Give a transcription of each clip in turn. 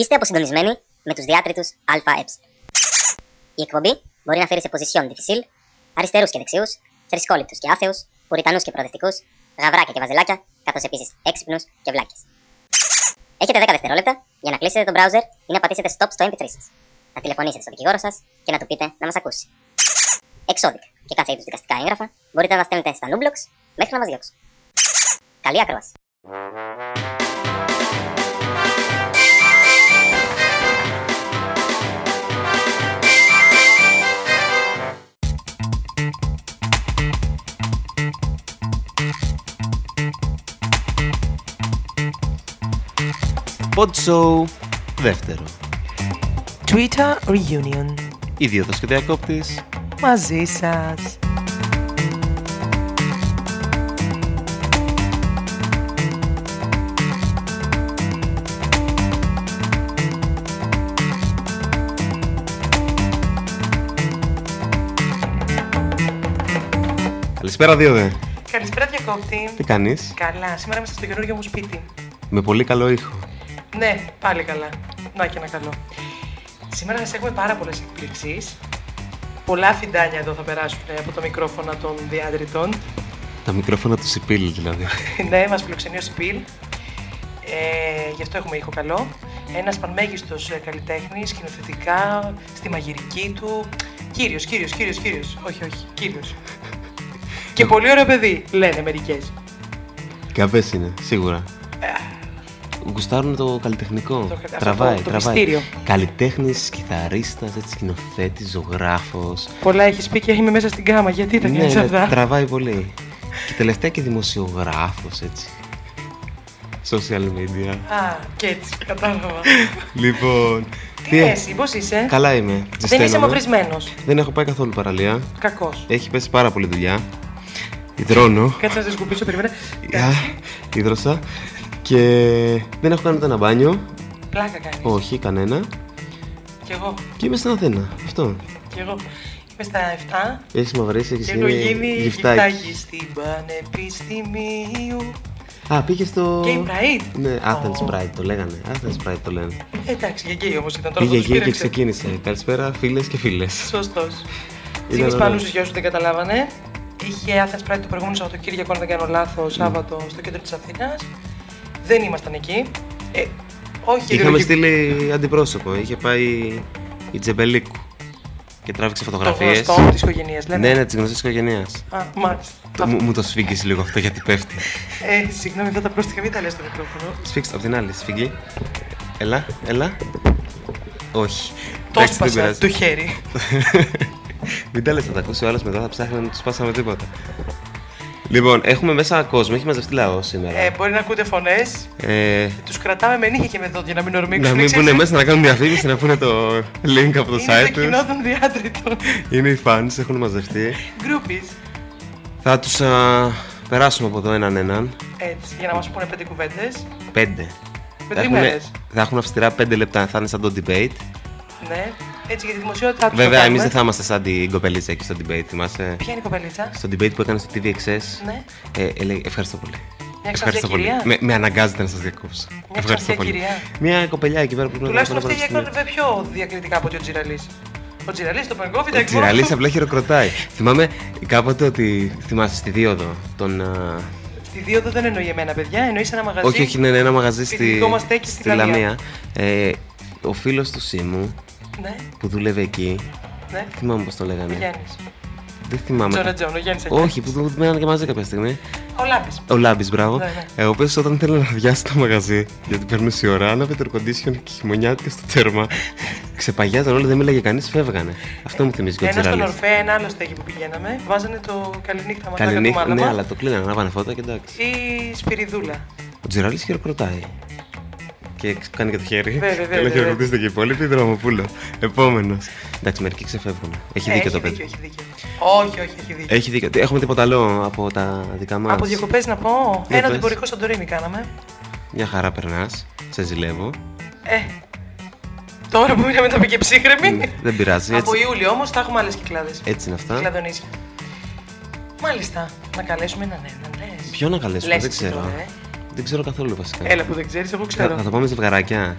Είστε αποσυντονισμένοι με τους διάτριτου ΑΕ. Η εκπομπή μπορεί να φέρει σε position difficile αριστερούς και δεξιούς, θρησκόληπτους και άθεους, πουριτανούς και προοδευτικούς, γαβράκια και βαζελάκια, καθώς επίσης έξυπνους και βλάκες. Έχετε 10 δευτερόλεπτα για να κλείσετε το browser ή να πατήσετε stop στο MP3 σας. Να τηλεφωνήσετε στον δικηγόρο σας και να του πείτε να μας ακούσει. Εξώδικα και κάθε είδους δικαστικά έγγραφα μπορείτε να τα στέλνετε στα Nublox μέχρι να μας διώξουν. Καλή ακρόαση. Pod Show δεύτερο. Twitter Reunion. Ιδιώτος και διακόπτης. Μαζί σας. Καλησπέρα δύο δε. Καλησπέρα διακόπτη. Τι κάνεις; Καλά, σήμερα είμαστε στο καινούργιο μου σπίτι. Με πολύ καλό ήχο. Ναι, πάλι καλά. Να και ένα καλό. Σήμερα σας έχουμε πάρα πολλές εκπλήξεις. Πολλά φιντάνια εδώ θα περάσουν από τα μικρόφωνα των διάδρυτων. Τα μικρόφωνα του Σιπίλ δηλαδή. ναι, μας φιλοξενεί ο Σιπίλ. Ε, γι' αυτό έχουμε ήχο καλό. Ένας πανμέγιστος ε, καλλιτέχνης, σκηνοθετικά, στη μαγειρική του. Κύριος, κύριος, κύριος, κύριος. Όχι, όχι, κύριος. και πολύ ωραίο παιδί, λένε μερικές. Καπές είναι, σίγουρα. Γουστάρουν το καλλιτεχνικό. Το- αυτό τραβάει, το- το τραβάει. μυστήριο. Καλλιτέχνης, κιθαρίστας, έτσι, σκηνοθέτης, ζωγράφος. Πολλά έχεις πει και είμαι μέσα στην κάμα. Γιατί τα Ναι, κάνεις ναι, αυτά. τραβάει πολύ. Και τελευταία και δημοσιογράφος, έτσι. Social media. Α, και έτσι, κατάλαβα. λοιπόν. Τι εσύ, πώς είσαι; Καλά είμαι. Δεν είσαι ζεσταίνομαι. μαυρισμένος. Δεν έχω πάει καθόλου παραλία. Κακός. Έχει πέσει πάρα πολύ δουλειά. Υδρώνω. Κάτσε να σε σκουπίσω, περίμενε. Α, Ίδρωσα. Και δεν έχω κάνει ούτε ένα μπάνιο. Πλάκα κάνεις. Όχι, κανένα. Κι εγώ. Και είμαι στην Αθήνα. Αυτό. Κι εγώ. Είμαι στα 7 Έχεις μαυρίσει, και έχει έχω γίνει γίνει γυφτάκι. γυφτάκι στην Πανεπιστημίου. Α, πήγες στο. Gay Pride. Ναι, Athens Ω. Pride το λέγανε. Athens Pride το λένε. Ε, Εντάξει, για γκέι όμως ήταν τώρα. Πήγε θα τους εκεί και πήρεξε. ξεκίνησε. Καλησπέρα, φίλες και φίλες. Σωστός. Τις ωραίο. Ισπανούς για όσους δεν καταλάβανε. Είχε Athens Pride το προηγούμενο Σαββατοκύριακο, αν δεν κάνω λάθος, Σάββατο στο κέντρο της Αθήνας. Δεν ήμασταν εκεί. Ε, όχι Είχαμε ιδεολογική- στείλει αντιπρόσωπο. Είχε πάει η Τζεμπελίκου και τράβηξε το φωτογραφίες. γνωστό της οικογένειας, λέμε. Ναι, ναι, τη γνωστή οικογένεια. Α, μάλιστα. Μου, μου το σφίγγεις λίγο αυτό γιατί πέφτει. Ε, συγγνώμη, αυτά τα πρόστιχα μην τα λες στο μικρόφωνο. Σφίξτε από την άλλη, σφίγγει. Έλα, έλα. Όχι. Το Εντάξει, δεν σπάσα πειράζει. το χέρι. Μην τα λες, θα τα ακούσει ο άλλος μετά, θα ψάχνει να τους σπάσαμε τίποτα. Λοιπόν, έχουμε μέσα κόσμο, έχει μαζευτεί λαός σήμερα. Ε, μπορεί να ακούτε φωνές. Ε, Τους κρατάμε με νύχια και με δόντια να μην ορμήξουν. να μην Ξέρεις, πούνε μέσα να κάνουν διαφήμιση, να πούνε το link από το Είναι site το τους. κοινό των διάτριτων. Είναι οι fans, έχουν μαζευτεί. Γκρούπι. Θα τους α, περάσουμε από εδώ έναν έναν. Έτσι, για να μας πούνε πέντε κουβέντες. Πέντε. Με Θα έχουν, τριμέρες. θα έχουν αυστηρά πέντε λεπτά, θα είναι σαν το debate. Ναι, έτσι για τη δημοσιότητά του. Βέβαια, εμείς δεν θα είμαστε σαν την κοπελίτσα εκεί στο debate. Θυμάσαι. Ποια είναι η κοπελίτσα; Στο debate που έκανε στο TVXS. Ναι. Ε, έλεγε, ευχαριστώ πολύ. Μια Ευχαριστώ ξανθιά πολύ. κυρία. Με, με αναγκάζεται να σας διακόψω. ευχαριστώ ξανθιά πολύ. κυρία. Μια κοπελιά εκεί πέρα που πρέπει να Τουλάχιστον πάει αυτή ένα έκρωνε πιο διακριτικά από ότι ο Τζιραλής. Ο Τζιραλής το Παγκόβι Ο Τζιραλής απλά χειροκροτάει. Θυμάμαι κάποτε ότι. Θυμάσαι στη δίωδο. Τον, α, Στη δίωδο δεν εννοεί εμένα, παιδιά, εννοεί σε ένα μαγαζί. όχι, όχι, είναι ένα μαγαζί στη, Φοιτητικό μας στέκει στη στη Λαμία. Λαμία. Ε, ο φίλος του Σίμου Ναι, που δούλευε εκεί. ναι. Θυμάμαι πώς το λέγανε. Ο Γιάννης. Δεν θυμάμαι. Τζόνα Τζον, ο Γιάννης. Όχι, που δουλεύανε και μαζί κάποια στιγμή. Ο Λάμπης. Ο Λάμπης, μπράβο. Ναι, ναι. Ε, ο οποίος όταν θέλει να αδειάσει το μαγαζί, γιατί παίρνει η ώρα, άναβε το air condition και χειμωνιάτικα στο τέρμα. Ξεπαγιάζαν όλοι, δεν μίλαγε κανείς, φεύγανε. Αυτό μου θυμίζει και ο Ένα στον Τζιράλη. Ορφέ, ένα άλλο στέκι που πηγαίναμε. Βάζανε το καληνύχτα ματάκα του Καληνύχτα, μάλαμα. ναι, αλλά το κλείνανε, ανάβανε φώτα και εντάξει. Ή σπυριδούλα. Ο Τζιράλη χειροκροτάει. Και κάνει και το χέρι. Βέβαια, βέβαια, Καλά, βέβαια. χειροκροτήστε και οι υπόλοιποι. Δρομοπούλο. Επόμενος. Εντάξει, μερικοί ξεφεύγουν. Έχει Ε, δίκιο το έχει παιδί. δίκιο, έχει δίκιο. Όχι, όχι, έχει δίκιο. Έχει δίκιο. Έχουμε τίποτα άλλο από τα δικά μας; Από διακοπές να πω. Ναι, Ένα πες. διπορικό Σαντορίνη κάναμε. Μια χαρά περνάς. Σε ζηλεύω. Ε, τώρα που μείναμε τα και ψύχρεμοι. Δεν πειράζει. Από Έτσι, Ιούλιο όμως θα έχουμε άλλες κυκλάδες. έτσι είναι αυτά. Κυκλαδονίσια. Μάλιστα. Να καλέσουμε έναν έναν, λες. Ποιο να καλέσουμε, Λες δεν εσύ ξέρω. Τώρα, ε. Δεν ξέρω καθόλου βασικά. Έλα που δεν ξέρεις, εγώ Θα, ξέρω. θα το πάμε ζευγαράκια.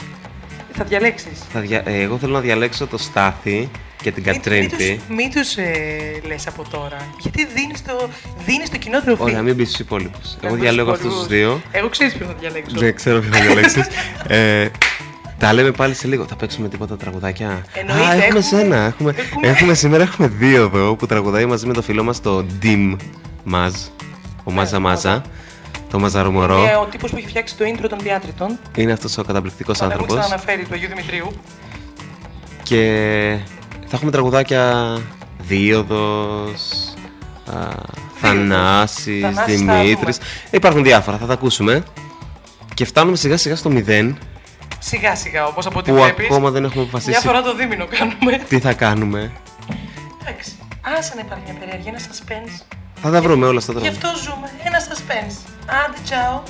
θα διαλέξεις. Θα δια... ε, εγώ θέλω να διαλέξω το Στάθη και την Κατρίντη. Μην τους ε, λες από τώρα. Γιατί δίνεις το, δίνεις το κοινό τροφή. Ωραία, μην πεις στου υπόλοιπους. Να Εγώ πεις διαλέγω στους αυτούς τους υπόλοιπους. δύο. Εγώ ξέρεις ποιο θα διαλέξω. Δεν ξέρω ποιο θα διαλέξεις. ε, τα λέμε πάλι σε λίγο. Θα παίξουμε τίποτα τραγουδάκια; Εννοείται, Α, έχουμε, έχουμε- σένα. Έχουμε, έχουμε- έχουμε... σήμερα έχουμε δύο εδώ που τραγουδάει μαζί με το φίλο μας το Dim Maz. Ο Μάζα Μάζα. Το Μαζαρομορό. Είναι ο τύπος που έχει φτιάξει το intro των διάτριτων. Είναι αυτός ο καταπληκτικός Τον έχουμε άνθρωπος. ξαναναφέρει του Αγίου Δημητρίου. Και θα έχουμε τραγουδάκια Δίωδος, α, Θανάσης, Θανάσης Δημήτρης. Υπάρχουν διάφορα, θα τα ακούσουμε. Και φτάνουμε σιγά σιγά στο μηδέν Σιγά σιγά όπως από ό,τι που βλέπεις. ακόμα δεν έχουμε Μια αποφασίσει φορά το δίμηνο κάνουμε. τι θα κάνουμε. Εντάξει. Άσε να υπάρχει μια περιέργεια, ένα suspense. Θα τα βρούμε όλα στο Γι' τρόπο. αυτό ζούμε. Ένα suspense. Άντε, τσάω.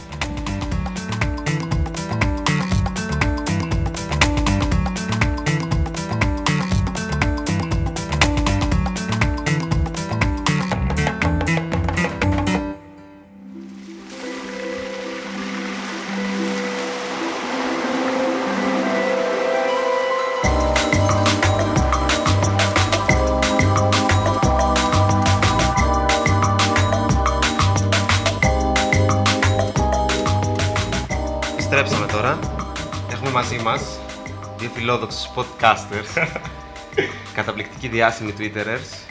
Φιλόδοξους podcasters. Καταπληκτικοί διάσημοι twitterers.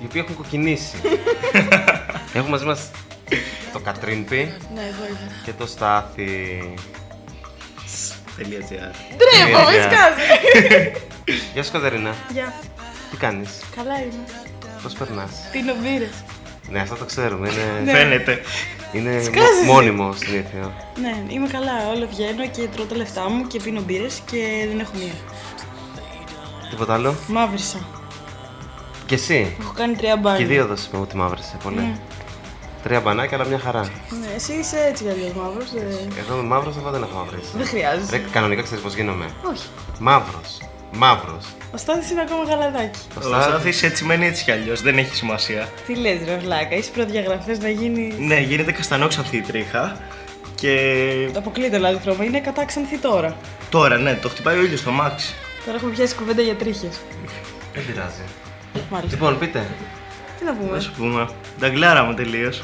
Οι οποίοι έχουν κοκκινήσει. Έχουμε μαζί μας το Κατρίνπι Ναι, εγώ είμαι. και το Στάθη. Τελεία GR. Τρέμω, με Γεια. σκάζει. Γεια σου Κατερίνα. Γεια. Τι κάνεις, Καλά είμαι. πώς περνάς; Πίνω μπύρες. Ναι, αυτό το ξέρουμε. Είναι, Ναι. Φαίνεται. Είναι Σκάζεσαι. μο- μόνιμο συνήθεια. Ναι, είμαι καλά. Όλο βγαίνω και τρώω τα λεφτά μου και πίνω μπύρες και δεν έχω μία. Τίποτα άλλο; Μαύρισα. Και εσύ; Έχω κάνει τρία μπάνια. Και οι δύο δώσαμε ότι μαύρησε πολύ. Ναι. Τρία μπανάκια, αλλά μια χαρά. Ναι, εσύ είσαι έτσι κι αλλιώς μαύρος. δεν- Εγώ είμαι μαύρος, αλλά δεν έχω μαυρίσει. Δεν χρειάζεται. Ρε, κανονικά ξέρεις πώς γίνομαι. Όχι. Μαύρος. Μαύρος. Ο Στάθης είναι ακόμα γαλαδάκι. Ο Ο Στάθης- Στάθης έτσι μένει έτσι κι αλλιώς, δεν έχει σημασία. Τι λες ρε Βλάκα, έχεις προδιαγραφές να γίνει... Ναι, γίνεται καστανόξαθη η τρίχα. Και Το αποκλεί το λάδι χρώμα, είναι κατάξανθη τώρα. τώρα, ναι, το χτυπάει ο ήλιος στο μάξι. Τώρα έχουμε πιάσει κουβέντα για τρίχες. Δεν πειράζει. Μάλιστα. Λοιπόν, πείτε. Τι να Να πούμε. σου πούμε. Νταγκλάραμε τελείως.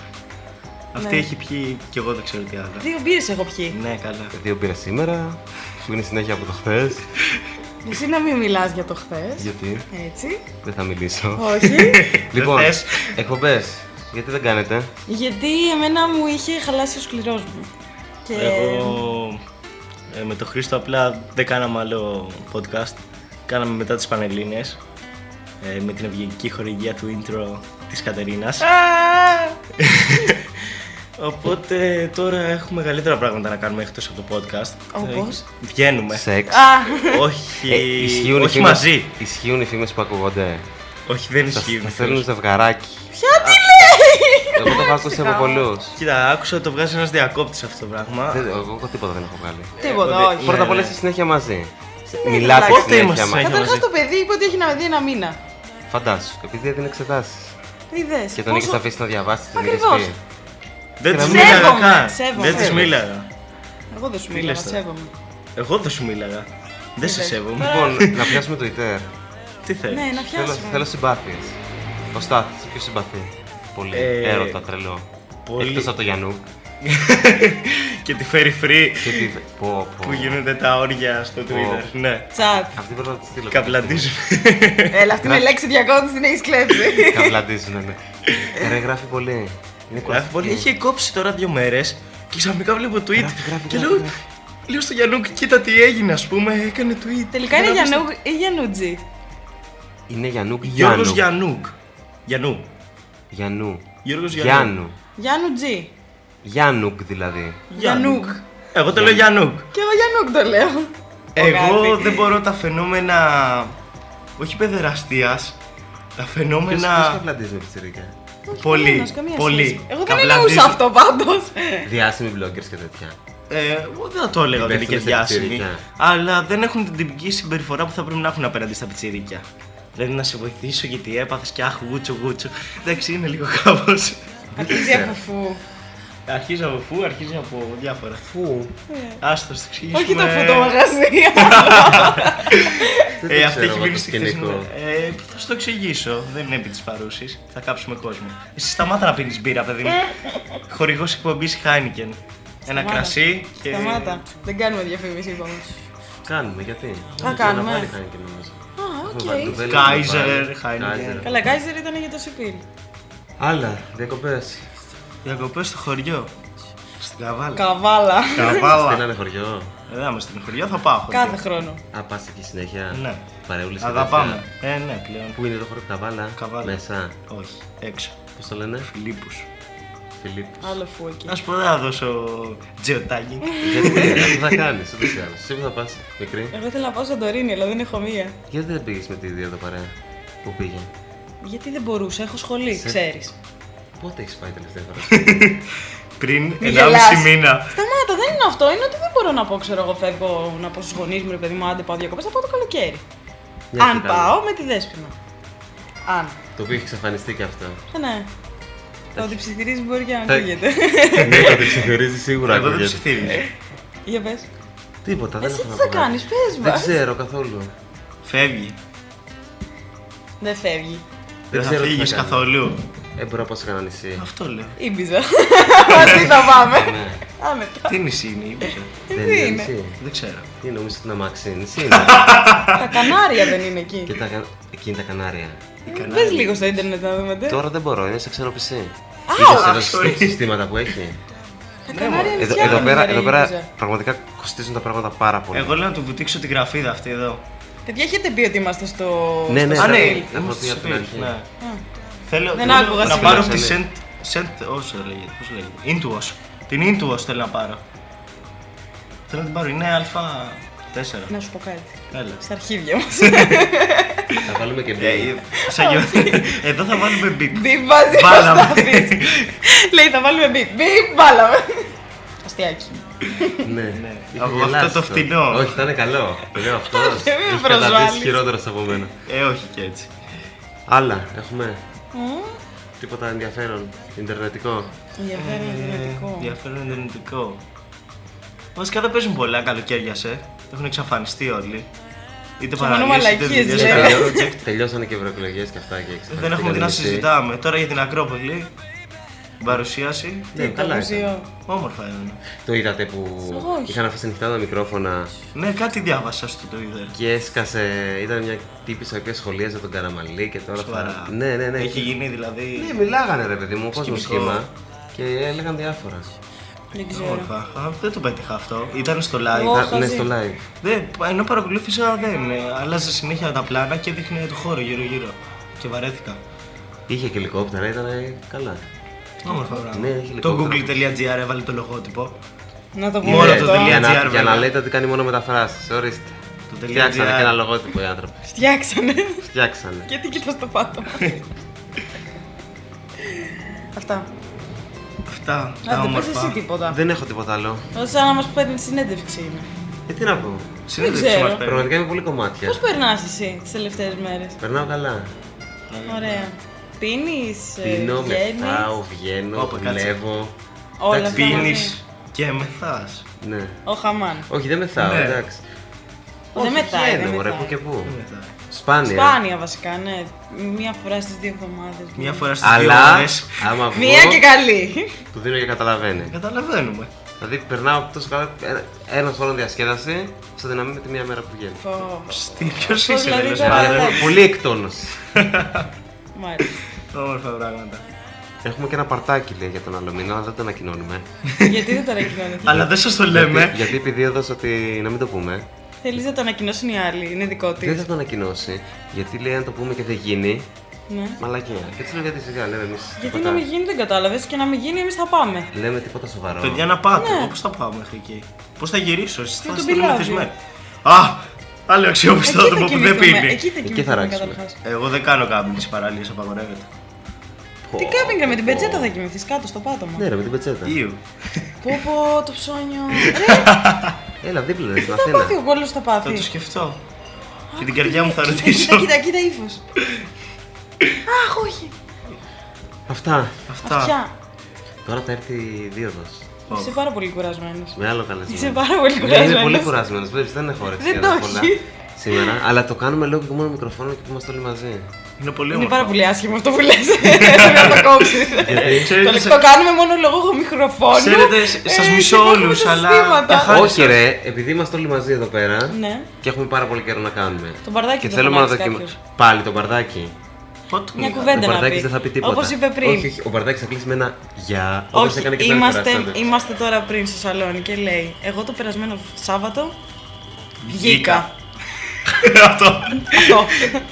Αυτή Ναι. έχει πιει και εγώ δεν ξέρω τι άλλο. Δύο μπύρες έχω πιει. Ναι, καλά. Δύο πήρα σήμερα. Σου είναι συνέχεια από το χθες. Εσύ να μην μιλάς για το χθες. Γιατί; Έτσι. δεν θα μιλήσω. Όχι. λοιπόν, θες. εκπομπές. Γιατί δεν κάνετε; Γιατί εμένα μου είχε χαλάσει ο σκληρός μου. Και... Εγώ ε, με τον Χρήστο απλά δεν κάναμε άλλο podcast. Κάναμε μετά τις Πανελλήνιες. Ε, με την ευγενική χορηγία του intro της Κατερίνας. Α, Οπότε τώρα έχουμε μεγαλύτερα πράγματα να κάνουμε εκτός από το podcast. Όπως; Ε, Βγαίνουμε. Σεξ. Α, όχι, Ε, ισχύουν οι όχι φήμες- μαζί. Ισχύουν οι φήμες που ακούγονται. Όχι, δεν Θα ισχύει. θα στέλνουν ζευγαράκι. ποια τι λέει! Εγώ το έχω ακούσει από πολλούς. Κοίτα, άκουσα ότι το βγάζει ένας διακόπτης αυτό το πράγμα. Εγώ εγώ τίποτα δεν έχω βγάλει. Τίποτα, ότι- όχι. Πρώτα απ' όλα ναι. είστε συνέχεια μαζί. ναι, Μιλάτε εντάξει. Πότε συνέχεια είμαστε μαζί. συνέχεια Καταρχάς μαζί; το παιδί είπε ότι έχει να με δει ένα μήνα. Φαντάσου, επειδή έδινε εξετάσεις. Είδες. Και τον πόσο- έχει αφήσει να διαβάσεις την είχε Ακριβώς. πει. Δεν της Σέβομαι, μίλαγα καν. σέβομαι. Δεν της Σέβομαι. μίλαγα. Εγώ δεν σου Τι μίλαγα, λες τώρα. σέβομαι. Εγώ δεν σου μίλαγα. Δεν σε Είδες. σέβομαι. Λοιπόν, να πιάσουμε το Twitter. Τι θέλει. Ναι, να Θέλω, πιάσουμε. θέλω συμπάθειες. Ο Στάθη, ποιος συμπαθεί; Πολύ. Ε, Έρωτα, τρελό. πολύ. Εκτός από το Γιαννού. Και τη φέρει free Και τι. Πω, πω. που γίνονται τα όρια στο Twitter. Ναι. Τσάτ. Αυτή πρέπει να τη στείλω. Καπλαντίζουν. Έλα, αυτή είναι η λέξη διακόπτης, την έχει κλέψει. Καπλαντίζουν, ναι. Ρε, γράφει πολύ. Είναι Γράφει κουραστική. πολύ. Είχε κόψει τώρα δύο μέρες και ξαφνικά βλέπω tweet. Γράφει, γράφει, Και γράφει, λέω, γράφει. λέω στο Γιαννούκ, κοίτα τι έγινε, ας πούμε. Έκανε tweet. Τελικά είναι Και λέω, Γιαννού ή Γιαννούτζι. Είναι Γιαννού Γιώργος Γιάννου. Γιαννούκ. Γιαννού. Γιαννού. Γιώργος Γιαννού. Γιάννου. Γιάννου Τζι. Γιάννουκ δηλαδή. Γιαννούκ. Εγώ το λέω Γιαννούκ. Και εγώ Γιαννούκ το λέω. Εγώ Πογάτη. δεν μπορώ τα φαινόμενα. Όχι παιδεραστίας. Τα Ποιος φαινόμενα. καπλαντίζει με πιτσιρίκια. Πολύ. Κανένας, καμία πολύ. σχέση. Εγώ δεν Καβλαντίζω. εννοούσα αυτό πάντως. Διάσημοι bloggers και τέτοια. Ε, εγώ δεν θα το έλεγα ότι είναι και Υπεύθυνοι σε διάσημοι. πιτσιρίκια. Αλλά δεν έχουν την τυπική συμπεριφορά που θα πρέπει να έχουν απέναντι στα πιτσιρίκια. Δηλαδή να σε βοηθήσω γιατί έπαθες και αχ γούτσο γούτσο. Εντάξει, είναι λίγο κάπως. Αρχίζει από φου. Αρχίζει από φου, αρχίζει από διάφορα. Φου. Άστο, το εξηγήσουμε. Όχι το φωτό μαγαζί. Δεν Ε, το αυτή ξέρω έχει εγώ μείνει το στη χθεσινή. σκηνικό. Ε, θα σου το εξηγήσω. Δεν είναι επί της παρούσης. Θα κάψουμε κόσμο. Εσύ σταμάτα να πίνεις μπύρα, παιδί μου. Χορηγός εκπομπής Heineken. Ένα Σταμάτα. κρασί και. Σταμάτα. Δεν κάνουμε διαφήμιση, είπαμε. Κάνουμε, γιατί; Α, κάνουμε. Πάλι κάνει και νομίζω. Α, Έχουμε βάλει οκ. ντουβέλα, Kaiser, έχουμε βάλει- Heineken. Kaiser. Καλά, Γκάιζερ ήταν για το Σιπίλ. Άλλα, διακοπές. Διακοπές στο χωριό. Στην Καβάλα. Καβάλα. Καβάλα. Στείλανε χωριό. Ε, Δεν είμαι στην χωριό, θα πάω. χωριό. Κάθε χρόνο. Α, πας εκεί συνέχεια. Ναι. Παρεούλες και Αγαπάμε. τέτοια. Ε, ναι, πλέον. Πού είναι το χώρο Καβάλα; Καβάλα. Μέσα. Όχι, έξω. Πώς το λένε; Φιλίππους. Φιλίπ. Άλλο φου εκεί. Α πω, δεν θα δώσω τζιοτάκι. Γιατί, τι θα κάνεις, ούτως ή άλλως. Εσύ που θα πας, μικρή. Εγώ ήθελα να πάω Σαντορίνη, αλλά δεν έχω μία. Γιατί δεν πήγες με τη δύο εδώ παρέα. Πού πήγε; Γιατί δεν μπορούσα, έχω σχολή, Σε- ξέρεις. Πότε έχεις πάει τελευταία φορά; Πριν Μη 1,5 γελάς. μήνα. Σταμάτα, δεν είναι αυτό. Είναι ότι δεν μπορώ να πω, ξέρω εγώ, φεύγω να πω στους γονείς μου, ρε παιδί μου, άντε πάω διακοπές, θα πάω το καλοκαίρι. Μια Αν και καλά. πάω με τη δέσπινα. Αν. Το οποίο έχει εξαφανιστεί και αυτό. Ε, ναι. Το ότι ψιθυρίζει μπορεί και να Θα- ακούγεται. Ναι, το ότι ξεχωρίζει σίγουρα. Εγώ δεν ακούγεται. ψιθύριζα. Για πες. Τίποτα, δεν Εσύ έχω τι να θα πω κάτι. κάνεις, πες Δεν μας. ξέρω καθόλου. Φεύγει. Δεν φεύγει. Δεν θα ξέρω τι φύγεις θα κάνω. καθόλου. Ε, μπορώ να πάω σε κανένα νησί. Αυτό λέω. Ήμπιζα. Μαζί θα πάμε. Ναι. Άνετα. Τι νησί είναι, είπε. Ε, Δεν τι είναι είναι; νησί. Δεν ξέρω. Τι νομίζω ότι είναι αμάξι, νησί είναι; Τα Κανάρια δεν είναι εκεί. Και τα, κα- εκεί είναι τα Κανάρια. Πες λίγο στο ίντερνετ να δούμε. τε. Τώρα δεν μπορώ, είναι σε ξένο PC. Α, Είδες εδώ sorry. στα συστήματα που έχει. Τα Κανάρια Εδώ, νησιά εδώ, δεν πέρα, είναι, εδώ ρε, πέρα Ήμπιζα. πραγματικά κοστίζουν τα πράγματα πάρα πολύ. Εγώ λέω να του βουτήξω την γραφίδα αυτή εδώ. Παιδιά, έχετε πει ότι είμαστε στο. Ναι, στο ναι, Α, ναι, ναι. Σαββίλ. Έχω είμαστε πει από την στο αρχή. Σπίτι, ναι. Α. Θέλω, Δεν θέλω άκουγα να σήμερα. πάρω τη Ναι. Σεντ. Σεντ. Όσο λέγεται. Πώς λέγεται. Intuos. Την Intuos θέλω να πάρω. Θέλω να την πάρω. Είναι Α4. Να σου πω κάτι. Έλα. Στα αρχίδια μας. Θα βάλουμε και Ε, μπει. σαν γιο- Εδώ θα βάλουμε beat. Μπιπ βάζει Βάλαμε. Κωνσταντής. Λέει θα βάλουμε μπιπ. Μπιπ βάλαμε. Αστιάκι. Ναι, Ναι. Είχε Από γελάσει αυτό το αυτό. φτηνό. Όχι, ήταν καλό. Το λέω αυτός. μην Έχει προσβάλλεις. καταντήσει χειρότερος από μένα. Ε, όχι και έτσι. Άλλα, έχουμε Μμμ. τίποτα ενδιαφέρον, ιντερνετικό. Ενδιαφέρον Ε, ενεργητικό. Ενδιαφέρον ενεργητικό. Βασικά δεν παίζουν πολλά καλοκαίρια σε. Έχουν εξαφανιστεί όλοι. Είτε Ξαφανούμε παραλίες είτε μαλακίες, δουλειές, λέει. κανένα Τελειώ- project. Τελειώσανε και οι ευρωεκλογές και αυτά και Δεν έχουμε τι να εξαφανιστήκαν συζητάμε. Τώρα για την Ακρόπολη. Την παρουσίαση. Ναι, Το καλά ήταν. μουσείο. Όμορφα ήταν. Το είδατε που Όχι. είχαν αφήσει ανοιχτά τα μικρόφωνα Ναι, κάτι διάβασα στο Twitter. και έσκασε. Ήταν μια τύπησα η οποία σχολίαζε τον Καραμαλή και τώρα. Σοβαρά. θα- Ναι, ναι, ναι. Έχει Και- γίνει δηλαδή. Ναι, μιλάγανε ρε παιδί μου, κόσμο Σκηνικό. σχήμα και έλεγαν διάφορα. Δεν ξέρω. Όμορφα. Α, δεν το πέτυχα αυτό. Ήταν στο live. Εγώ- Ήταν- Ναι, χαζή. στο live. Δεν, ενώ παρακολούθησα δεν. ε, Άλλαζε συνέχεια τα πλάνα και δείχνει το χώρο γύρω-γύρω. Και βαρέθηκα. Είχε και ελικόπτερα, ήταν καλά. Όμορφα πράγμα. Ναι, έχει το λιγότερο. google.gr έβαλε το λογότυπο. Να το Μόνο πούμε το αυτό. τελεία. για, να, .gr, για να βέβαια. λέτε ότι κάνει μόνο μεταφράσεις. Ορίστε. Το Φτιάξανε .gr. και ένα λογότυπο οι άνθρωποι. Φτιάξανε. Φτιάξανε. Γιατί κοιτάς το πάτωμα. Αυτά. Αυτά. Τα Να δεν πες εσύ όμορφα. τίποτα. Δεν έχω τίποτα άλλο. Σαν να μας παίρνει συνέντευξη είναι. Ε, τι να πω. Συνέντευξη ξέρω. μας παίρνει. Πραγματικά είμαι πολύ κομμάτια. Πώς περνάς εσύ τις τελευταίες μέρες; Περνάω καλά. Ωραία. Πίνεις, ε, Πίνω, βγαίνεις, μεθάω, βγαίνω, Όπα, κάτσε. δουλεύω. όλα Εντάξει, αυτά μαζί. Πίνεις και μεθάς. Ναι. Ο Χαμάν. Όχι, δεν μεθάω, Ναι. εντάξει. Δεν Όχι, μεθάει, βγαίνω, δεν μωρέ, μεθάει. πού και πού. Δεν μεθάς. Σπάνια. Σπάνια βασικά, ναι. Μία φορά στις δύο εβδομάδες. Μία φορά στις δύο Αλλά, ώρες. άμα βγω, Μία και καλή. του δίνω και καταλαβαίνει. Καταλαβαίνουμε. Δηλαδή, περνάω τόσο καλά ένα, ένας χρόνος διασκέδαση, σε δυναμή με τη μία μέρα που βγαίνει. Πω. Τι ποιος Πώς είσαι δηλαδή τέλος τώρα πάντων. θα- Πολύ εκτόνωση. Μάλιστα. Όμορφα πράγματα. Έχουμε και ένα παρτάκι λέει για τον άλλο μήνα, αλλά δεν το ανακοινώνουμε. Γιατί δεν το ανακοινώνετε; Αλλά δεν σας το λέμε. Γιατί, γιατί επειδή έδωσε ότι να μην το πούμε, Θέλεις να το ανακοινώσουν οι άλλοι, είναι δικό δεν θα της. το ανακοινώσει. Γιατί λέει αν το πούμε και δεν γίνει, Ναι. μαλακία. Και έτσι λέω γιατί σιγά λέμε εμείς. Γιατί να μην γίνει δεν κατάλαβες και να μην γίνει εμείς θα πάμε. Λέμε τίποτα σοβαρό. Παιδιά να πάτε. Ναι. Εγώ πώς θα πάω μέχρι εκεί; Πώς θα γυρίσω; Εσείς θα Με είστε τον Πιλάβιο. προμηθυσμένοι. Α! Άλλο αξιόπιστο Εκεί θα άτομο που δεν κοιμηθούμε, πίνει. εκεί θα Εκεί θα κοιμηθούμε ράξουμε. καταρχάς. Εγώ δεν κάνω κάμπινγκ στις παραλίες, απαγορεύεται. Τι κάμπινγκ ρε, με την πετσέτα θα κοιμηθείς κάτω στο πάτωμα. Ναι, ρε, με την πετσέτα. Ήου. Πω πω το ψώνιο. Ρε, Έλα, δίπλα ρε, στην θα Αθήνα. πάθει ο κόλλος θα Θα πάθει. το σκεφτώ. Και την καρδιά μου θα Κοίτα, ρωτήσω. Κοίτα, κοίτα, κοίτα ύφος. Αχ, όχι. Αυτά. Αυτά. Αυτιά. Τώρα θα έρθει η δίωδο. Είσαι πάρα πολύ κουρασμένος. Με άλλο καλεσμένο. Είσαι πάρα πολύ Ναι, κουρασμένο. είναι πολύ κουρασμένος. Βλέπεις, δεν έχω όρεξη Δεν για το να πολλά έχει. σήμερα. Αλλά το κάνουμε λόγω και μόνο μικροφόνο και που είμαστε όλοι μαζί. Είναι πολύ Είναι όμορφο. πάρα πολύ άσχημο αυτό που λες. Πρέπει να το κόψεις. Ε, ξέρετε, Το, σε- το κάνουμε μόνο λόγω μικροφόνου. Ξέρετε, Ε, σας και μισώ υπάρχουν όλους, αλλά- συστήματα. Χάρη Όχι, σας. ρε, επειδή είμαστε όλοι μαζί εδώ πέρα Ναι. και έχουμε πάρα πολύ καιρό να κάνουμε. Το μπαρδάκι και το θέλουμε να φωνάξει δοκιμάσουμε. κάποιος. Πάλι το μπαρδάκι. Πότε Μια το κουβέντα ο να Μπαρδάκης πει. δεν θα πει τίποτα. Όπως είπε πριν. Όχι, όχι, ο Μπαρδάκης θα κλείσει με ένα γεια. όπως Όχι, έκανε και την άλλη είμαστε, φορά, στάνταρ. είμαστε τώρα πριν στο σαλόνι και λέει Εγώ το περασμένο Σάββατο Βγήκα. Βγήκα. Αυτό. Αυτό.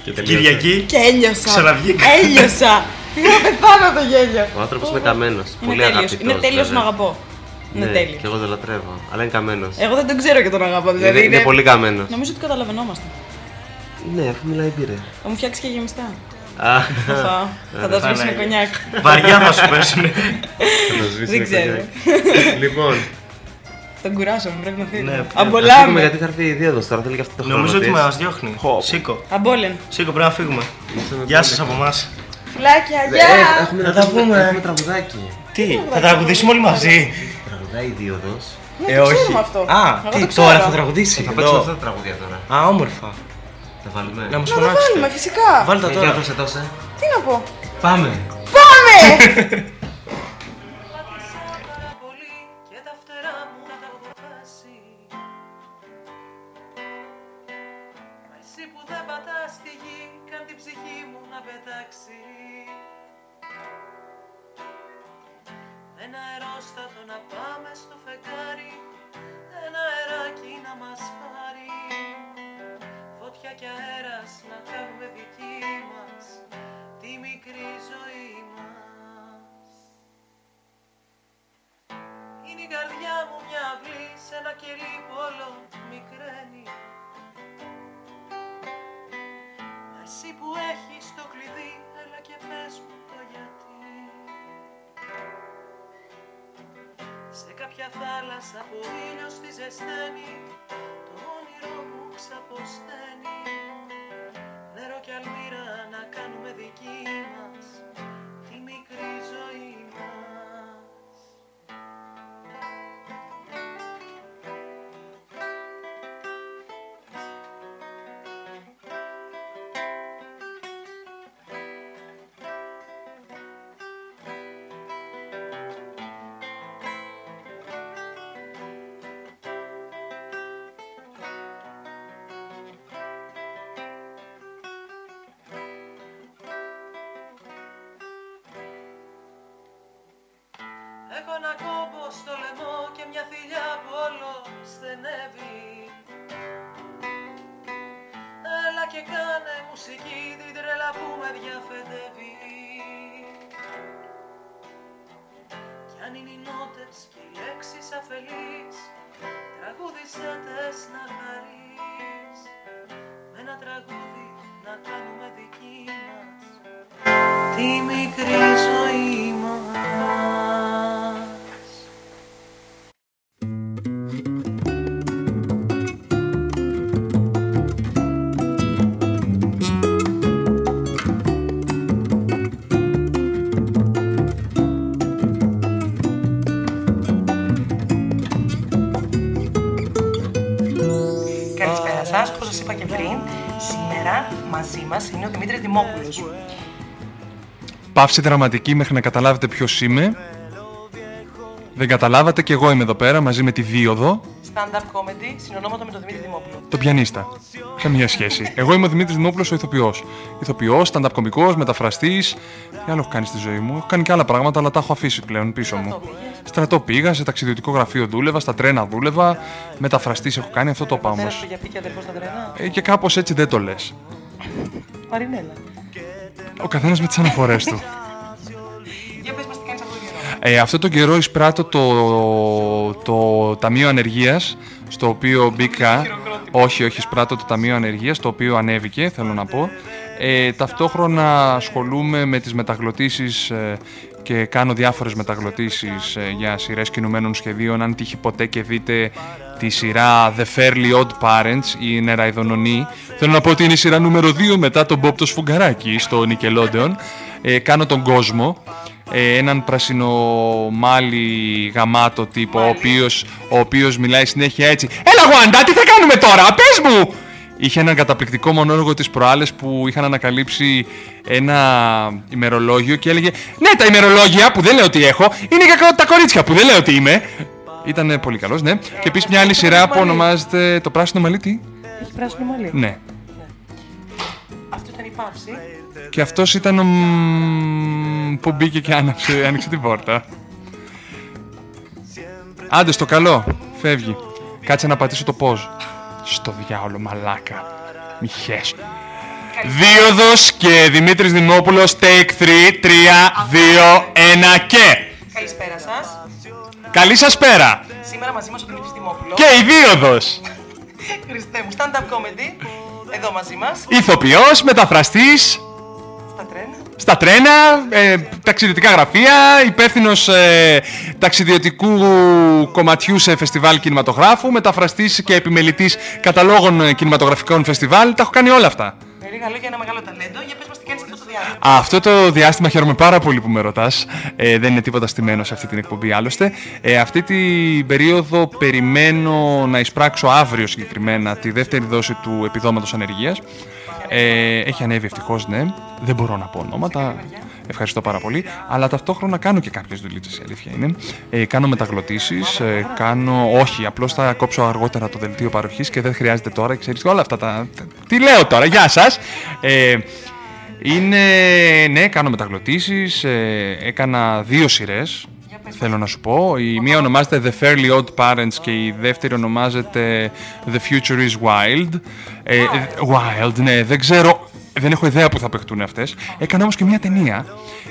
Και τελείωσε. Κυριακή. και έλειωσα. Ξαναβγήκα. Έλειωσα. Πήγα να πεθάνω από το γέλιο. Ο άνθρωπος είναι καμένος. Είναι Πολύ τέλειος. αγαπητός. Είναι τέλειος, τον αγαπώ. Είναι Ναι, τέλειος. και εγώ τον λατρεύω. Αλλά είναι καμένος. Εγώ δεν τον ξέρω και τον αγαπώ. Δηλαδή είναι, είναι πολύ καμένος. Νομίζω ότι καταλαβαίνόμαστε. Ναι, αφού μιλάει μπύρε. Θα μου φτιάξεις και γεμιστά. Α, Θα, θα τα σβήσει με Πανάγια. κονιάκ. Βαριά θα σου πέσουνε. θα το σβήσει Δεν με ξέρω. κονιάκ. Λοιπόν, Τον κουράσαμε, πρέπει να φύγουμε. Ναι, θα φύγουμε Αμπολάμε. γιατί θα έρθει η δίωδος τώρα. Θέλει και αυτό το χρόνο. Νομίζω ότι της. μας διώχνει. Χω. Σήκω. Αμπόλεν. Σήκω, πρέπει να φύγουμε. Είσαι με Γεια πολύ. σας από εμάς. Φλάκια, Ε, γεια! Έχουμε Θα να τα πούμε. πούμε. Έχουμε τραγουδάκι. Τι, θα τραγουδήσουμε όλοι μαζί; Τραγουδάει η δίωδος. Ναι, το ξέρουμε αυτό. Α, Εγώ τι, το ξέρω. τώρα θα τραγουδήσει. Θα εδώ. παίξουμε αυτά τα τραγούδια τώρα. Α, όμορφα. Θα βάλουμε. Να μας Να το βάλουμε, φωνάξετε. φυσικά. Βάλτε τα Ε, Για τώρα. δώσε τόσε. Τι να πω. Πάμε. Πάμε! Ένα αερόστατο να πάμε στο φεγγάρι Ένα αεράκι να μας πάρει. Φωτιά και αέρας να κάνουμε δική μας Τη μικρή ζωή μας. Είναι η καρδιά μου μια αυλή σε ένα κελί που όλο θάλασσα που ο ήλιος τη ζεσταίνει και οι λέξεις αφελείς Τραγούδισέ τες να χαρείς. Με ένα τραγούδι να κάνουμε δική μας Τη μικρή είναι ο Δημήτρη Δημόπουλος. Παύση δραματική μέχρι να καταλάβετε ποιος είμαι. Δεν καταλάβατε και εγώ είμαι εδώ πέρα μαζί με τη Δίωδο, Stand-up comedy, συνονόματο με τον Δημήτρη Δημόπουλο. τον πιανίστα. Καμία σχέση. Εγώ είμαι ο Δημήτρης Δημόπουλος, ο ηθοποιός. Ηθοποιός, stand-up κωμικός, μεταφραστής. Τι άλλο έχω κάνει στη ζωή μου. Έχω κάνει και άλλα πράγματα, αλλά τα έχω αφήσει πλέον πίσω μου. Στρατό πήγα, σε ταξιδιωτικό γραφείο δούλευα, στα τρένα δούλευα. Μεταφραστής έχω κάνει, αυτό το πάω Πέρα όμως. του για πήκε αδερφός στα τρένα. Ε, και κάπως έτσι δεν το λες. Μαρινέλα. Ο καθένας με τις αναφορές του. Για πες μας τι κάνεις αυτό το καιρό. Ε, αυτό το καιρό εισπράττω το, το Ταμείο Ανεργίας, στο οποίο μπήκα... όχι, όχι, εισπράττω το Ταμείο Ανεργίας, το οποίο ανέβηκε, θέλω να πω. Ε, ταυτόχρονα ασχολούμαι με τις μεταγλωτήσεις ε, και κάνω διάφορες μεταγλωτήσεις ε, για σειρές κινουμένων σχεδίων. Αν τύχει ποτέ και δείτε τη σειρά The Fairly Odd Parents ή Νεραϊδονονή, θέλω να πω ότι είναι η σειρά νούμερο 2 μετά τον Bob το Σφουγγαράκι στο Nickelodeon. Ε, κάνω τον κόσμο ε, έναν πρασινομάλι γαμάτο τύπο, ο οποίος, ο οποίος μιλάει συνέχεια έτσι «Έλα Γουάντα, τι θα κάνουμε τώρα, πες μου!» Είχε έναν καταπληκτικό μονόλογο τις προάλλες που είχαν ανακαλύψει ένα ημερολόγιο και έλεγε «Ναι, τα ημερολόγια που δεν λέω τι έχω, είναι για τα κορίτσια που δεν λέω τι είμαι». Ήταν πολύ καλός, ναι. Και επίσης μια άλλη σειρά που ονομάζεται «Το πράσινο μαλλί», τι; Έχει πράσινο μαλλί. Ναι. Αυτό ήταν η παύση. Και αυτός ήταν ο μ, που μπήκε και άνοιξε, άνοιξε την πόρτα. Άντε στο καλό, φεύγει. Κάτσε να πατήσω το πώς. Στο διάολο μαλάκα. Μη χέσου. Δίωδος και Δημήτρης Δημόπουλος, take 3, 3, 2, 1 και... Καλησπέρα σας. Καλή σας πέρα. Σήμερα μαζί μας ο Δημήτρης Δημόπουλος. Και η Δίωδος. Χριστέ μου, stand-up comedy. Εδώ μαζί μας. Ηθοποιός, μεταφραστής, Στα τρένα. Στα τρένα, ε, ταξιδιωτικά γραφεία, υπεύθυνος ε, ταξιδιωτικού κομματιού σε φεστιβάλ κινηματογράφου, μεταφραστής και επιμελητής καταλόγων ε, κινηματογραφικών φεστιβάλ. Τα έχω κάνει όλα αυτά. Με λίγα λόγια, ένα μεγάλο ταλέντο. Για πες μας τι κάνεις αυτό το διάστημα. Αυτό το διάστημα χαίρομαι πάρα πολύ που με ρωτάς. Ε, δεν είναι τίποτα στημένο σε αυτή την εκπομπή άλλωστε. Ε, αυτή την περίοδο περιμένω να εισπράξω αύριο συγκεκριμένα τη δεύτερη δόση του επιδόματος ανεργίας. Ε, έχει ανέβει ευτυχώς, ναι. Δεν μπορώ να πω ονόματα. Ευχαριστώ πάρα πολύ. Αλλά ταυτόχρονα κάνω και κάποιες δουλίτσες, η αλήθεια είναι. Ε, κάνω μεταγλωτήσεις. Ε, κάνω. Όχι, απλώς θα κόψω αργότερα το δελτίο παροχής και δεν χρειάζεται τώρα. Ξέρεις όλα αυτά τα. Τι λέω τώρα, γεια σας. Ε, είναι. Ναι, κάνω μεταγλωτήσεις. Ε, έκανα δύο σειρές. Θέλω να σου πω. Η μία ονομάζεται The Fairly Odd Parents και η δεύτερη ονομάζεται The Future is Wild. Ε, ε, wild, ναι, δεν ξέρω. Δεν έχω ιδέα που θα παιχτούν αυτές. Έκανα όμως και μια ταινία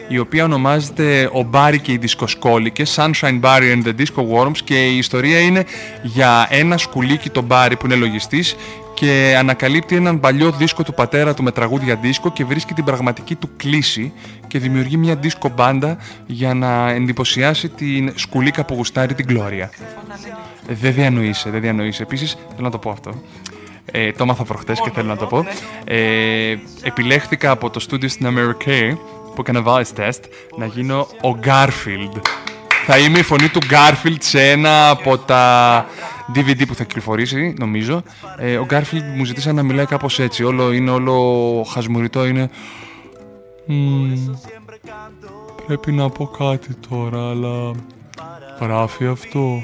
η οποία ονομάζεται Ο Μπάρι και οι Δισκοσκόλικες Sunshine Barry and the Disco Worms και η ιστορία είναι για ένα σκουλίκι τον Μπάρι που είναι λογιστής και ανακαλύπτει έναν παλιό δίσκο του πατέρα του με τραγούδια δίσκο και βρίσκει την πραγματική του κλίση και δημιουργεί μια δίσκο μπάντα για να εντυπωσιάσει την σκουλίκα που γουστάρει την Γκλώρια. Ε, Δεν διανοείσαι, δεν διανοείσαι. Επίσης, θέλω να το πω αυτό. Ε, το έμαθα προχτές και θέλω να το πω. Ε, επιλέχθηκα από το στούντιο στην Αμερική που έκανε voice test να γίνω ο Garfield. Θα είμαι η φωνή του Garfield σε ένα από τα DVD που θα κυκλοφορήσει, νομίζω. Ε, ο Garfield μου ζητήσε να μιλάει κάπως έτσι. Όλο είναι όλο χασμουριτό, είναι... «Μμμ, πρέπει να πω κάτι τώρα, αλλά... Γράφει αυτό.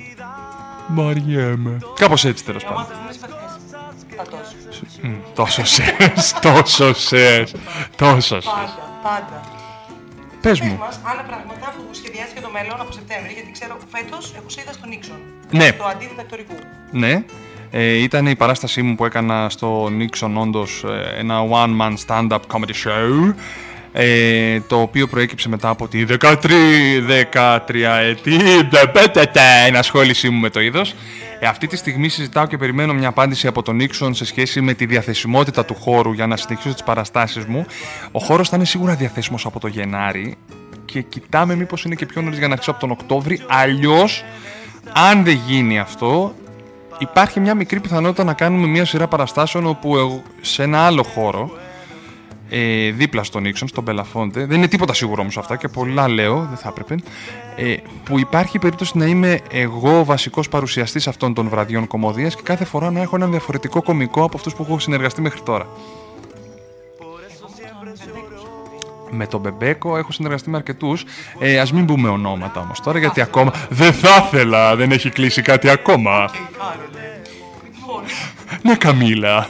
Βαριέμαι. Κάπως έτσι τέλος πάντων. Μάθες μήνες φετιές. Πατός. Μμ, Τόσος σες, τόσος σες, τόσος σες. Πάντα, πάντα. Πες Πες μου. μας άλλα πράγματα που σχεδιάζει για το μέλλον από Σεπτέμβρη, γιατί ξέρω φέτος εγώ σε είδα στον Νίξον. Ναι. Το αντίδιδακτορικού. Ναι. Ε, ήταν η παράστασή μου που έκανα στο Nixon, όντως ε, ένα one-man stand-up comedy show ε, το οποίο προέκυψε μετά από τη 13, 13 ετή ενασχόλησή μου με το είδος. Ε, αυτή τη στιγμή συζητάω και περιμένω μια απάντηση από τον Nixon σε σχέση με τη διαθεσιμότητα του χώρου για να συνεχίσω τις παραστάσεις μου. Ο χώρος θα είναι σίγουρα διαθέσιμος από το Γενάρη και κοιτάμε μήπως είναι και πιο νωρίς για να αρχίσω από τον Οκτώβρη. Αλλιώς, αν δεν γίνει αυτό, υπάρχει μια μικρή πιθανότητα να κάνουμε μια σειρά παραστάσεων όπου εγώ, σε ένα άλλο χώρο, ε, δίπλα στον Nixon, στον Μπελαφόντε, δεν είναι τίποτα σίγουρο όμως αυτά και πολλά λέω, δεν θα έπρεπε, ε, που υπάρχει περίπτωση να είμαι εγώ ο βασικός παρουσιαστής αυτών των βραδιών κομμωδίας και κάθε φορά να έχω έναν διαφορετικό κομικό από αυτούς που έχω συνεργαστεί μέχρι τώρα. Με τον Μπεμπέκο έχω συνεργαστεί με αρκετούς. Ε, Α μην πούμε ονόματα όμως τώρα, γιατί ακόμα. Δεν θα ήθελα, δεν έχει κλείσει κάτι ακόμα. Και η Κάρολε. Λοιπόν, Ναι, Καμίλα.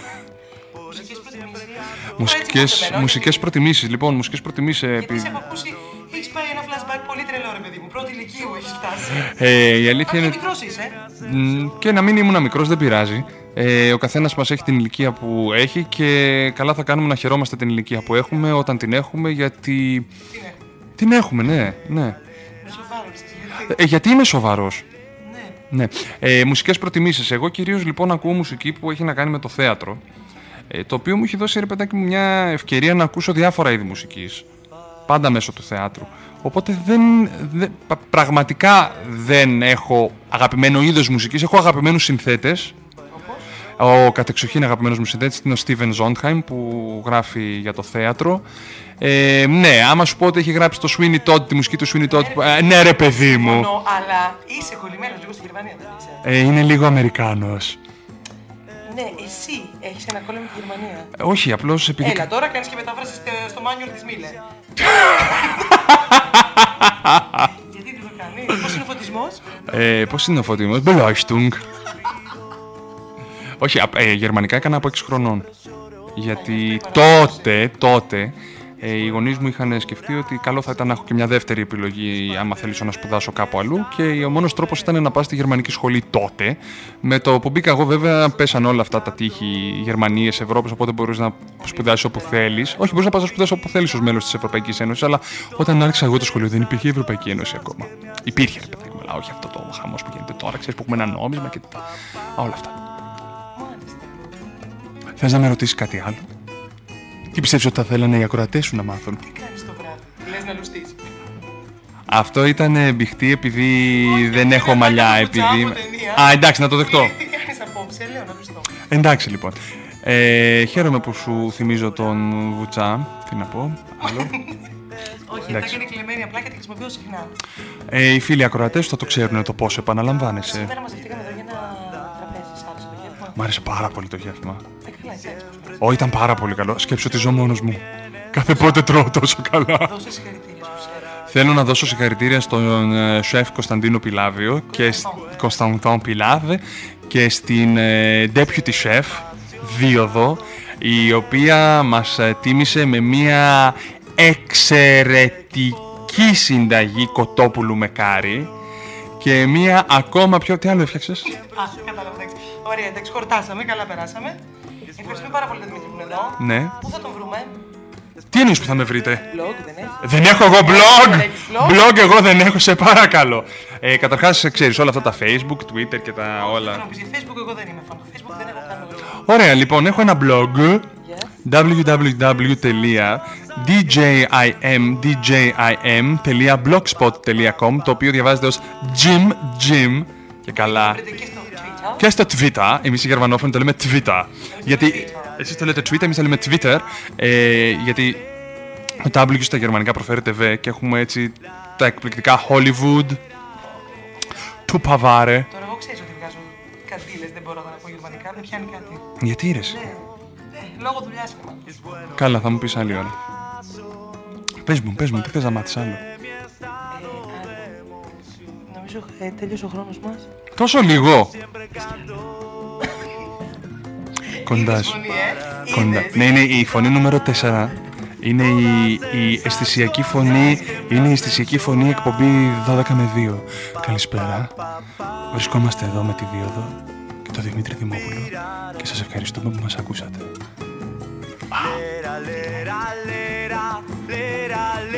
Μουσικές προτιμήσεις. Μουσικές, Έτσι, μουσικές προτιμήσεις, λοιπόν, μουσικές προτιμήσεις. ε, Γιατί επί- σε έχω ακούσει, έχεις πάει ένα flashback πολύ τρελό ρε παιδί μου. Πρώτη ηλικίου έχεις φτάσει. Ε, η αλήθεια Αν είναι. και μικρός είσαι. Μ, Και να μην ήμουν μικρός, δεν πειράζει. Ε, ο καθένας μας έχει την ηλικία που έχει και καλά θα κάνουμε να χαιρόμαστε την ηλικία που έχουμε όταν την έχουμε γιατί. Την έχουμε, ναι, ναι. Σοβάρεψες. γιατί- Ε, γιατί είμαι σοβαρός; Ναι. Ναι. Ε, Μουσικές προτιμήσεις. Εγώ κυρίως λοιπόν ακούω μουσική που έχει να κάνει με το θέατρο. Ε, το οποίο μου έχει δώσει ρε παιδάκι μου μια ευκαιρία να ακούσω διάφορα είδη μουσικής. Πάντα μέσω του θεάτρου. Οπότε δεν, δεν- πα- πραγματικά δεν έχω αγαπημένο είδος μουσικής. Έχω αγαπημένους συνθέτες. Ο κατεξοχήν αγαπημένος μου συνδέτης είναι ο Steven Sondheim που γράφει για το θέατρο. Ε, ναι, άμα σου πω ότι έχει γράψει το Sweeney Todd, τη μουσική του Sweeney Todd. ε, ναι, ρε παιδί μου. Συμφωνώ, αλλά είσαι κολλημένος λίγο στη Γερμανία, δεν είσαι. Ε, είναι λίγο Αμερικάνος. Ναι, εσύ έχεις ένα κόλλο με τη Γερμανία. Ε, όχι, απλώς επειδή. Έλα, τώρα κάνεις και μετάφραση στο, στο μάνιουαλ της Μίλε. Γιατί δεν το κάνεις, πώς είναι ο φωτισμός; Ε, Πώς είναι ο φωτισμός, Beleuchtung. Όχι, απ- ε, γερμανικά έκανα από 6 χρονών. Γιατί τότε, τότε, ε, οι γονείς μου είχαν σκεφτεί ότι καλό θα ήταν να έχω και μια δεύτερη επιλογή άμα θελήσω να σπουδάσω κάπου αλλού. Και ο μόνος τρόπος ήταν να πάω στη γερμανική σχολή τότε. Με το που μπήκα εγώ, βέβαια, πέσαν όλα αυτά τα τείχη Γερμανίες, Ευρώπης, οπότε μπορείς να σπουδάσεις όπου θέλεις. Όχι, μπορείς να πας να σπουδάσεις όπου θέλεις ως μέλος της Ευρωπαϊκής Ένωσης, αλλά όταν άρχισα εγώ το σχολείο δεν υπήρχε η Ευρωπαϊκή Ένωση ακόμα. Υπήρχε, ρε παιδί μου, αλλά όχι αυτό το χαμός που γίνεται τώρα. Ξέρεις που έχουμε ένα νόμισμα και τα... όλα αυτά. Θες να με ρωτήσεις κάτι άλλο; Τι πιστεύει ότι θα θέλανε οι ακροατές σου να μάθουν; Τι κάνεις το βράδυ, λες να λουστείς. Αυτό ήταν μπηχτή επειδή δεν είναι έχω ένα μαλλιά. από Επειδή... κουτσά από ταινία. Α, εντάξει, να το δεχτώ. Τι κάνεις απόψε, λέω να λουστώ. Εντάξει λοιπόν. Ε, χαίρομαι που σου θυμίζω τον Βουτσά. Τι να πω. Άλλο. Όχι, Εντάξει. τα είναι κλεμμένη απλά και τη χρησιμοποιώ συχνά. Ε, οι φίλοι ακροατές θα το ξέρουν το πόσο επαναλαμβάνεσαι. Σήμερα μαζευτήκαμε εδώ για ένα τραπέζι, σ' άρεσε το γεύμα. Μ' άρεσε πάρα πολύ το γεύμα. Ε, καλά, έτσι, έτσι. Όχι, ήταν πάρα πολύ καλό. Σκέψω ότι ζω μόνος μου. Κάθε πότε τρώω τόσο καλά. Δώσε συγχαρητήρια στους σεφ. Θέλω να δώσω συγχαρητήρια στον ε, σεφ Κωνσταντίνο Πιλάβιο και σ- Κωνσταντινό Πιλάβε και στην ε, deputy chef Δίωδο η οποία μας ε, τίμησε με μια εξαιρετική συνταγή κοτόπουλου με κάρι και μια ακόμα πιο... Τι άλλο έφτιαξες; Α, κατάλαβα, εντάξει. Ωραία, εντάξει, χορτάσαμε, καλά περάσαμε. Ευχαριστούμε πάρα πολύ τον Δημήτρη που είναι εδώ. Ναι. Πού θα τον βρούμε, Τι εννοείς που θα με βρείτε; blog δεν έχεις; Δεν έχω εγώ blog! Δεν έχεις blog? Blog; Εγώ δεν έχω, σε παρακαλώ. Ε, καταρχάς, ξέρεις όλα αυτά τα Facebook, Twitter και τα όλα. Θέλω να πεις για Facebook, εγώ δεν είμαι fan. Facebook δεν έχω κάνει blog. Ωραία, λοιπόν, έχω ένα blog Yes. www.djim.blogspot.com το οποίο διαβάζεται ως Jim Jim και καλά. Βρείτε και στο Twitter. Και στο Twitter, εμείς οι γερμανόφωνοι το λέμε Twitter. Γιατί εσείς το λέτε Twitter, εμείς το λέμε Twitter. Ε, γιατί το W στα γερμανικά προφέρεται V και έχουμε έτσι τα εκπληκτικά Hollywood, του Παβάρε. Τώρα εγώ ξέρεις ότι βγάζω καντήλες, δεν μπορώ να πω γερμανικά, δεν πιάνει κάτι. Γιατί ρε εσύ; Ε, ε, λόγω δουλειάς είναι μάλλον. Καλά, θα μου πεις άλλη ώρα. Πες μου, πες μου, τι θες να μάθεις άλλο; Ε, άλλο. Νομίζω ε, τέλειωσε ο χρόνος μας. Τόσο λίγο. Κοντά σου. Φωνή, ε. Κοντά. Είδες. Ναι, είναι η φωνή νούμερο 4. Είναι η, η αισθησιακή φωνή, είναι η αισθησιακή φωνή εκπομπή 12 με 2. Καλησπέρα. Βρισκόμαστε εδώ με τη Δίωδο και τον Δημήτρη Δημόπουλο και σας ευχαριστούμε που μας ακούσατε.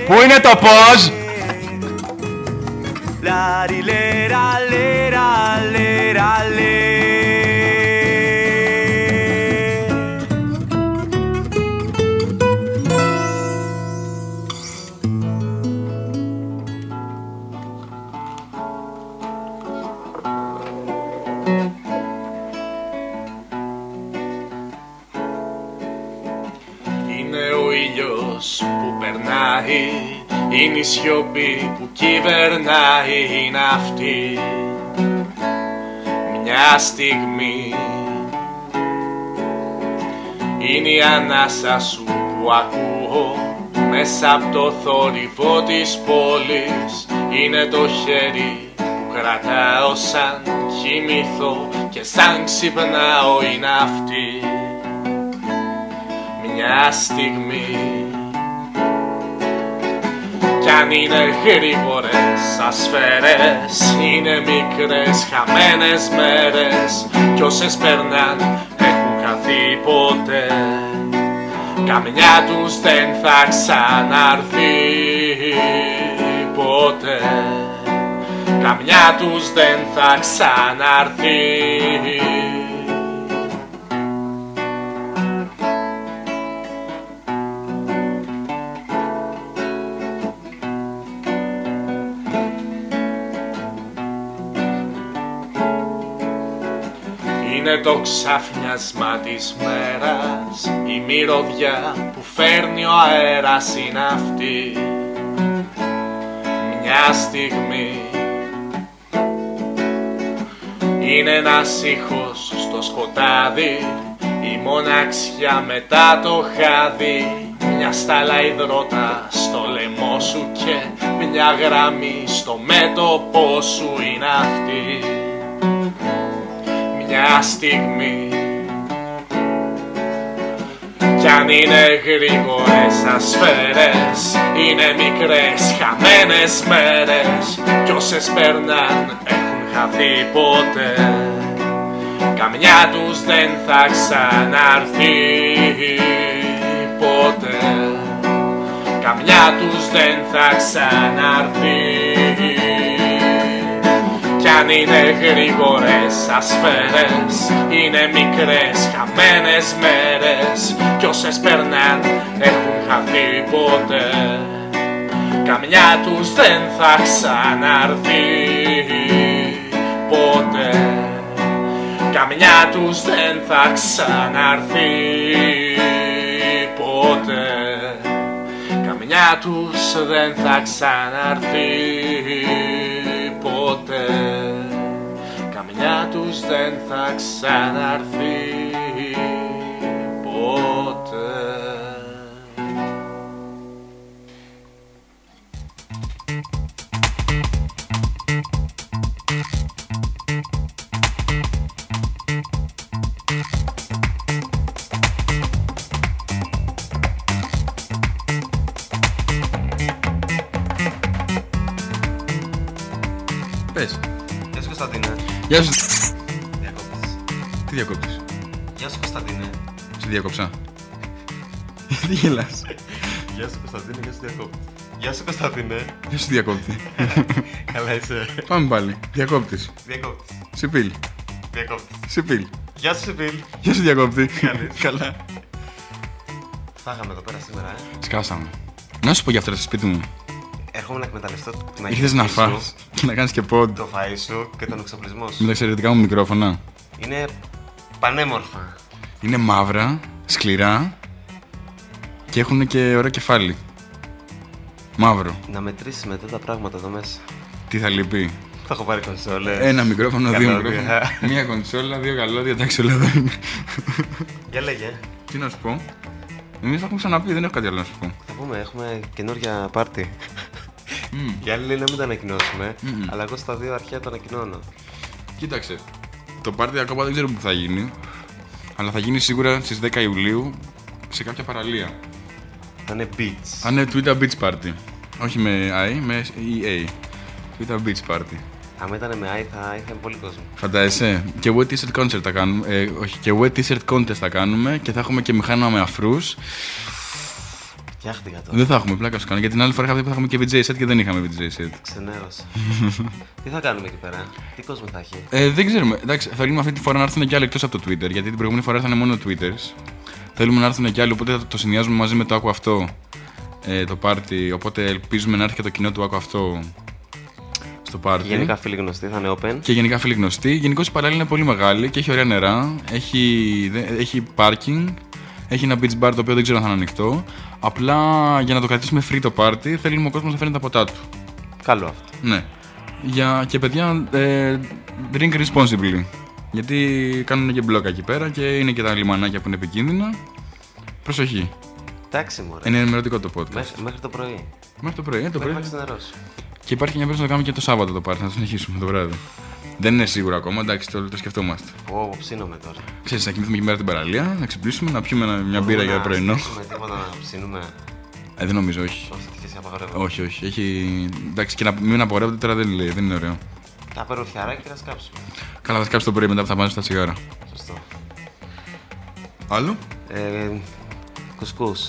Πού είναι το πώς; Lari lera lera lera le. Είναι ο ήλιος που περνάει Είναι η σιωπή που κυβερνάει Είναι αυτή. Μια στιγμή Είναι η ανάσα σου που ακούω. Μέσα από το θόρυβο της πόλης Είναι το χέρι που κρατάω σαν κοιμηθώ Και σαν ξυπνάω είναι αυτή. Μια στιγμή κι αν είναι γρήγορες ασφαίρες Είναι μικρές χαμένες μέρες Κι όσες περνάν έχουν χαθεί ποτέ. Καμιά τους δεν θα ξαναρθεί ποτέ. Καμιά τους δεν θα ξαναρθεί είναι το ξαφνιάσμα της μέρας. Η μυρωδιά που φέρνει ο αέρας είναι αυτή. Μια στιγμή. Είναι ένας ήχος στο σκοτάδι. Η μοναξιά μετά το χάδι. Μια στάλα υδρότα στο λαιμό σου και μια γραμμή στο μέτωπό σου είναι αυτή μια στιγμή. Κι αν είναι γρήγορες ασφαίρες Είναι μικρές χαμένες μέρες. Κι όσες περνάν έχουν χαθεί ποτέ Καμιά τους δεν θα ξαναρθεί ποτέ. Καμιά τους δεν θα ξαναρθεί. Κι αν είναι γρήγορες ασφαίρες Είναι μικρές χαμένες μέρες Κι όσες περνάν έχουν χαθεί ποτέ. Καμιά τους δεν θα ξαναρθεί ποτέ. Καμιά τους δεν θα ξαναρθεί ποτέ. Καμιά τους δεν θα ξαναρθεί τους δεν θα ξαναρθεί ποτέ Πες. Γεια σου Κωνσταντίνε. Γεια σου. Διακόπτης. Τι διακόπτεις. Γεια σου Κωνσταντίνε. Σε διάκοψα. Τι γελάς. Γεια σου Κωνσταντίνε, γεια σου διακόπτη. Γεια σου Κωνσταντίνε. Γεια σου διακόπτη. Καλά είσαι. Πάμε πάλι. Διακόπτης. Διακόπτης. Σιπίλ. Διακόπτης. Σιπίλ. Γεια σου Σιπίλ. Γεια σου διακόπτη. κάνεις; Καλά. Φάγαμε εδώ πέρα σήμερα, ε. Σκάσαμε. Να σου πω για αυτό στο σπίτι μου. Έρχομαι να εκμεταλλευτώ την Ήρθες να αγγελική σου, φας και να κάνεις και πόντ Το φαΐ σου και τον εξοπλισμό με σου. τα εξαιρετικά μου μικρόφωνα. Είναι πανέμορφα. Είναι μαύρα, σκληρά και έχουν και ωραίο κεφάλι. Μαύρο. Να μετρήσεις μετά τα πράγματα εδώ μέσα. Τι θα λείπει; Θα έχω πάρει κονσόλες. Ένα μικρόφωνο, δύο Καλώδια. μικρόφωνα. Μία κονσόλα, δύο καλώδια, εντάξει όλα εδώ είναι. Για λέγε. Τι να σου πω; Εμείς θα έχουμε ξαναπεί, δεν έχω κάτι άλλο να σου πω. Θα πούμε, έχουμε καινούργια πάρτι. Οι άλλοι λένε να μην το ανακοινώσουμε, αλλά εγώ στα δύο αρχαία το ανακοινώνω. Κοίταξε. Το πάρτι ακόμα δεν ξέρω που θα γίνει. Αλλά θα γίνει σίγουρα στις 10 Ιουλίου σε κάποια παραλία. Θα είναι beats. Θα είναι Twitter Beach Party. Όχι με I, με EA. Twitter Beach Party. Αν ήταν με i θα είχαμε πολύ κόσμο. Φαντάζεσαι; Και wet t-shirt concert θα κάνουμε. Ε, όχι, και wet t-shirt contest θα κάνουμε και θα έχουμε και μηχάνημα με αφρούς. Φτιάχτηκα το. Δεν θα έχουμε, πλάκα σου κάνω. Γιατί την άλλη φορά είχα πει ότι θα έχουμε και VJ set και δεν είχαμε VJ set. Ξενέρωσα. Τι θα κάνουμε εκεί πέρα, τι κόσμο θα έχει; Ε, δεν ξέρουμε. Εντάξει, θέλουμε αυτή τη φορά να έρθουν και άλλοι εκτός από το Twitter. Γιατί την προηγούμενη φορά ήρθαν μόνο Twitters. Θέλουμε να έρθουν και άλλοι, οπότε θα το συνδυάζουμε μαζί με το Άκου αυτό ε, το πάρτι. Οπότε ελπίζουμε να έρθει και το κοινό του Άκου αυτό στο πάρτι. Γενικά φίλοι γνωστοί θα είναι open. Και γενικά φίλοι γνωστοί. Γενικώς η παράλια είναι πολύ μεγάλη και έχει ωραία νερά. Έχει, δε- έχει parking. Έχει ένα beach bar το οποίο δεν ξέρω αν θα είναι ανοιχτό. Απλά για να το κρατήσουμε free το party θέλουμε ο κόσμος να φέρνει τα ποτά του. Καλό αυτό. Ναι. Για, και παιδιά, ε, drink responsibly. Γιατί κάνουν και μπλόκα εκεί πέρα και είναι και τα λιμανάκια που είναι επικίνδυνα. Προσοχή. Εντάξει, μωρέ. Είναι ενημερωτικό το podcast. Μέχρι, μέχρι το πρωί. Μέχρι το πρωί, ε, το Μέχρι πρωί. να ξενερώσει. Και υπάρχει μια περίπτωση να το κάνουμε και το Σάββατο το πάρτι, να το συνεχίσουμε το βράδυ. Δεν είναι σίγουρο ακόμα, εντάξει, το, το σκεφτόμαστε. Ω, ψήνομαι τώρα. Ξέρεις, να κοιμηθούμε και μέρα την παραλία, να ξυπνήσουμε, να πιούμε ένα- μια μπύρα Μπορούμε για να πρωινό. στήσουμε τίποτα να ψήνουμε. Ε, δεν νομίζω, όχι. Όχι, τι και απαγορεύω. Όχι, όχι. Έχει... Εντάξει, και να μην απορρέπτεται τώρα δεν, λέει, δεν είναι ωραίο. Θα παίρνω φτιαράκι και να σκάψουμε. Καλά, θα σκάψει το πρωί μετά που θα πάμε στα τσιγάρα. Σωστό. Άλλο; Ε, κουσκούς.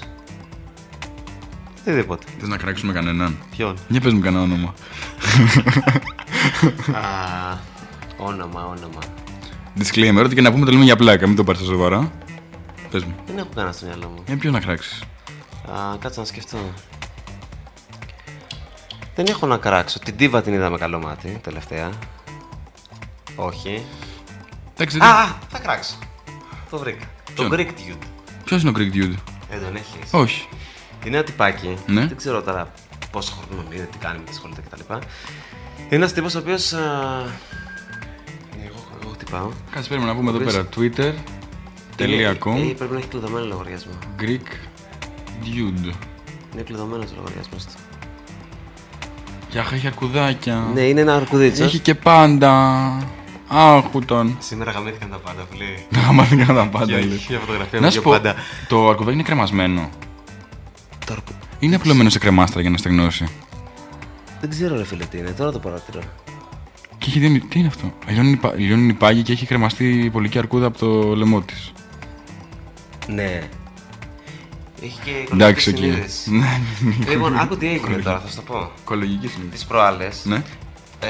Οτιδήποτε. Θες να κράξουμε κανέναν; Ποιον; Για πες μου κανένα όνομα. Α, όνομα, όνομα. Disclaimer, ότι και να πούμε το λέμε για πλάκα, μην το πάρεις στα σοβαρά. Πες μου. Δεν έχω κανένα στο μυαλό μου. Ε, ποιο να κράξεις. Α, κάτσε να σκεφτώ. Δεν έχω να κράξω. Την Τίβα την είδα με καλό μάτι τελευταία. Όχι. Εντάξει, Α, α, θα κράξω. Το βρήκα. Το Ποιον; Greek Dude. Ποιος είναι ο Greek Dude; Δεν τον έχεις. Όχι. Είναι ένα τυπάκι. Ναι. Δεν ξέρω τώρα πόσο χρόνο είναι, τι κάνει με τη σχολή κτλ. Είναι ένας τύπος ο οποίος. Εγώ, εγώ χτυπάω. Κάτσε πρέπει να πούμε εδώ Πες. πέρα. Twitter. Ε, .com πρέπει να έχει κλειδωμένο λογαριασμό. Greek Dude. Είναι κλειδωμένος ο λογαριασμός του. Και αχ, έχει αρκουδάκια. Ναι, είναι ένα αρκουδίτσος. Έχει και πάντα. Άχου τον. Σήμερα γαμήθηκαν τα πάντα, που λέει. Να μάθηκα τα πάντα. Και λες. έχει μια φωτογραφία Να με σου δύο πω, πάντα. το αρκουδάκι είναι κρεμασμένο. Το αρκου- Είναι απλωμένο σε κρεμάστρα για να στεγνώσει. Δεν ξέρω, ρε φίλε, τι είναι. Τώρα το παρατηρώ. Και έχει δει. Τι είναι αυτό; Λιώνει, πα- λιώνει η πάγη και έχει κρεμαστεί η πολική αρκούδα από το λαιμό της. Ναι. Έχει και Εντάξει, οικολογική εκεί. συνείδηση. Ναι, Λοιπόν, άκου τι έγινε τώρα, θα σου το πω. Οικολογική συνείδηση. Τις προάλλες. Ναι. Ε,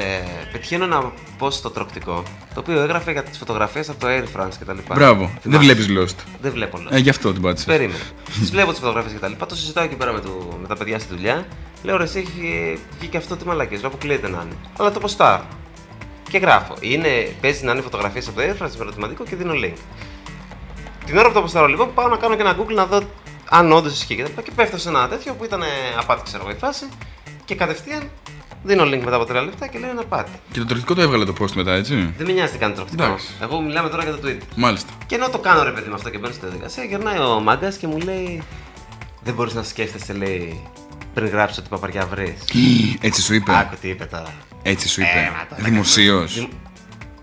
πετυχαίνω ένα post στο τροκτικό, το οποίο έγραφε για τις φωτογραφίες από το Air France κτλ. Μπράβο. Δεν βλέπεις Lost. Δεν βλέπω λέω. Ε, γι' αυτό την πάτησες. Περίμενε. τις βλέπω τις φωτογραφίες και τα λοιπά. Το συζητάω εκεί πέρα με, το, με τα παιδιά στη δουλειά. Λέω ρε, εσύ έχει βγει και αυτό τι μαλακές. Λέω αποκλείεται να είναι. Αλλά το ποστάρω. Και γράφω. Είναι, παίζει να είναι φωτογραφίες από το Air France με ερωτηματικό και δίνω link. Την ώρα που το ποστάρω λοιπόν, πάω να κάνω και ένα Google να δω αν όντως ισχύει και τα λοιπά. Και πέφτω σε ένα τέτοιο που ήταν απάτη, ξέρω εγώ η φάση. Και κατευθείαν δίνω link μετά από τρία λεπτά και λέω είναι απάτη. Και το τροκτικό το έβγαλε το post μετά, έτσι; Δεν με νοιάζει τι κάνει το τροκτικό. Εντάξει. Εγώ μιλάμε τώρα για το Twitter. Μάλιστα. Και ενώ το κάνω ρε παιδί με αυτό και μπαίνω στη διαδικασία, γυρνάει ο μάγκας και μου λέει: Δεν μπορείς να σκέφτεσαι, λέει, πριν γράψει ότι παπαριά βρεις. Έτσι σου είπε. Άκου τι είπε τώρα. Έτσι σου Ε, είπε. μα τώρα Δημοσίως. Δημ-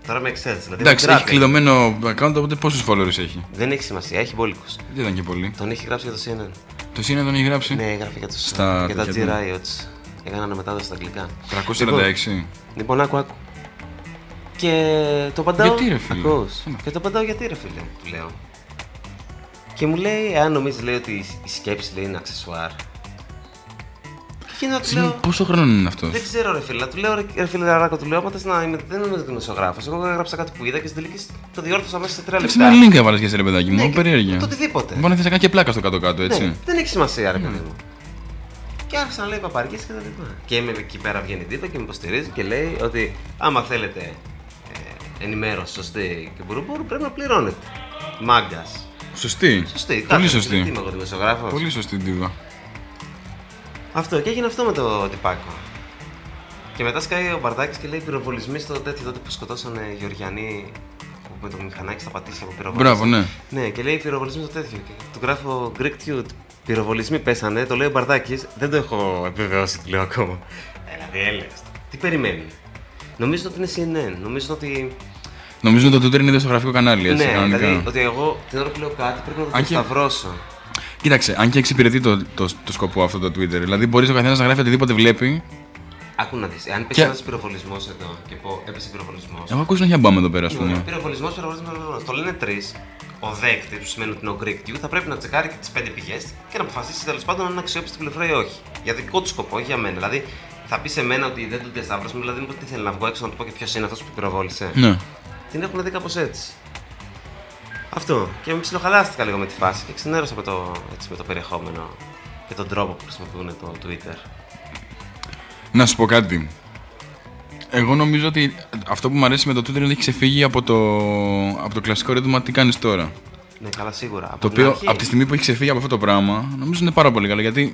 Τώρα με ξέρεις. Δηλαδή Εντάξει, με έχει γράφει. κλειδωμένο account, οπότε πόσους followers έχει; Δεν έχει σημασία, έχει μπόλικους. Δεν ήταν και πολύ. Τον έχει γράψει για το CNN. Το CNN τον έχει γράψει; Ναι, έγραφε για, τους, Στα για τα G τέτοια του. Riots. Έκανα μετάδοση στα αγγλικά. 346. Λοιπόν, άκου, άκου. Και το απαντάω. Γιατί, ρε φίλε; Ακούς. Τι είναι Και το απαντάω γιατί ρε φίλε, του λέω. Και μου λέει, εάν νομίζεις λέει ότι η σκέψη λέει είναι αξεσουάρ. Και εκείνο του Συγγνώμη, λέω, πόσο χρόνο είναι αυτός; δεν ξέρω ρε φίλε, του λέω ρε, ρε φίλε Ράκο, του λέω, άμα θες να είμαι, δεν είμαι δημοσιογράφος, εγώ έγραψα κάτι που είδα και στην τελική το διόρθωσα μέσα σε τρία Εντάξει, λεπτά. ένα link έβαλες και σε ρε παιδάκι μου. Ναι, και Περίεργεια. Το οτιδήποτε. Μπορεί να θες να κάνει και πλάκα στο κάτω-κάτω, Ναι, έτσι. δεν έχει σημασία, ρε παιδί μου. Και άρχισα να λέει παπαριές και τα λοιπά. Και είμαι εκεί πέρα βγαίνει τύπα και με υποστηρίζει και λέει ότι άμα θέλετε ε, ενημέρωση σωστή και μπουρούμπούρου πρέπει να πληρώνετε. Μάγκας. Σωστή. Σωστή. Πολύ κάτσε, Τι σωστή. είμαι εγώ δημοσιογράφος; Πολύ σωστή τύπα. Αυτό και έγινε αυτό με το τυπάκο. Και μετά σκάει ο Μπαρτάκη και λέει πυροβολισμοί στο τέτοιο τότε που σκοτώσανε Γεωργιανοί που με το μηχανάκι στα πατήσια που πυροβολήσαν. Μπράβο, ναι. Ναι, και λέει πυροβολισμοί στο τέτοιο. Και του γράφω Greek Tute. Πυροβολισμοί πέσανε, το λέει ο Μπαρτάκη. Δεν το έχω επιβεβαιώσει, του λέω ακόμα. Δηλαδή έλεγε. Τι περιμένει. Νομίζω ότι είναι CNN. Νομίζω ότι. Νομίζω ότι το Twitter είναι ειδησιογραφικό κανάλι, έτσι, ναι, κανονικά. δηλαδή ότι εγώ την ώρα που λέω κάτι πρέπει να το Αν και- σταυρώσω. Κοίταξε, αν και εξυπηρετεί το, το, το σκοπό αυτό το Twitter. Δηλαδή, μπορείς ο καθένας να γράφει οτιδήποτε βλέπει. Άκου να δεις. Αν πέσει Και- ένας πυροβολισμός εδώ και πω έπεσε πυροβολισμός. Έχω ακούσει να μπάμε εδώ πέρα, ας πούμε. Πυροβολισμός, πυροβολισμός, πυροβολισμός. Το λένε τρεις. Ο δέκτη, που σημαίνει ότι είναι ο Greek View, θα πρέπει να τσεκάρει και τις πέντε πηγές και να αποφασίσει τέλος πάντων αν είναι αξιόπιστη πληροφορία ή όχι. Για δικό του σκοπό, όχι για μένα. Δηλαδή, θα πεις σε μένα ότι δεν του διασταύρωσαμε, δηλαδή μήπως τι θέλει να βγω έξω να του πω και ποιος είναι αυτός που πυροβόλησε. Ναι. Την έχουν δει κάπως έτσι. Αυτό. Και με ψιλοχαλάστηκα λίγο με τη φάση και ξενέρωσα με το, έτσι, με το περιεχόμενο και τον τρόπο που χρησιμοποιούν το Twitter. Να σου πω κάτι. Εγώ νομίζω ότι αυτό που μου αρέσει με το Twitter είναι ότι έχει ξεφύγει από το, από το κλασικό ρεύμα τι κάνεις τώρα. Ναι, καλά, σίγουρα. Από Το την οποίο αρχή- από τη στιγμή που έχει ξεφύγει από αυτό το πράγμα, νομίζω είναι πάρα πολύ καλό. Γιατί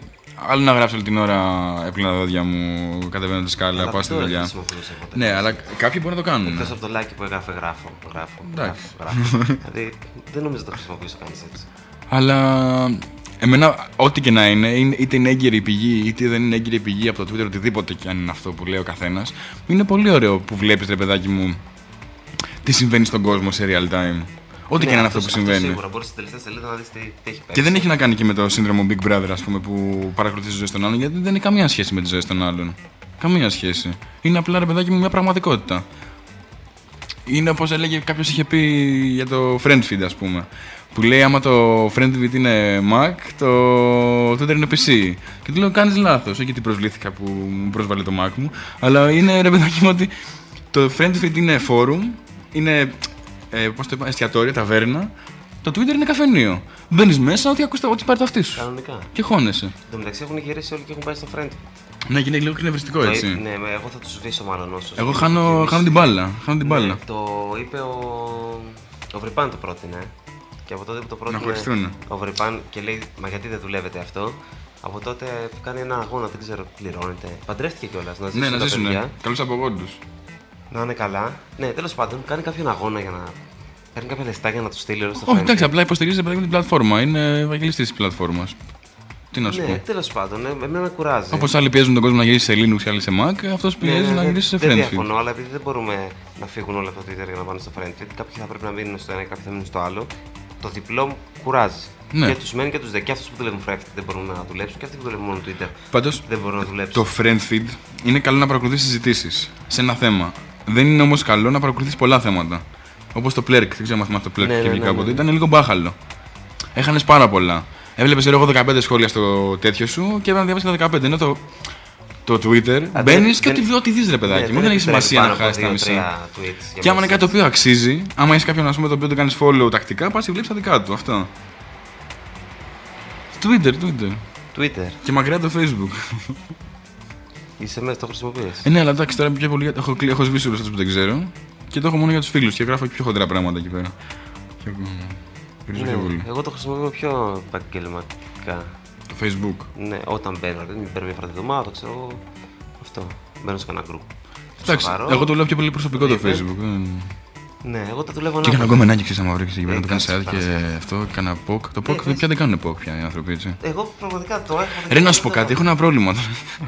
άλλο να γράψω όλη την ώρα έπλυνα τα δόντια μου, κατεβαίνω τη σκάλα, Αλλά πάω στη αυτό δεν δουλειά. χρησιμοποιούσα ποτέ. Ναι, αλλά κάποιοι μπορεί να το κάνουν. Εκτός από το like που έγραφε γράφω. γράφω Εντάξει. γράφω, γράφω. δηλαδή δεν νομίζω ότι το χρησιμοποιήσω κανείς έτσι. Αλλά εμένα, ό,τι και να είναι, είναι- είτε είναι έγκυρη η πηγή, είτε δεν είναι έγκυρη η πηγή από το Twitter, οτιδήποτε και αν είναι αυτό που λέει ο καθένας, είναι πολύ ωραίο που βλέπεις, ρε παιδάκι μου, τι συμβαίνει στον κόσμο σε real time. Ό,τι και να είναι αυτό που συμβαίνει. Σίγουρα μπορείς στην τελευταία σελίδα να δεις τι, τι έχει παίξει. Και δεν έχει να κάνει και με το σύνδρομο Big Brother, ας πούμε, που παρακολουθείς τη ζωή των άλλων, γιατί δεν έχει καμία σχέση με τη ζωή των άλλων. Καμία σχέση. Είναι απλά ρε παιδάκι μου μια πραγματικότητα. Είναι όπως έλεγε κάποιος είχε πει για το friendfeed, ας πούμε. Που λέει άμα το friendfeed είναι Mac, το Twitter είναι PC. Και του λέω κάνεις λάθος. Όχι γιατί προσβλήθηκα που μου πρόσβαλε το Mac μου, αλλά είναι ρε παιδάκι μου ότι το friendfeed είναι forum, είναι ε, πώς το είπα, εστιατόριο, ταβέρνα. Το Twitter είναι καφενείο. Μπαίνεις μέσα, ό,τι ακούς, ό,τι πάρει το αυτί σου. Κανονικά. Και χώνεσαι. Εν τω μεταξύ έχουν γυρίσει όλοι και έχουν πάει στο friend. Ναι, και είναι λίγο κρινευριστικό Το έτσι. είπε- ναι, με- εγώ θα τους σβήσω μάλλον όσο. Εγώ χάνω, χάνω την μπάλα. Χάνω την μπάλα. Ναι, το είπε ο. Ο Βρυπάν το πρότεινε. Και από τότε που το πρότεινε. χωριστούν. Ο Βρυπάν και λέει, Μα γιατί δεν δουλεύετε αυτό; Από τότε κάνει ένα αγώνα, δεν ξέρω, πληρώνεται. Παντρεύτηκε κιόλας να ζήσει Ναι, να τα ζήσουν. παιδιά. Καλού απογόντους. Να είναι καλά. Ναι, τέλος πάντων, κάνει κάποιον αγώνα για να. Παίρνει κάποια λεφτά για να τους στείλει όλο στο Όχι, Friendly. εντάξει, απλά υποστηρίζει την πλατφόρμα. Είναι ευαγγελιστή της πλατφόρμας. Τι να σου Ναι, πω. τέλος πάντων, ε, εμένα με κουράζει. Όπως άλλοι πιέζουν τον κόσμο να γυρίσει σε Linux και άλλοι σε Mac, αυτός Ναι, πιέζει ναι, να ναι, γυρίσει σε Δεν Friendfeed. διαφωνώ, αλλά επειδή δεν μπορούμε να φύγουν όλα από το Twitter για να πάνε στο Friendfeed, κάποιοι θα πρέπει να μείνουν στο ένα και κάποιοι θα μείνουν στο άλλο. Το διπλό μου κουράζει. Ναι. Και τους μένει και τους δε. Και αυτούς που δουλεύουν Friendfeed δεν μπορούν να δουλέψουν και αυτοί που δουλεύουν μόνο Twitter Πάντως, δεν μπορούν να δουλέψουν. το Friendfeed είναι καλό να παρακολουθεί συζητήσεις σε ένα θέμα. Δεν είναι όμως καλό να παρακολουθείς πολλά θέματα. Όπως το Plurk, δεν ξέρω αν θυμάστε το Plurk Ναι, και ναι, βγήκε ναι, κάποτε. ναι. Ήταν λίγο μπάχαλο. Έχανες πάρα πολλά. Έβλεπες εγώ 15 σχόλια στο τέτοιο σου και έπρεπε να διαβάσεις τα 15. Ενώ το, το Twitter Α, μπαίνεις δεν- και ό,τι, δεν- ό,τι δεις ρε παιδάκι. Ναι, μου δεν έχει επιστρέφει σημασία πάνω να από χάσεις τα δύο-τρία μισά. tweets για Και άμα είναι μέσα. κάτι το οποίο αξίζει, άμα έχει κάποιον ας πούμε, το οποίο τον κάνεις follow τακτικά, πας και βλέπεις τα δικά του. Αυτό. Twitter, Twitter. Twitter. Και μακριά το Facebook. Είσαι μέσα, το χρησιμοποιείς. Ε, ναι, αλλά εντάξει τώρα πιο πολύ. Έχω, κλει- έχω σβήσει όλους αυτούς που δεν ξέρω και το έχω μόνο για τους φίλους και γράφω και πιο χοντρά πράγματα εκεί πέρα. Και ακόμα. Πυρίζω πιο πολύ. Ναι, εγώ το χρησιμοποιώ πιο επαγγελματικά. Το Facebook. Ναι, όταν μπαίνω, δηλαδή μην παίρνω μια φορά τη βδομάδα, ξέρω εγώ. Αυτό. Μπαίνω σε κανένα group. Εντάξει, Σοβαρό. εγώ το λέω πιο πολύ προσωπικό το Twitter. Facebook. Δεν- Ναι, εγώ το δουλεύω Και έκανα ανάποδα. γκόμενάκι ξέρεις άμα βρήκες εκεί πέρα Ε, να το κάνει κάτσε, ad και κάτσε. αυτό. Έκανα POC. Το POC Ε, πια δεν κάνουν POC πια οι άνθρωποι έτσι. Εγώ πραγματικά το έχω. Ρε να σου πω κάτι, έχω ένα πρόβλημα.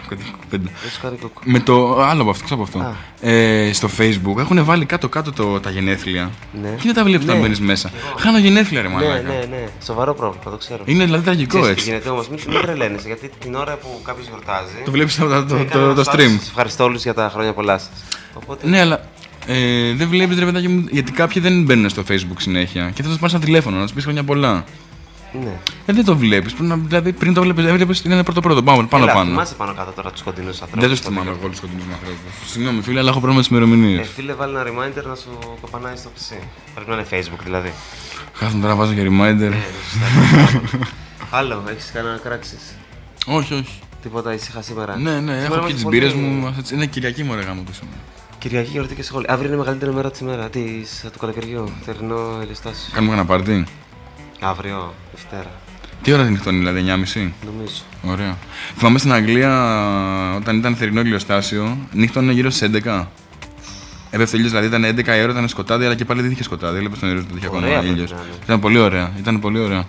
Κάτι κουβέντα. Δεν σου κάνει κουκ. Με το άλλο από αυτό, ξέρω από Α. αυτό. Ε, στο facebook έχουν βάλει κάτω-κάτω το, τα γενέθλια. Ναι. Και δεν τα βλέπεις όταν Ναι. μπαίνεις μέσα. Χάνω γενέθλια, ρε Ναι, μαλάκα. ναι, ναι. Σοβαρό πρόβλημα, το ξέρω. Είναι δηλαδή τραγικό Ξέρεις τι έτσι. γίνεται όμως, μην, μην τρελαίνεσαι γιατί την ώρα που κάποιος γιορτάζει. Το βλέπεις το, το, το, έκανε το, ένα το status, stream. «Σας Ευχαριστώ όλους για τα χρόνια πολλά σας. Οπότε. Ναι, αλλά ε, δεν βλέπεις ρε παιδάκι μου, γιατί κάποιοι δεν μπαίνουν στο facebook συνέχεια και θα τους πάρεις ένα τηλέφωνο να τους πεις χρόνια πολλά. ναι. Ε, δεν το βλέπεις. Δηλαδή πριν το βλέπεις, έβλεπε είναι πρώτο-πρώτο. Πάνω, πάνω. Έλα, πάνω. θυμάσαι πάνω κάτω τώρα τους κοντινούς ανθρώπους. Δεν τους θυμάμαι εγώ τους κοντινούς ανθρώπους. Συγγνώμη, φίλε, αλλά έχω πρόβλημα με τις ημερομηνίες. Ε, φίλε, βάλει ένα reminder να σου κοπανάει στο PC. Πρέπει να είναι Facebook δηλαδή. Χάθομαι τώρα, βάζω και reminder. Ε, δεν σωστά. Άλλο, έχεις κανένα κράξεις; όχι, όχι. Τίποτα ήσυχα σήμερα; Ναι, ναι, Σήμερα έχω είμαστε και τις πολύ- μπύρες μου. έτσι, Είναι Κυριακή μου, ρε γάμο το σήμερα. Κυριακή γιορτή και σχόλια. Αύριο είναι η μεγαλύτερη μέρα της ημέρας της, του καλοκαιριού. Θερινό ελιστάσιο. Κάνουμε ένα πάρτι. Αύριο, Δευτέρα. Τι ώρα νυχτώνει, δηλαδή 9.30. Νομίζω. Ωραία. Θυμάμαι στην Αγγλία όταν ήταν θερινό ηλιοστάσιο, νύχτωνε γύρω στις 11. Έπεφτε ήλιο, δηλαδή ήταν 11 η ώρα, ήταν σκοτάδι, αλλά και πάλι δεν είχε σκοτάδι. Έλεπε τον ήλιο, δεν είχε ακόμα Ωραία πρέπει ήλιο. να είναι. Ήταν πολύ ωραία. Ήταν πολύ ωραία.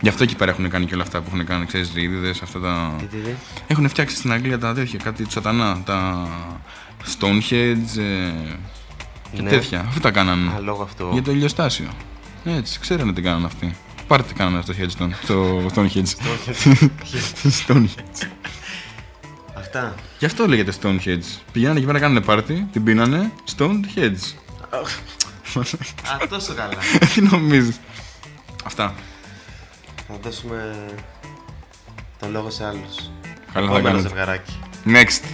Γι' αυτό εκεί πέρα έχουν κάνει και όλα αυτά που έχουν κάνει, ξέρεις, ρίδιδες, αυτά τα. Τι, τι, τι. Έχουν φτιάξει στην Αγγλία τα τέτοια, κάτι του σατανά, τα Stonehenge ε, και Ναι. τέτοια. Αυτά τα κάνανε. Α, λόγω αυτού. Για το ηλιοστάσιο. Έτσι, ξέρανε τι κάνανε αυτοί. Πάρτε τι κάνανε στο Hedgestone. Στο Stonehenge. Stonehenge. Αυτά. Γι' αυτό λέγεται Stonehenge. Πηγαίνανε εκεί πέρα να κάνουν πάρτι, την πίνανε Stonehenge. Α, τόσο καλά. Τι νομίζεις; Αυτά. Θα δώσουμε τον λόγο σε άλλους. Καλά θα Επόμενο κάνετε. ζευγαράκι. Next.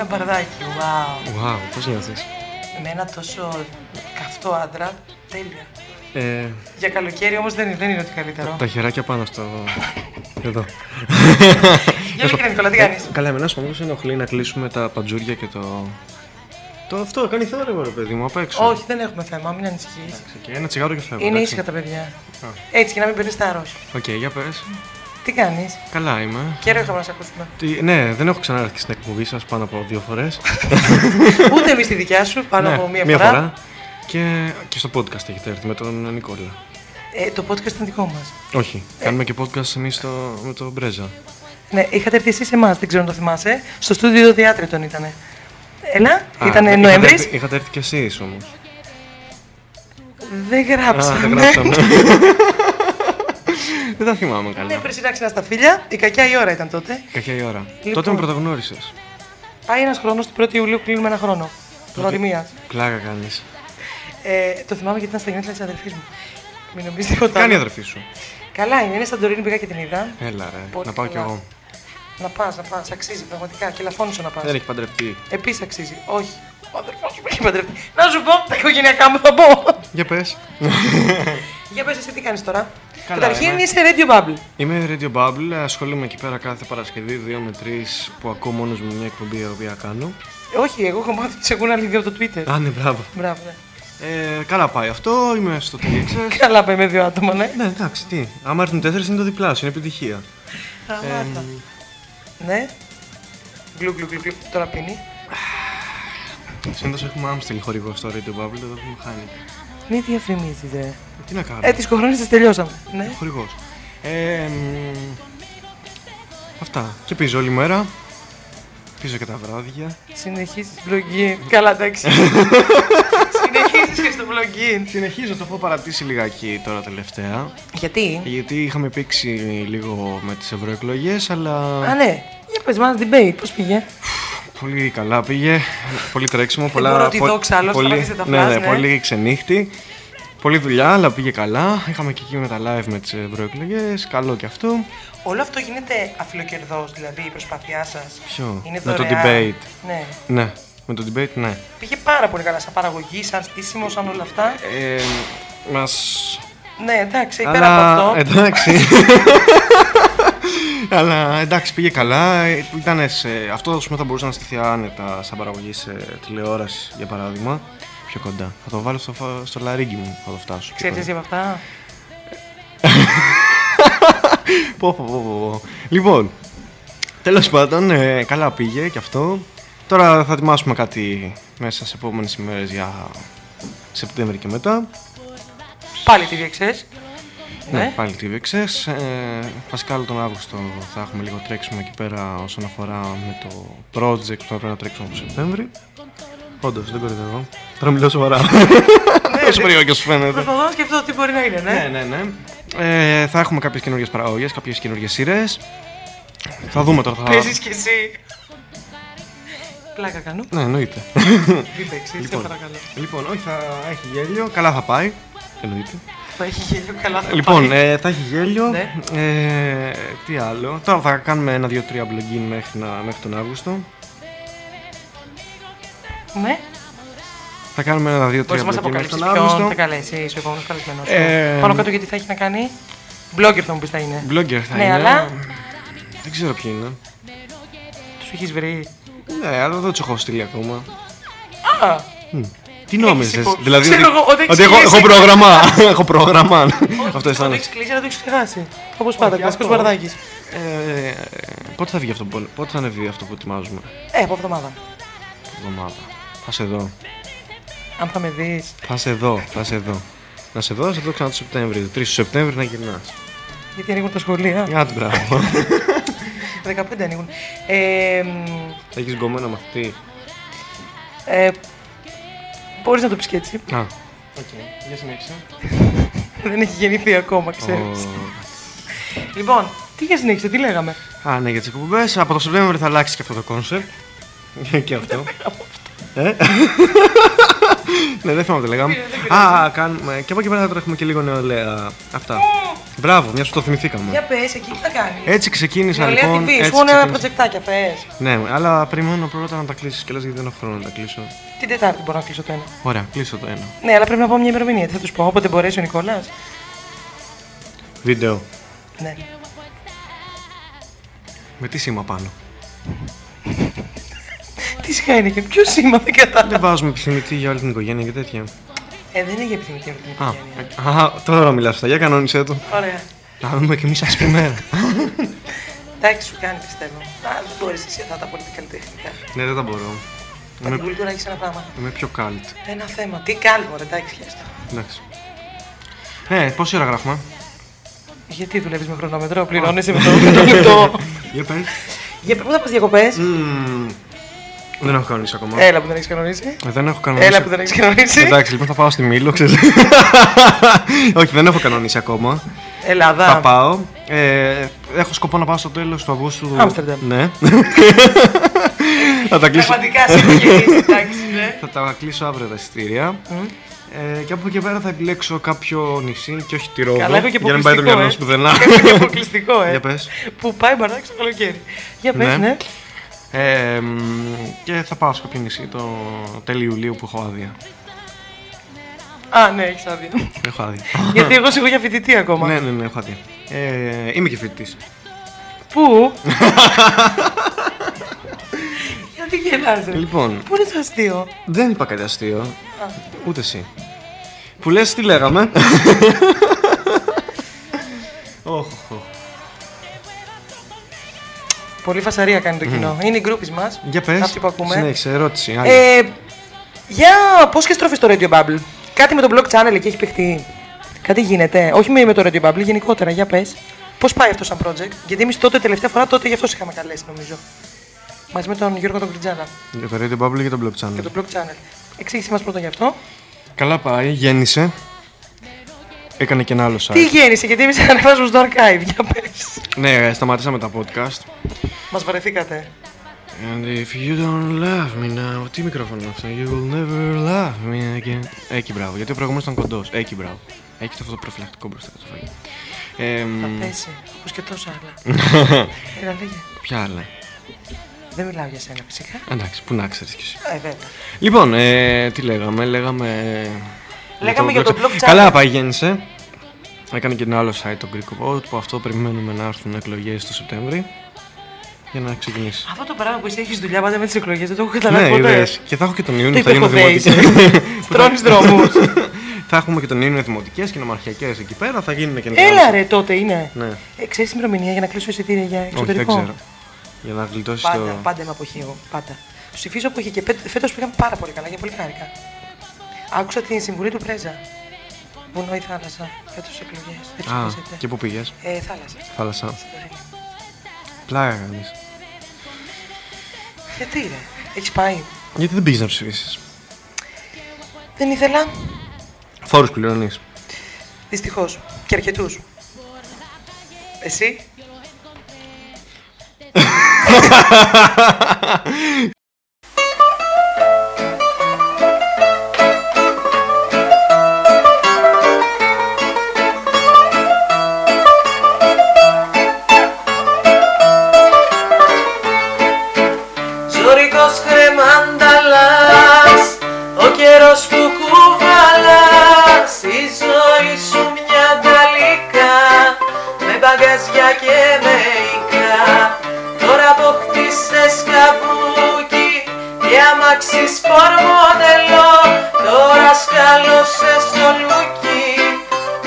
Και τον Νικόλα Μπαρδάκη. Wow. Wow, πώς νιώθεις; Με ένα τόσο καυτό άντρα. Τέλεια. Ε, Για καλοκαίρι όμως δεν, δεν είναι ότι καλύτερο. τα χεράκια πάνω στο... Εδώ. Για λέγε Νικόλα, τι κάνεις; Καλά, εμένα σου μήπως ενοχλεί να κλείσουμε τα παντζούρια και το... Το αυτό, κάνει θόρυβο ρε παιδί μου, απ' έξω. Όχι, δεν έχουμε θέμα, μην ανησυχείς. Και ένα τσιγάρο και φεύγω. Είναι εντάξει. ήσυχα τα παιδιά. Έτσι και να μην παίρνει θάρρο. Οκ, για πες. Τι κάνεις; Καλά είμαι. Καιρό είχαμε να σε ακούσουμε. Τι, ναι, δεν έχω ξανάρθει στην εκπομπή σας πάνω από δύο φορές. Ούτε εμείς τη δικιά σου, πάνω ναι, από μία, μία φορά. φορά. Και, και στο podcast έχετε έρθει με τον Νικόλα. Ε, το podcast είναι δικό μας. Όχι, κάνουμε και podcast εμείς στο, με τον Μπρέζα. Ναι, είχατε έρθει εσείς σε εμάς, δεν ξέρω αν το θυμάσαι. Στο στούντιο Διάτριτον ήτανε. Έλα, Α, ήταν είχατε Νοέμβρης. έρθει- Είχατε έρθει κι εσείς όμως. Δεν Α, γράψαμε. δεν γράψαμε. Δεν τα θυμάμαι Ναι, καλά. πριν συνάξει στα φίλια, η κακιά η ώρα ήταν τότε. Κακιά η ώρα. Λοιπόν. Τότε με πρωτογνώρισες. Πάει ένας χρόνος, την 1η Ιουλίου κλείνουμε ένα χρόνο. Γνωριμία. Πλάκα κάνεις. Ε, το θυμάμαι γιατί ήταν στα γενέθλια της αδερφής μου. Μην νομίζει τίποτα. Κάνει η άλλο. αδερφή σου. Καλά είναι, είναι στα Ντορίνη πήγα και την είδα. Έλα ρε, Πολύ να πάω κι καλά. εγώ. Να πας, να πας, αξίζει πραγματικά. Και λαφώνησο να πας. Δεν έχει παντρευτεί. Επίσης αξίζει. Όχι. Ο αδερφός μου έχει παντρευτεί. Να σου πω, τα οικογενειακά μου θα πω. Για πες. Για πες εσύ τι κάνεις τώρα. Καλά, Καταρχήν είμαι. είσαι Radio Bubble. Είμαι Radio Bubble, ασχολούμαι εκεί πέρα κάθε Παρασκευή 2 με 3 που ακούω μόνος μου μια εκπομπή η οποία κάνω. Ε, Όχι, εγώ έχω μάθει ότι σε ακούνε άλλοι δύο από το Twitter. Α, ναι, μπράβο. Μπράβο, ναι. Ε, καλά πάει αυτό, είμαι στο TXS. Καλά πάει με δύο άτομα, ναι. ναι, εντάξει, τι. Άμα έρθουν τέσσερις είναι το διπλάσιο, είναι επιτυχία. Σταμάτα. Ναι. Γκλου, γκλου, γκλου, γκλου. Τώρα πίνει. Συνήθως έχουμε Άμστελ χορηγό στο Radio Bubble, εδώ έχουμε χάνει. Μη διαφημίζεις, δε. Τι να κάνω; Ε, τις κορώνε τελειώσαμε. Ναι. Χορηγός. Ε, μ, αυτά. Και πίζω όλη μέρα. Πίζω και τα βράδια. Συνεχίζεις βλογγίν. Καλά, εντάξει. Συνεχίζεις και στο βλογγίν. Συνεχίζω, το έχω παρατήσει λιγάκι τώρα τελευταία. Γιατί; Γιατί είχαμε πήξει λίγο με τις ευρωεκλογές, αλλά Α, ναι. Για πες μας debate, πώς πήγε; πολύ καλά πήγε. πολύ τρέξιμο, πολλά. μπορώ τη πο- δόξα, άλλος, πολύ, σταματήστε τα ναι, flash, ναι, ναι. πολύ ξενύχτη. Πολλή δουλειά, αλλά πήγε καλά. Είχαμε και εκεί με τα live με τις ευρωεκλογές. Καλό και αυτό. Όλο αυτό γίνεται αφιλοκερδός, δηλαδή η προσπάθειά σας; Ποιο; Είναι με το δωρεάν; debate. Ναι. Ναι, με το debate, ναι. Πήγε πάρα πολύ καλά σαν παραγωγή, σαν στήσιμο, σαν όλα αυτά. Ε, μας Ναι, εντάξει, πέρα από αυτό. Εντάξει. Αλλά εντάξει, πήγε καλά. Ε, Ήταν σε... Αυτό ας πούμε, θα μπορούσε να στηθεί άνετα σαν παραγωγή σε τηλεόραση, για παράδειγμα. Πιο κοντά. Θα το βάλω στο, φα- στο λαρίγκι μου, θα το φτάσω. πιο Ξέρεις εσύ κοντά. από αυτά; Πω, πω, πω, πω. Λοιπόν, τέλος πάντων, ε, καλά πήγε και αυτό. Τώρα θα ετοιμάσουμε κάτι μέσα σε επόμενες ημέρες για Σεπτέμβρη και μετά. Πάλι τη διεξές. Ναι, Ναι. πάλι TVXS. Ε, βασικά όλο τον Αύγουστο θα έχουμε λίγο τρέξιμο εκεί πέρα όσον αφορά με το project που θα πρέπει να τρέξουμε από Σεπτέμβρη. Όντως, δεν κορυδεύω. Τώρα μιλάω σοβαρά. Όσο περίεργο και σου φαίνεται. Προσπαθώ να σκεφτώ τι μπορεί να είναι, ναι. Ναι, ναι, ναι. Ε, θα έχουμε κάποιες καινούριε παραγωγές, κάποιες καινούριε σειρές. Θα δούμε τώρα. Θα... Παίζεις κι εσύ. Πλάκα κάνω. Ναι, εννοείται. Μην παίξεις, σε λοιπόν, παρακαλώ. λοιπόν, όχι, θα έχει γέλιο. Καλά θα πάει. Εννοείται. Θα έχει γέλιο καλά. θα Λοιπόν, πάει. ε, θα έχει γέλιο. Ναι. Ε, τι άλλο. Τώρα θα κάνουμε ένα, δύο, τρία blogging μέχρι, να, μέχρι τον Αύγουστο. Ναι. Θα κάνουμε ένα, δύο, Μπορείς τρία να μας blogging μέχρι αποκαλύψεις τον ποιον Αύγουστο. θα καλέσεις ο επόμενος καλεσμένος. Ε, Πάνω κάτω γιατί θα έχει να κάνει. Blogger θα μου πεις θα είναι. Blogger θα Ναι, είναι. αλλά Δεν ξέρω ποιοι είναι. τους έχεις βρει. Ναι, αλλά δεν του έχω στείλει ακόμα. Α, Τι νόμιζες, υπο- δηλαδή. Ξέρω ότι- εγώ, ότι έχεις ότι έχω, κλείσει. έχω πρόγραμμα. έχω πρόγραμμα. Αυτό όχι, το αισθάνεσαι. έχεις κλείσει, αλλά το έχεις ξεχάσει. Όπως πάντα, Όχι, κλασικός αυτό. Βαρδάκης. Ε, ε, πότε θα βγει αυτό, που- πότε θα ανεβεί αυτό που ετοιμάζουμε; Ε, από εβδομάδα. Εβδομάδα. Θα σε δω. Αν θα με δεις. Θα σε δω. Θα σε δω. Να σε δω, θα σε δω ξανά το Σεπτέμβριο. 3 του Σεπτέμβρη να γυρνάς. Γιατί ανοίγουν τα σχολεία. Για την μπράβο. 15 ανοίγουν. Ε, μ, Θα έχεις γκόμενο μαθητή. ε, μπορείς να το πεις και έτσι. Α. Οκ. Για συνέχισε. Δεν έχει γεννηθεί ακόμα, ξέρεις. Λοιπόν, τι για συνέχισε, τι λέγαμε; Α, ναι, για τις εκπομπές. Από το Σεπτέμβριο θα αλλάξεις και αυτό το concept. και αυτό. Ε; ναι, δεν θυμάμαι τι λέγαμε. Α, κάνουμε. Και από εκεί πέρα θα τρέχουμε και λίγο νεολαία. Αυτά. Μπράβο, μιας που το θυμηθήκαμε. Για πες, εκεί τι θα κάνεις; Έτσι ξεκίνησα Νεολαία λοιπόν. TV, έτσι σου ένα ξεκίνησα. προτζεκτάκια, φες. Ναι, αλλά περιμένω πρώτα να τα κλείσεις και λες γιατί δεν έχω χρόνο να τα κλείσω. Την Τετάρτη μπορώ να κλείσω το ένα. Ωραία, κλείσω το ένα. Ναι, αλλά πρέπει να πω μια ημερομηνία. Τι θα τους πω, όποτε μπορέσει ο Νικόλας. Βίντεο. Ναι. Με τι σήμα πάνω; Τι σχάει και ποιος σήμα δεν κατάλαβα. Δεν βάζουμε επιθυμητή για όλη την οικογένεια και τέτοια. Ε, δεν είναι για επιθυμητή από την Α, οικογένεια. α, τώρα μιλάς αυτά. Για κανόνισέ το. Ωραία. Να δούμε και εμείς ας πούμε. Εντάξει, σου κάνει πιστεύω. Α, δεν μπορείς εσύ αυτά τα πολύ καλλιτεχνικά. ναι, δεν τα μπορώ. Με Είμαι, την κουλτούρα έχεις ένα πράγμα. είμαι πιο κάλτ. Ένα θέμα. Τι κάνει, μωρέ, εντάξει, χέστο. Εντάξει. Ναι, πόση ώρα γράφουμε; Γιατί δουλεύεις με χρονόμετρο, πληρώνεσαι με το, με το λεπτό. Για πες. Για πού θα πας διακοπές; Μμμ, Δεν έχω κανονίσει ακόμα. Έλα που δεν έχεις κανονίσει. Ε, Δεν έχω κανονίσει. Έλα που δεν έχεις κανονίσει. Εντάξει, λοιπόν θα πάω στη Μήλο, ξέρεις. Όχι, δεν έχω κανονίσει ακόμα. Ελλάδα. Θα πάω. Ε, έχω σκοπό να πάω στο τέλος του Αυγούστου. Άμστερνταμ. Ναι. θα τα κλείσω. Πραγματικά συγγενείς, εντάξει, ναι. θα τα κλείσω αύριο τα εισιτήρια. Ε, και από εκεί και πέρα θα επιλέξω κάποιο νησί και όχι τη Ρόδο. Καλά, έχω και για να μην πάει το αποκλειστικό. μυαλό ε. σου πουθενά. Έχω και αποκλειστικό, ε. Για πες. Που πάει μπαρδάκι στο καλοκαίρι. Για πες, Ναι. ναι. Ε, μ, και θα πάω σε κάποιο νησί το τέλη Ιουλίου που έχω άδεια. Α, ναι, έχεις άδεια. Έχω άδεια. Γιατί εγώ σίγουρα για φοιτητή ακόμα. ναι, ναι, ναι, έχω άδεια. Ε, είμαι και φοιτητής. Πού; Γιατί γελάς, ρε. Λοιπόν, Πού είναι το αστείο; δεν είπα κάτι αστείο. Ούτε εσύ. Που λες τι λέγαμε. Όχ, όχ. Πολύ φασαρία κάνει το κοινό. Είναι οι groupies μας. Για πες, Αυτοί που ακούμε. συνέχισε, ερώτηση. άλλη. Ε, για πώς και στροφή στο Radio Bubble. Κάτι με το blog channel εκεί έχει παιχτεί. Κάτι γίνεται. Όχι με με το Radio Bubble, γενικότερα. Για πες. Πώς πάει αυτό σαν project. Γιατί εμείς τότε τελευταία φορά τότε γι' αυτό σε είχαμε καλέσει νομίζω. Μαζί με τον Γιώργο τον Κριτζάνα Για το Radio Bubble και το Blog Channel. και το blog channel. Εξήγησή μας πρώτα γι' αυτό. Καλά πάει, γέννησε. Έκανε και ένα άλλο site. Τι γέννησε, γιατί εμείς ανεβάζουμε στο archive. Για πες. Ναι, σταματήσαμε τα podcast. Μας βαρεθήκατε. And if you don't love me now. Τι μικρόφωνο είναι αυτό; You will never love me again. Εκεί μπράβο, γιατί ο προηγούμενος ήταν κοντός. Εκεί μπράβο. Έχει αυτό το προφυλακτικό μπροστά του φαγητό. Ε, μ, Θα πέσει. Όπως και τόσα άλλα. Έλα, λέγε. Ποια άλλα; Δεν μιλάω για σένα φυσικά. Εντάξει, πού να ξέρεις κι εσύ. Ε, βέβαια. Λοιπόν, ε, τι λέγαμε, λέγαμε. Λέγαμε για το blog channel. Καλά, πάει, γέννησε. Έκανε και ένα άλλο site, το Greek Code, που αυτό περιμένουμε να έρθουν εκλογές το Σεπτέμβρη. Για να ξεκινήσει. Αυτό το πράγμα που εσύ έχεις δουλειά πάντα με τις εκλογές δεν το έχω καταλάβει Ναι, ποτέ. είδες. Και θα έχω και τον Το Ιούνιο, θα γίνω υπερχοδέησε. δημοτικέ. Στρώνει δρόμους. θα έχουμε και τον Ιούνιο δημοτικές και νομαρχιακέ εκεί πέρα. Θα γίνουν και Έλα ρε, τότε είναι. Ναι, Ε, Ξέρεις ημερομηνία για να κλείσω εισιτήρια για όχι, δεν εξωτερικό; ξέρω. Για να γλιτώσεις Πάντα, το. πάντα είμαι αποχή εγώ. Πάντα. Ψηφίζω αποχή και φέτος πήγαμε πάρα πολύ καλά και πολύ χάρηκα. Άκουσα την συμβουλή του Πρέζα. Βουνό ή θάλασσα για τις εκλογές. Δεν Α, ψηφίσετε. και πού πήγες; Ε, θάλασσα. Θάλασσα. Στην Πλάκα κάνεις. Γιατί ρε, έχεις πάει; Γιατί δεν πήγες να ψηφίσεις; Δεν ήθελα. Φόρους πληρώνεις. Δυστυχώς. Και αρκετούς. Εσύ; Ο καιρός που κουβαλάς Η ζωή σου μια ταλικά Με μπαγκαζιά και με οικά Τώρα αποκτήσες καβούκι Και αμάξι σπορμοντελό Τώρα σκάλωσες το λούκι.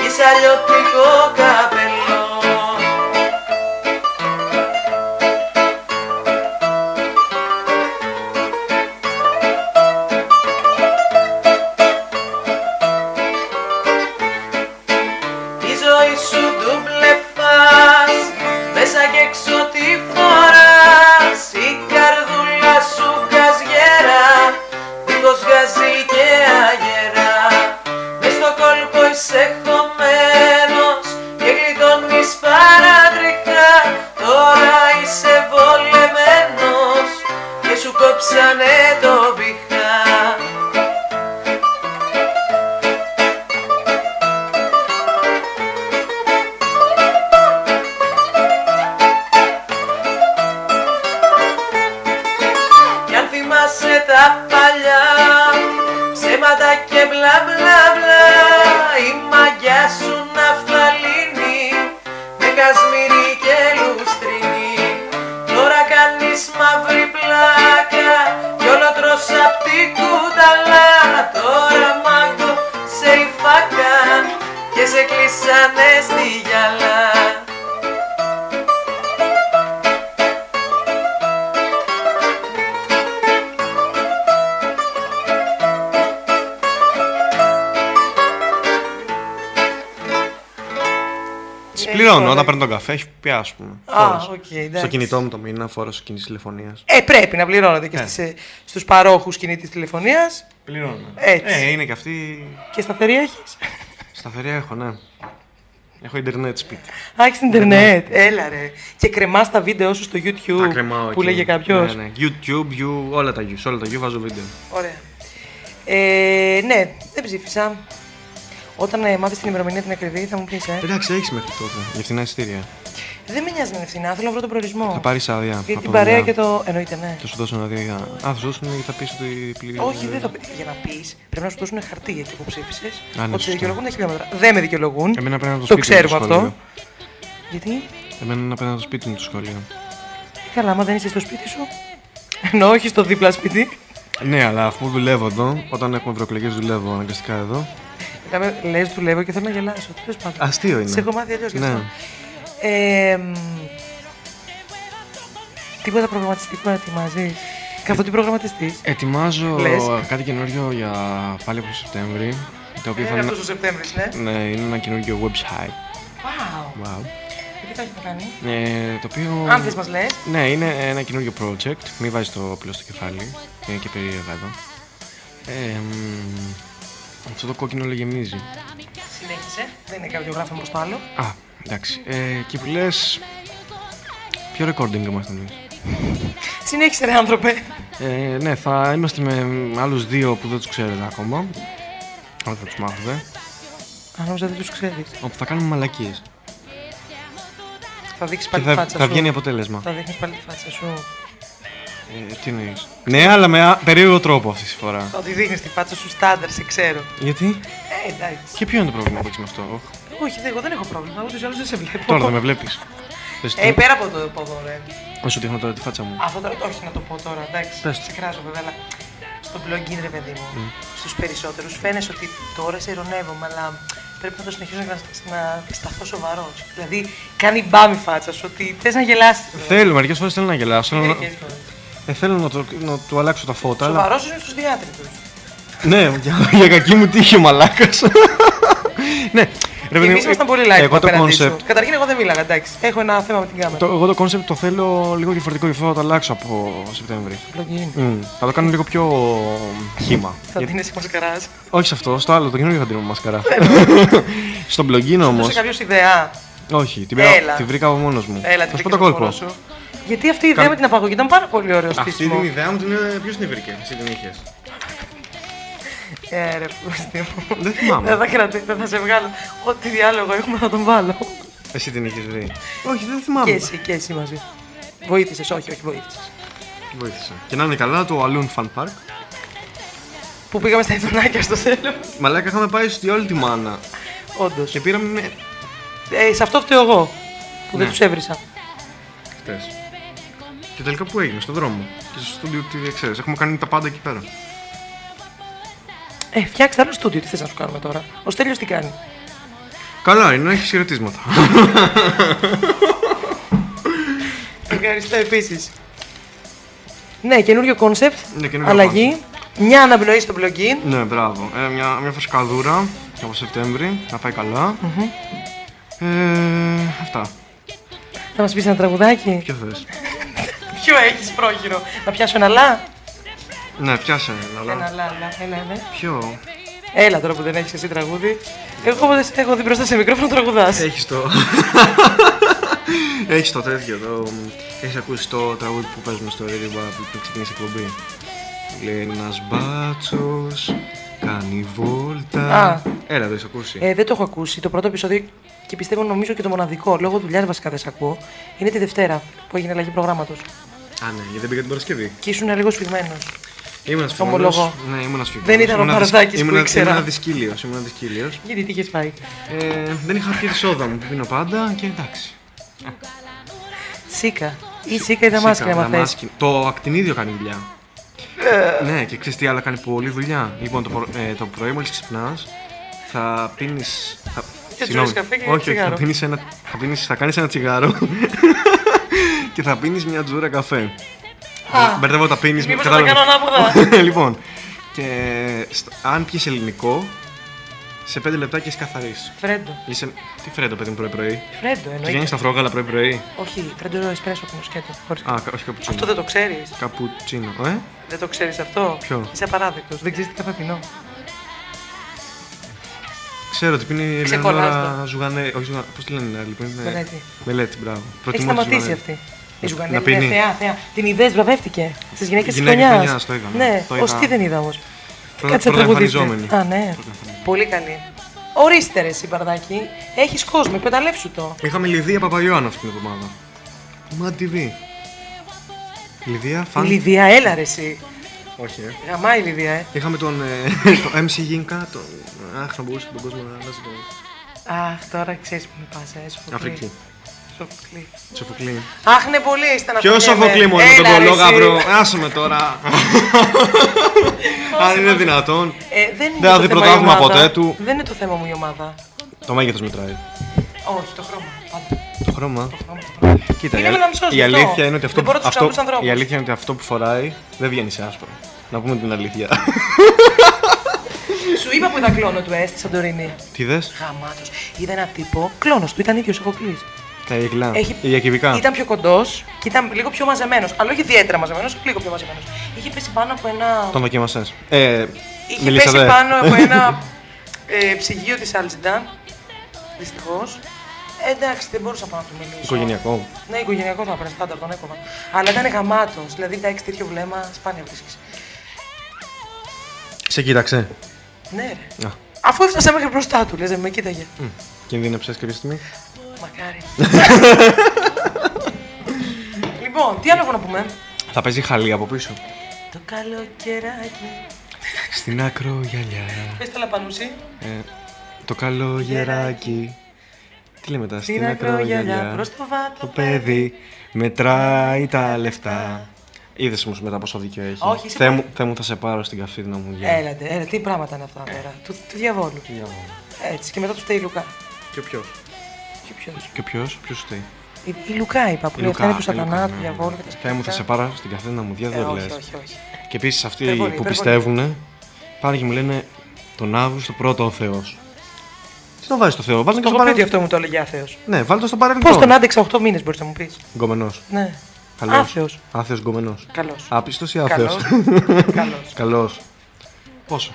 Είσαι αλλιωτικό καπελό κόψανε το πηχά Κι αν θυμάσαι τα παλιά ψέματα και μπλα μπλα μπλα η μαγιά σου ναυταλίνη με κασμίρι κλείσανε στη γυαλά Τις πληρώνω ωραία. όταν παίρνω τον καφέ, έχει πει ας πούμε. Α, φόρος. οκ, εντάξει. Στο κινητό μου το μήνα, φόρος κινητής τηλεφωνίας. Ε, πρέπει να πληρώνετε και Ναι. στις, ε, στους παρόχους κινητής τηλεφωνίας. Πληρώνω. Έτσι. Ε, είναι και αυτή. Και σταθερή έχεις. Σταθερή έχω, ναι. Έχω Ιντερνετ σπίτι. Α, έχεις Ιντερνετ. Έλα ρε. Και κρεμά τα βίντεο σου στο YouTube. Τα κρεμάω που εκεί. λέγε κάποιος. Ναι, ναι. YouTube, you, όλα τα you. Σε όλα τα you βάζω βίντεο. Ωραία. Ε, ναι, δεν ψήφισα. Όταν ε, μάθεις την ημερομηνία την ακριβή, θα μου πεις, ε. Εντάξει, έχεις μέχρι τότε. Για φθηνά εισιτήρια. Δεν με νοιάζει να είναι φθηνά, θέλω να βρω τον προορισμό. Θα πάρεις άδεια. Για από την δουλειά. παρέα και το. Εννοείται, ναι. Θα σου δώσουν άδεια. για- Α, θα σου δώσουν γιατί θα πεις ότι πλήρη. Όχι, δεν θα πει. Για να πεις, πρέπει να σου δώσουν χαρτί εκεί που ψήφισες. ναι, ότι σωστό. δικαιολογούν τα χιλιόμετρα. Δεν με δικαιολογούν. Εμένα πρέπει να το Το σπίτι μου ξέρουμε σχολείο. αυτό. Γιατί; Εμένα είναι απέναντι στο σπίτι μου το σχολείο. Καλά, άμα δεν είσαι στο σπίτι σου. Ενώ όχι στο δίπλα σπίτι. Ναι, αλλά αφού δουλεύω εδώ, όταν έχουμε ευρωεκλογές δουλεύω αναγκαστικά εδώ. Λες, δουλεύω και θέλω να γελάσω. Τέλος πάντων. Αστείο είναι. Σε έχω μάθει αλλιώς γι' Ναι. αυτό. Ε, μ, τίποτα προγραμματιστικό να ετοιμάζεις; Καθότι προγραμματιστή. Ετοιμάζω Λες. κάτι καινούριο για πάλι από το Σεπτέμβρη. Το οποίο θα Είναι είναι, αυτός ο Σεπτέμβρης, ναι. ναι, είναι ένα καινούριο website. Wow. Wow. Και τι θα έχει να κάνει; Ε, το οποίο. Αν θες μας λες. Ναι, είναι ένα καινούριο project. Μην βάζεις το όπλο στο κεφάλι. Είναι και περίεργα εδώ. Ε, μ, αυτό το κόκκινο όλο γεμίζει. Συνέχισε. Δεν είναι κάποιο γράφημα προς το άλλο. Α, εντάξει. Ε, και που λες. Ποιο recording είμαστε εμείς; Συνέχισε, ρε άνθρωπε. Ε, ναι, θα είμαστε με άλλους δύο που δεν τους ξέρετε ακόμα. Αλλά θα τους μάθετε. Αν νόμιζα δεν τους ξέρεις. Όπου θα κάνουμε μαλακίες. Θα δείξεις Και πάλι τη θα, φάτσα θα σου. βγαίνει αποτέλεσμα. Θα δείχνεις πάλι τη φάτσα σου. Ε, τι εννοείς; Ναι, αλλά με α- περίεργο τρόπο αυτή τη φορά. Θα τη δείχνεις τη φάτσα σου στάνταρ, σε ξέρω. Γιατί; Ε, εντάξει. Και ποιο είναι το πρόβλημα που έχεις με αυτό; Οχ. Όχι, δεν- εγώ δεν έχω πρόβλημα. Ούτως ή άλλως δεν σε βλέπω. Τώρα δεν με βλέπεις. Ε, πέρα από το από εδώ, ρε. Να σου δείχνω τώρα τη φάτσα μου. Αυτό τώρα, όχι να το πω τώρα, εντάξει. Πες το. Σε κράζω βέβαια, αλλά στο blog είναι ρε παιδί μου. Στους περισσότερους φαίνεσαι ότι τώρα σε ειρωνεύομαι, αλλά πρέπει να το συνεχίσω να, να σταθώ σοβαρός. Δηλαδή, κάνει μπάμ η φάτσα σου, ότι θες να γελάσεις. Θέλω, μερικές φορές θέλω να γελάσω. Θέλω να, Μερικές φορές. Ε, θέλω να, το, να του αλλάξω τα φώτα. Αλλά... Σοβαρός είναι στους διάτριτους. Ναι, για, για κακή μου τύχη ο μαλάκας. ναι, ρε παιδί Εμείς μου, ήμασταν πολύ light Εγώ το απέναντί σου. concept. Καταρχήν, εγώ δεν μίλαγα, εντάξει. Έχω ένα θέμα με την κάμερα. Το, εγώ το concept το θέλω λίγο διαφορετικό, γι' αυτό θα το αλλάξω από Σεπτέμβρη. Plugin. Μμ, θα το κάνω λίγο πιο χήμα. Θα Γιατί- δίνει μασκαράς. Όχι σε αυτό, στο άλλο, το καινούργιο θα δίνω μασκαρά. Στον plugin όμως. Δώσε κάποιος ιδέα. Όχι, την, πήρα, Έλα. την βρήκα από μόνος μου. Έλα, θα την σου πω το βρήκες κόλπο. Μόνο σου. Γιατί αυτή η ιδέα Κα- με την απαγωγή ήταν πάρα πολύ ωραίο Αυτή στήσιμο. την ιδέα μου την ποιος την βρήκε, εσύ την είχες; Ε, ρε, πούστη μου. Δεν θυμάμαι. Δεν θα κρατήσω, δεν θα σε βγάλω. Ό,τι διάλογο έχουμε να τον βάλω. Εσύ την είχες βρει. Όχι, δεν θυμάμαι. Και εσύ, και εσύ μαζί. Βοήθησες, όχι, όχι, βοήθησες. Βοήθησε. Και να είναι καλά το Alun Fun Park. Που πήγαμε στα ειδονάκια στο τέλο. Μαλάκα είχαμε πάει στη όλη τη μάνα. Όντως. Και πήραμε με. Ε, σε αυτό φταίω εγώ. Που δεν Ναι. τους έβρισα. Χτες. Και τελικά που έγινε, στον δρόμο. Και στο στούντιο τι ξέρεις. Έχουμε κάνει τα πάντα εκεί πέρα. Ε, φτιάξτε άλλο στούντιο, τι θες να σου κάνουμε τώρα. Ο Στέλιος τι κάνει. Καλά, είναι να έχει χαιρετίσματα. Ευχαριστώ επίσης. Ναι, καινούριο concept. Ναι, καινούριο Αλλαγή. Μια αναπνοή στο plugin. ναι, μπράβο. Ε, μια, μια φρεσκαδούρα από Σεπτέμβρη. Να πάει καλά. Ε, αυτά. Θα μας πεις ένα τραγουδάκι. Ποιο θες. Ποιο έχεις πρόχειρο. Να πιάσω ένα λα; Ναι, πιάσε. Ένα Αλλά... λα, λα. Έλα, έλα. Ποιο; Έλα τώρα που δεν έχεις εσύ τραγούδι. Εγώ δεν σε έχω δει μπροστά σε μικρόφωνο τραγουδάς. Έχεις το. Έχεις το τέτοιο. Το... Έχεις ακούσει το τραγούδι που παίζουμε στο Radio Bar που ξεκινήσει η εκπομπή. Λέει ένας μπάτσος, κάνει βόλτα. Α. Έλα, δεν έχει ακούσει. Ε, δεν το έχω ακούσει. Το πρώτο επεισόδιο και πιστεύω νομίζω και το μοναδικό. Λόγω δουλειάς βασικά δεν σε ακούω. Είναι τη Δευτέρα που έγινε αλλαγή προγράμματος. Α, ναι, γιατί δεν πήγα την Παρασκευή. Και ήσουν λίγο σφιγμένος. Ήμουν Ομολογώ. σφιγμένος. Ναι, ήμουν σφιγμένος. Δεν ήταν ο Ήμουνα δυσ- Παραδάκης που ήμουνα- ήξερα. Ήμουν δυσκύλιος, ήμουν δυσκύλιος. Γιατί τι είχες φάει; Ε, δεν είχα πιει τη σόδα μου που πίνω πάντα και εντάξει. Σίκα. Ή σίκα ή δαμάσκη να μαθαίνει. Δαμάσκη. Το ακτινίδιο κάνει δουλειά. ναι, και ξέρεις τι άλλο κάνει πολύ δουλειά. Λοιπόν, το, προ- ε, το πρωί μόλις ξυπνάς, θα πίνει. Θα... Και Συγγνώμη. τρώεις καφέ και όχι, όχι, τσιγάρο. θα, πίνεις ένα, θα, πίνεις, θα κάνεις ένα τσιγάρο και θα πίνεις μια τζούρα καφέ. Α, Μπερδεύω τα πίνεις. μήπως θα τα κάνω ανάποδα. λοιπόν, και στ- αν πιεις ελληνικό, σε 5 λεπτά είσαι καθαρής. Φρέντο. Είσαι... Τι φρέντο, παιδί μου, πρωί-πρωί; Φρέντο Και εννοείται. βγαίνεις στα αφρόγαλα πρωί-πρωί; Όχι, φρέντο εσπρέσο που σκέτο. Χωρίς... Α, κα- όχι καπουτσίνο. Αυτό δεν το ξέρεις. Καπουτσίνο, ε; Δεν το ξέρεις αυτό; Ποιο; Είσαι απαράδεκτος. Δεν ξέρεις τι καφέ πίνω. Ξέρω ότι είναι η Ξεκολλάς Ελεονόρα το. Ζουγανέ. Όχι, Ζουγανέ. Πώς τη λένε, είναι άλλη που είναι. Μελέτη. Μελέτη, μπράβο. Έχει Προτιμώ τη σταματήσει Ζουγανέ. αυτή. Η Να Ζουγανέλη πίνει. είναι θεά, θεά. Την ιδέα βραβεύτηκε στις γυναίκες της Γυναίκες χρονιάς. χρονιάς, το είδα, ναι. Ναι, Το ως είδα. τι δεν είδα όμως. Πρώτα- Κάτσε να πρωτοεμφανιζόμενη. Α, ναι. Πολύ καλή. Ορίστε ρε εσύ Μπαρδάκη. Έχεις κόσμο, εκμεταλλεύσου το. Είχαμε Λιδία Παπαγιώνα αυτή την εβδομάδα. Μα TV. Λιδία, φαν. Η Λιδία, έλα ρε εσύ. Όχι, ε. Γαμάει η Λιδία, ε. Είχαμε τον ε, το MC Γίνκα. Τον... Αχ, να μπορούσε τον κόσμο να αλλάζει το. Αχ, τώρα ξέρεις που με πας, ε. Σοφοκλή. Αφρική. Σοφοκλή. Σοφοκλή. Αχ, ναι, πολύ Ποιος Σοφοκλή μου, με τον κολόγαυρο. Άσε με τώρα. Αν είναι δυνατόν. Ε, δεν είναι Δεν θα το δει θέμα πρωτάθλημα η ομάδα. ποτέ του. Δεν είναι το θέμα μου η ομάδα. Το μέγεθος μετράει. Όχι, το χρώμα. Πάντα. Το χρώμα. Το χρώμα, το χρώμα. Κοίτα, Είναι η, αλ- μελαμψός, η γι' αυτό. αλήθεια είναι ότι αυτό, Δεν μπορώ που- τους αυτό, καλούς ανθρώπους. η αλήθεια είναι ότι αυτό που φοράει δεν βγαίνει σε άσπρο. Να πούμε την αλήθεια. Σου είπα που ήταν κλόνο του ε, στη Σαντορίνη. Τι δες, Γαμάτος. Είδα ένα τύπο, κλόνο του ήταν ίδιος Σοφοκλή. τα γυκλά. Έχει- Η διακυβικά. Ήταν πιο κοντός και ήταν λίγο πιο μαζεμένος. Αλλά όχι ιδιαίτερα μαζεμένος, λίγο πιο μαζεμένος. Είχε πέσει πάνω από ένα. Τον δοκίμασε. Ε, Είχε μιλήσα, πέσει δε. πάνω από ένα ε, ψυγείο της Άλτζινταν. Δυστυχώς. Ε, εντάξει, δεν μπορούσα πάνω να του μιλήσω. Οικογενειακό. Ναι, οικογενειακό θα πρέπει πάντα τον έκοβα. Αλλά ήταν γαμάτος. Δηλαδή, εντάξει, τέτοιο βλέμμα σπάνια βρίσκει. Σε κοίταξε. Ναι, ρε. Α. Αφού έφτασα μέχρι μπροστά του, λες, δεν με κοίταγε. Κινδύνεψες κάποια στιγμή; Μακάρι. λοιπόν, τι άλλο έχω να πούμε; Θα παίζει χαλί από πίσω. Το καλοκαιράκι. Στην άκρο γυαλιά. Πες το λαπανούσι. Ε, το καλογεράκι. Τι λέμε μετά, Στην στην άκρο ακρογιαλιά, γυαλιά. προς το βάτο Το παιδί μετράει τα λεφτά. Είδες όμως μετά πόσο δίκιο έχει. Όχι, είσαι Θεέ πολύ- μου, Θεέ μου, θα σε πάρω στην καφίνα μου για. Έλατε, έλα, τι πράγματα είναι αυτά τώρα. Του, του διαβόλου. Έτσι, και μετά του φταίει η Λουκά. Και ποιος; Και ποιος; Και ποιος, ποιος φταίει; Η, η Λουκά είπα που λέει αυτά είναι του σατανά, του διαβόλου και τα Θεέ μου, θα σκηνικά. σε πάρω στην καφίνα μου για Ε, δεν όχι, λες. όχι, όχι. Και επίσης αυτοί Υπερβολή, που υπερβολή. πιστεύουν πάνε και μου λένε τον Αύγουστο πρώτο ο Θεός. Τι να βάζεις το Θεό, βάλει Το και έχω στο πει ότι παρελθόν. αυτό μου το έλεγε άθεο. Ναι, βάλει το στο παρελθόν. Πώ τον άντεξα 8 μήνες, μπορείς να μου πεις. Γκομενός. Ναι. Καλός. Άθεος. Άθεος γκομενός. Καλός. Άπιστο ή άθεος; Καλός. Καλός. Καλό. Πόσο;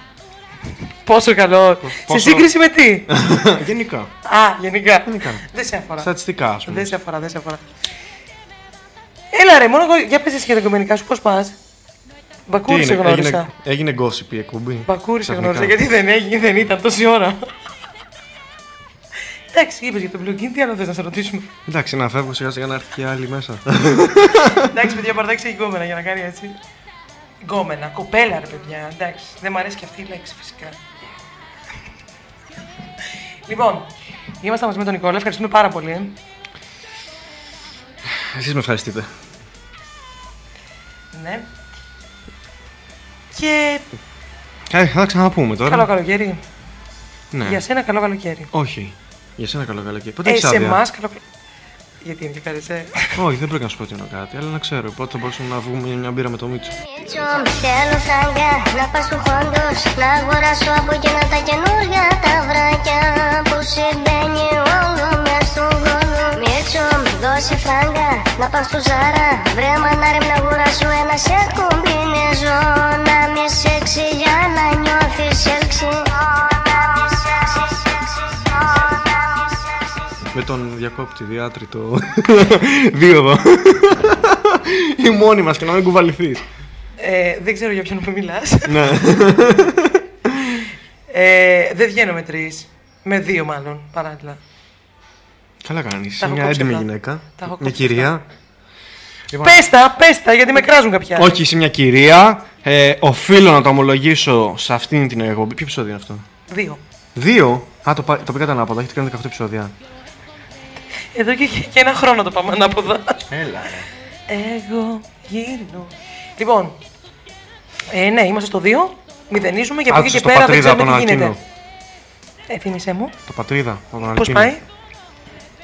Πόσο καλό. Σε πόσο- σύγκριση με τι; Γενικά. Α, γενικά. Γενικά. Δεν σε αφορά. Στατιστικά, ας πούμε. Δεν σε αφορά, δεν σε αφορά. Έλα ρε, μόνο εγώ, για πες εσύ για τα κομμενικά σου, πώς πας; Μπακούρι σε γνώρισα. έγινε, έγινε gossip η εκπομπή. Μπακούρι σε Ξαφνικά. γνώρισα, γιατί δεν έγινε, δεν ήταν τόση ώρα. Εντάξει, είπες για τον Blue τι άλλο θες να σε ρωτήσουμε; Εντάξει, να φεύγω σιγά σιγά να έρθει και άλλη μέσα. Εντάξει, παιδιά, παραδέξει η γκόμενα για να κάνει έτσι. Γκόμενα, κοπέλα ρε παιδιά, εντάξει. Δεν μ' αρέσει και αυτή η λέξη φυσικά. λοιπόν, είμαστε μαζί με τον Νικόλα, ευχαριστούμε πάρα πολύ. Εσείς με ευχαριστείτε. Ναι. Και Ε, θα τα ξαναπούμε τώρα. καλό καλοκαίρι. Ναι. Για σένα καλό καλοκαίρι. Όχι. Για σένα καλό καλοκαίρι. Πότε Ε, έχεις σε άδεια; εμάς καλό Γιατί είναι και καρεσέ. Όχι, δεν πρέπει να σου προτείνω κάτι, αλλά να ξέρω. Πότε θα μπορούσαμε να βγούμε για μια μπύρα με το Μίτσο. Θέλω φράγκα να πας του χόντος Να αγοράσω από εκείνα τα καινούργια τα βράκια Που συμβαίνει όλο μες του γόνου Μίτσο, δώσε φράγκα να πας του Ζάρα Βρε μανάρι να αγοράσω ένα σε κουμπινεζό Να μη σεξι για να νιώθεις έλξη Με τον διακόπτη διάτριτο δίωδο. Η μόνη μας και να μην κουβαληθείς. Ε, δεν ξέρω για ποιον που μιλάς. ναι. ε, δεν βγαίνω με τρεις. Με δύο μάλλον παράλληλα. Καλά κάνεις. Είσαι Τα έχω μια κόψει έντιμη αυτά. γυναίκα. Τα έχω Μια κόψει κυρία. Πες τα, πες τα, γιατί με κράζουν κάποια. άλλοι. Όχι, είσαι μια κυρία. Ε, οφείλω να το ομολογήσω σε αυτήν την εκπομπή. Ποιο επεισόδιο είναι αυτό; Δύο. Δύο; Α, το, πα- το πήγατε ανάποδα. Έχετε κάνει 18 επεισόδια. Εδώ και, και ένα χρόνο το πάμε ανάποδα. Έλα. Εγώ γύρω. Λοιπόν, ε, ναι, είμαστε στο 2. Μηδενίζουμε και από εκεί Άκουσες και το πέρα δεν πατρίδα από ξέρουμε τι τον γίνεται. Αλκίνο. Ε, θύμισέ μου. Το πατρίδα από τον Πώς Αλκίνο. πάει;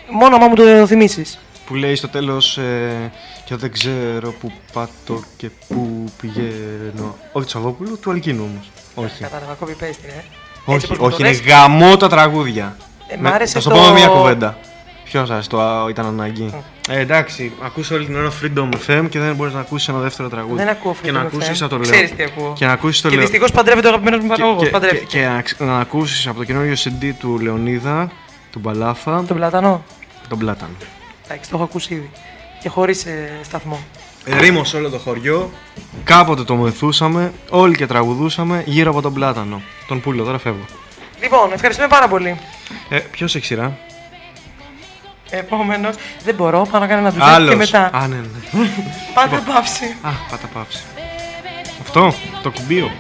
Μόνο άμα μου το θυμίσεις. Που λέει στο τέλος ε, και δεν ξέρω που πάτω και που πηγαίνω. Όχι του Σαββόπουλου, του Αλκίνου όμως. Όχι. Κατάλαβα, copy paste είναι. ε. Όχι, όπως μου όχι, το είναι λες. γαμό τα τραγούδια. Ε, μ' Με- άρεσε θα σου το- πω με μία κουβέντα. Ποιος σας το ήταν ανάγκη; Ε, εντάξει, ακούς όλη την ώρα Freedom FM και δεν μπορείς να ακούσεις ένα δεύτερο τραγούδι. Δεν ακούω Και να Freedom ακούσεις FM. από το λέω. Ξέρεις τι ακούω. Και να ακούσεις το Και λέω. δυστυχώς παντρεύεται ο αγαπημένο μου Και, παραγωγός. και, και, Παντρεύτηκε. και να, ξ- να ακούσεις από το καινούριο CD του Λεωνίδα, του Μπαλάφα, Τον πλατανό. τον Πλάταν. Εντάξει, το έχω ακούσει ήδη. Και χωρίς σταθμό. Ρήμο σε όλο το χωριό. Κάποτε το μεθούσαμε, όλοι και τραγουδούσαμε γύρω από τον Πλάτανο. Τον Πούλο, τώρα φεύγω. Λοιπόν, ευχαριστούμε πάρα πολύ. Ε, Ποιος έχει σειρά, Επόμενος, δεν μπορώ, πάω να κάνω ένα ντουζάκι Άλλος. και μετά. Α, ναι, ναι. Πάτε πάυση. Α, πάτα πάυση. Αυτό, το κουμπίο.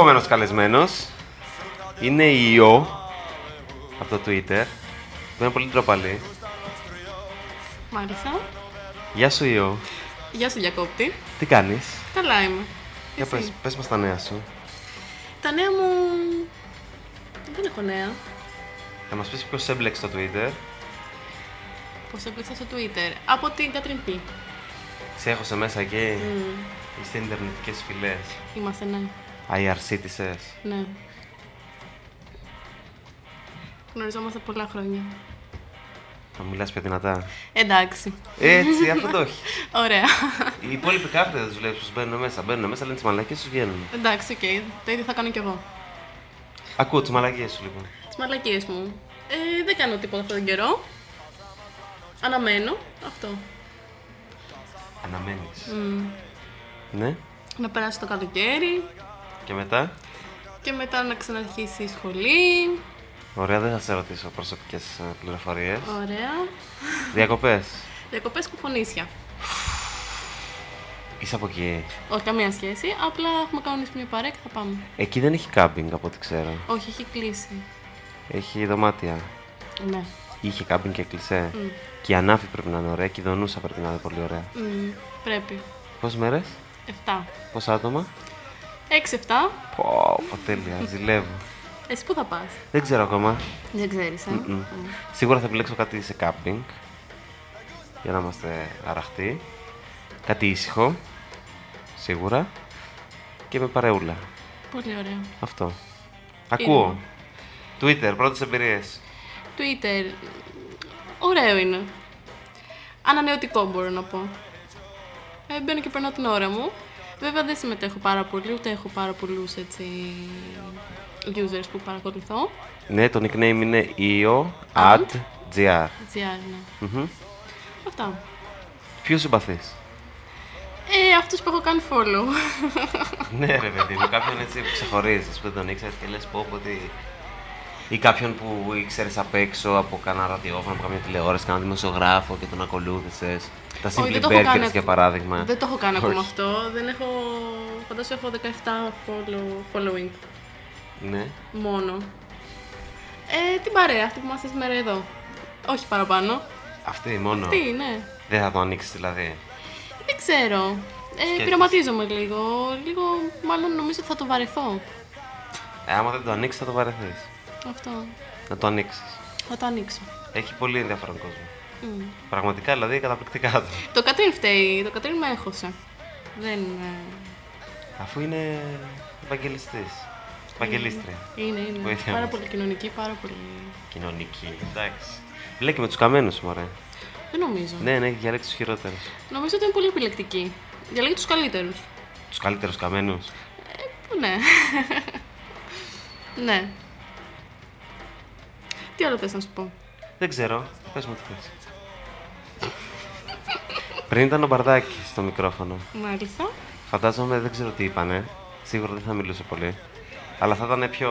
Επόμενος καλεσμένος είναι η Ιω από το Twitter που είναι πολύ ντροπαλή. Μάλιστα. Γεια σου Ιω. Γεια σου Διακόπτη. Τι κάνεις; Καλά είμαι. Για Εσύ; πες, πες μας τα νέα σου. Τα νέα μου... Δεν έχω νέα. Θα μας πεις ποιος έμπλεξε στο Twitter. Πώς έπαιξα στο Twitter; Από την Κατρίν Πι. Σε έχωσε μέσα εκεί. Μμμ. Είστε ιντερνετικές φυλές. Είμαστε, ναι. IRC της Ναι. Γνωριζόμαστε πολλά χρόνια. Θα μιλάς πιο δυνατά. Εντάξει. Έτσι, αυτό το έχει. Ωραία. Οι υπόλοιποι κάθεται δεν τους βλέπεις πως μπαίνουν μέσα. Μπαίνουν μέσα, λένε τις μαλακίες τους βγαίνουν. Εντάξει, οκ. Το ίδιο θα κάνω κι εγώ. Ακούω τις μαλακίες σου λοιπόν. Τις μαλακίες μου. Ε, δεν κάνω τίποτα αυτόν τον καιρό. Αναμένω. Αυτό. Αναμένεις. Μμ. Ναι. Να περάσει το καλοκαίρι Και μετά; και μετά να ξαναρχίσει η σχολή. Ωραία, δεν θα σε ρωτήσω προσωπικές ε, πληροφορίες. Ωραία. Διακοπές. Διακοπές κουφονίσια. Είσαι από εκεί. Όχι καμία σχέση. Απλά έχουμε κανονίσει μια παρέα και θα πάμε. Εκεί δεν έχει κάμπινγκ από ό,τι ξέρω. Όχι, έχει κλείσει. Έχει δωμάτια. Ναι. Είχε κάμπινγκ και κλεισέ. Μμ. Και η ανάφη πρέπει να είναι ωραία και η δονούσα πρέπει να είναι πολύ ωραία. Μμ, πρέπει. Πόσες μέρες, 7. πόσα άτομα; 6-7. Πω, πω, τέλεια, ζηλεύω. Εσύ πού θα πας; Δεν ξέρω ακόμα. Δεν ξέρεις, ε; Μμμ. Σίγουρα θα επιλέξω κάτι σε κάμπινγκ. Για να είμαστε αραχτοί. Κάτι ήσυχο. Σίγουρα. Και με παρεούλα. Πολύ ωραία. Αυτό. Ακούω. Twitter, πρώτες εμπειρίες. Twitter. Ωραίο είναι. Ανανεωτικό μπορώ να πω. Ε, μπαίνω και περνάω την ώρα μου. Βέβαια δεν συμμετέχω πάρα πολύ, ούτε έχω πάρα πολλούς έτσι users που παρακολουθώ. Ναι, το nickname είναι io Ad. ad gr. GR, ναι. Μμμ. Αυτά. Ποιο συμπαθείς; Ε, αυτούς που έχω κάνει follow. ναι, ρε παιδί μου, κάποιον έτσι που ξεχωρίζεις, που δεν τον ήξερες και λες πω πω ότι. Ή κάποιον που ήξερες απ' έξω από κανένα ραδιόφωνο, από καμία τηλεόραση, κανένα δημοσιογράφο και τον ακολούθησες. Τα Όχι, Simply δεν το έχω κάνει Burgers για ακ- παράδειγμα. Δεν το έχω κάνει ακόμα Όχι. αυτό. Δεν έχω. Φαντάζομαι έχω 17 follow, following Ναι. μόνο. Ε, την παρέα, αυτή που είμαστε σήμερα εδώ. Όχι παραπάνω. Αυτή μόνο. Αυτή, ναι. Δεν θα το ανοίξεις δηλαδή. Δεν ξέρω. Ε, Σκέφτεσαι. πειραματίζομαι λίγο. Λίγο, μάλλον νομίζω ότι θα το βαρεθώ. Ε, άμα δεν το ανοίξεις, θα το βαρεθείς. Αυτό. Να το ανοίξεις. Θα το ανοίξω. Έχει πολύ ενδιαφέρον κόσμο. Μμ. Πραγματικά δηλαδή καταπληκτικά του. Το Κατρίν φταίει. Το Κατρίν με έχωσε. Δεν. ε, Αφού είναι Ευαγγελιστής. Ευαγγελίστρια. Είναι, είναι. Βοήθειας πάρα μας. πολύ κοινωνική, πάρα πολύ. Κοινωνική, εντάξει. Μπλέκει με τους καμένους, μωρέ. Δεν νομίζω. Ναι, ναι, έχει διαλέξει τους χειρότερους. Νομίζω ότι είναι πολύ επιλεκτική. Διαλέγει τους καλύτερους. Τους καλύτερους καμένους. Ναι. ναι. Τι άλλο θες να σου πω; Δεν ξέρω. Πες μου τι θες. Πριν ήταν ο Μπαρδάκης στο μικρόφωνο. Μάλιστα. Φαντάζομαι δεν ξέρω τι είπανε. Σίγουρα δεν θα μιλούσε πολύ. Αλλά θα ήταν πιο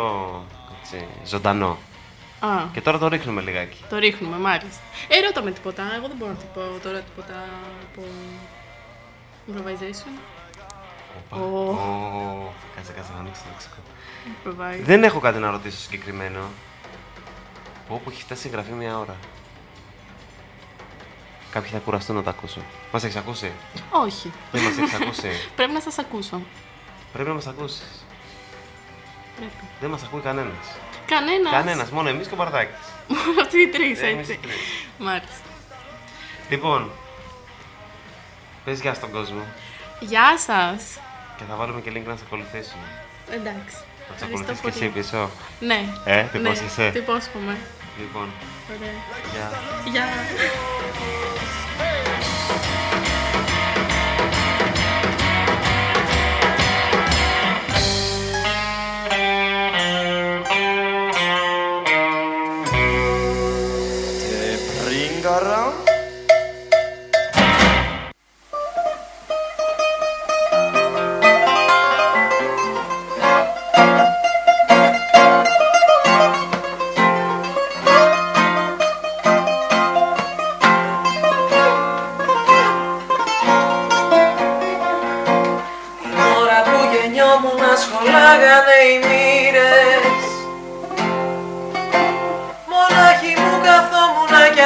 έτσι, ζωντανό. Α, Και τώρα το ρίχνουμε λιγάκι. το ρίχνουμε, μάλιστα. Ε, ρώτα με τίποτα. Εγώ δεν μπορώ να του πω τώρα τίποτα από improvisation. Ω, Ω. Κάτσε, κάτσε να ανοίξει το λεξικό. Improvise. Δεν έχω κάτι να ρωτήσω συγκεκριμένο. Πω, που έχει φτάσει η γραφή μια ώρα. Κάποιοι θα κουραστούν να τα ακούσουν. Μας έχεις ακούσει; Όχι. Δεν μας έχεις ακούσει. Πρέπει να σας ακούσω. Πρέπει να μας ακούσεις. Πρέπει. Δεν μας ακούει κανένας. Κανένας; Κανένας, μόνο εμείς και ο Μπαρδάκης. Μόνο αυτοί οι τρεις, Εμείς οι έτσι. τρεις. Μάλιστα. Λοιπόν, πες γεια στον κόσμο Γεια σας. και θα βάλουμε και link να σε ακολουθήσουν. Εντάξει. Θα του Ευχαριστώ ακολουθήσεις και εσύ πολύ. πίσω. Ναι. Ε, τι ναι. υπόσχεσαι; Τι υπόσχομαι. Λοιπόν, Ωραία. γεια. Γεια. Ringara.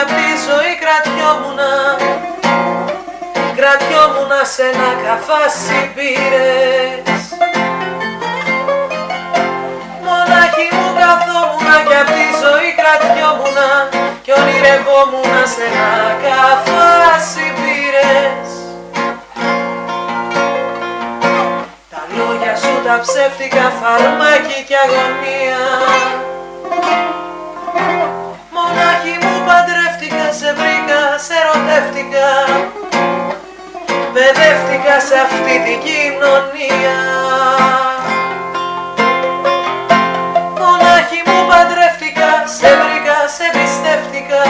Απ' τη ζωή κρατιόμουνα Κρατιόμουνα σε ένα καφάσι πύρες Μονάχη μου καθόμουνα και απ' τη ζωή κρατιόμουνα Κι ονειρευόμουνα σε ένα καφάσι πύρες Τα λόγια σου τα ψεύτικα φαρμάκι και αγωνία. Μονάχη μου παντρεύτηκα, σε βρήκα, σε ερωτεύτηκα. Παιδεύτηκα σε αυτή την κοινωνία. Μονάχη μου παντρεύτηκα, σε βρήκα, σε πιστεύτηκα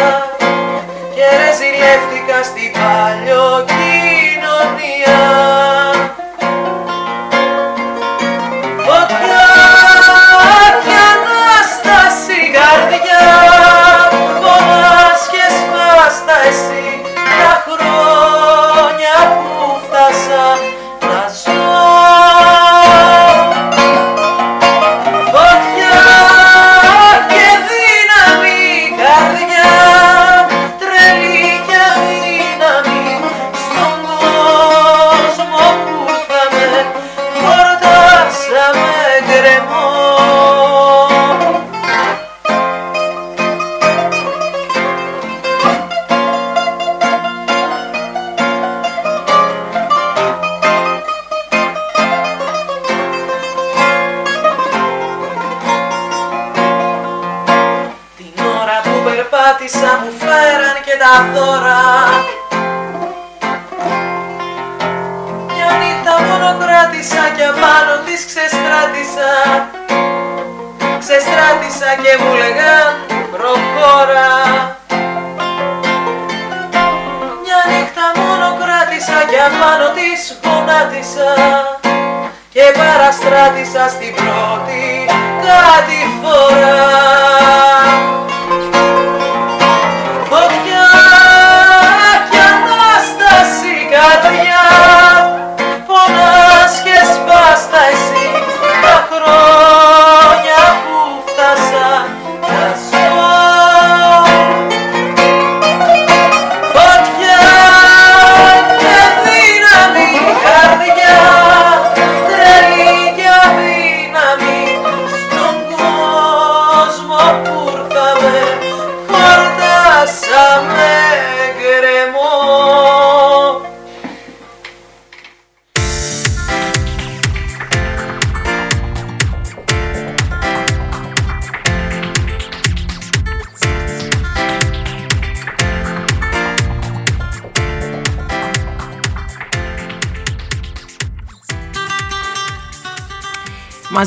Και ρεζιλεύτηκα στην παλιοκοινωνία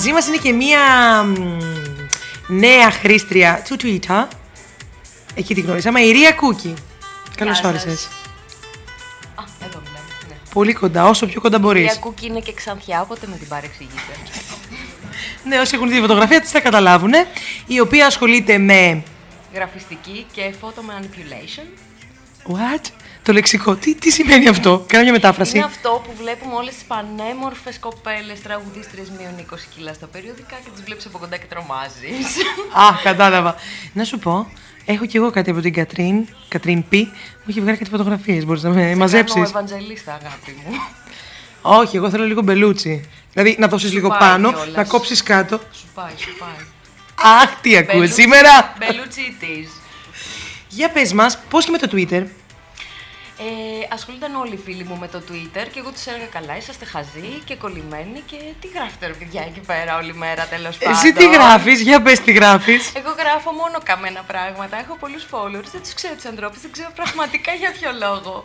Μαζί μας είναι και μία μ, νέα χρήστρια του Twitter. Εκεί την γνωρίσαμε, η Ρία Κούκι. Καλώς Γεια όρισες. σας. Α, εδώ μιλάμε. Ναι. Πολύ κοντά, όσο πιο κοντά Η μπορείς. Κούκκι είναι και ξανθιά, οπότε με την παρεξηγείτε. Ναι, όσοι έχουν δει τη φωτογραφία της θα καταλάβουν. Η οποία ασχολείται με... Γραφιστική και photo manipulation. What? Το λεξικό. Τι, τι σημαίνει αυτό, κάνω μια μετάφραση. Είναι αυτό που βλέπουμε όλες τις πανέμορφες κοπέλες τραγουδίστρε μείον 20 κιλά στα περιοδικά και τις βλέπεις από κοντά και τρομάζεις. Α, κατάλαβα. Να σου πω, έχω κι εγώ κάτι από την Κατρίν, Κατρίν Πι, μου έχει βγάλει κάτι φωτογραφίες. Μπορείς να με μαζέψεις. Κάνω Ευαγγελίστα, αγάπη μου. Όχι, εγώ θέλω λίγο μπελούτσι. Δηλαδή να δώσεις λίγο πάει πάνω, κιόλας. να κόψεις κάτω. Σου πάει, σου πάει. Αχ, τι ακούς Μπελούτσι- σήμερα. Μπελούτσι της. Για πες μας, πώς και με το Twitter; Ε, ασχολούνταν όλοι οι φίλοι μου με το Twitter και εγώ τους έλεγα καλά, είσαστε χαζοί και κολλημένοι και τι γράφετε ρε παιδιά εκεί πέρα όλη μέρα τέλος πάντων. Εσύ τι γράφεις, για πες τι γράφεις. Εγώ γράφω μόνο καμένα πράγματα. Έχω πολλούς followers, δεν τους ξέρω τους ανθρώπους, δεν ξέρω πραγματικά για ποιο λόγο.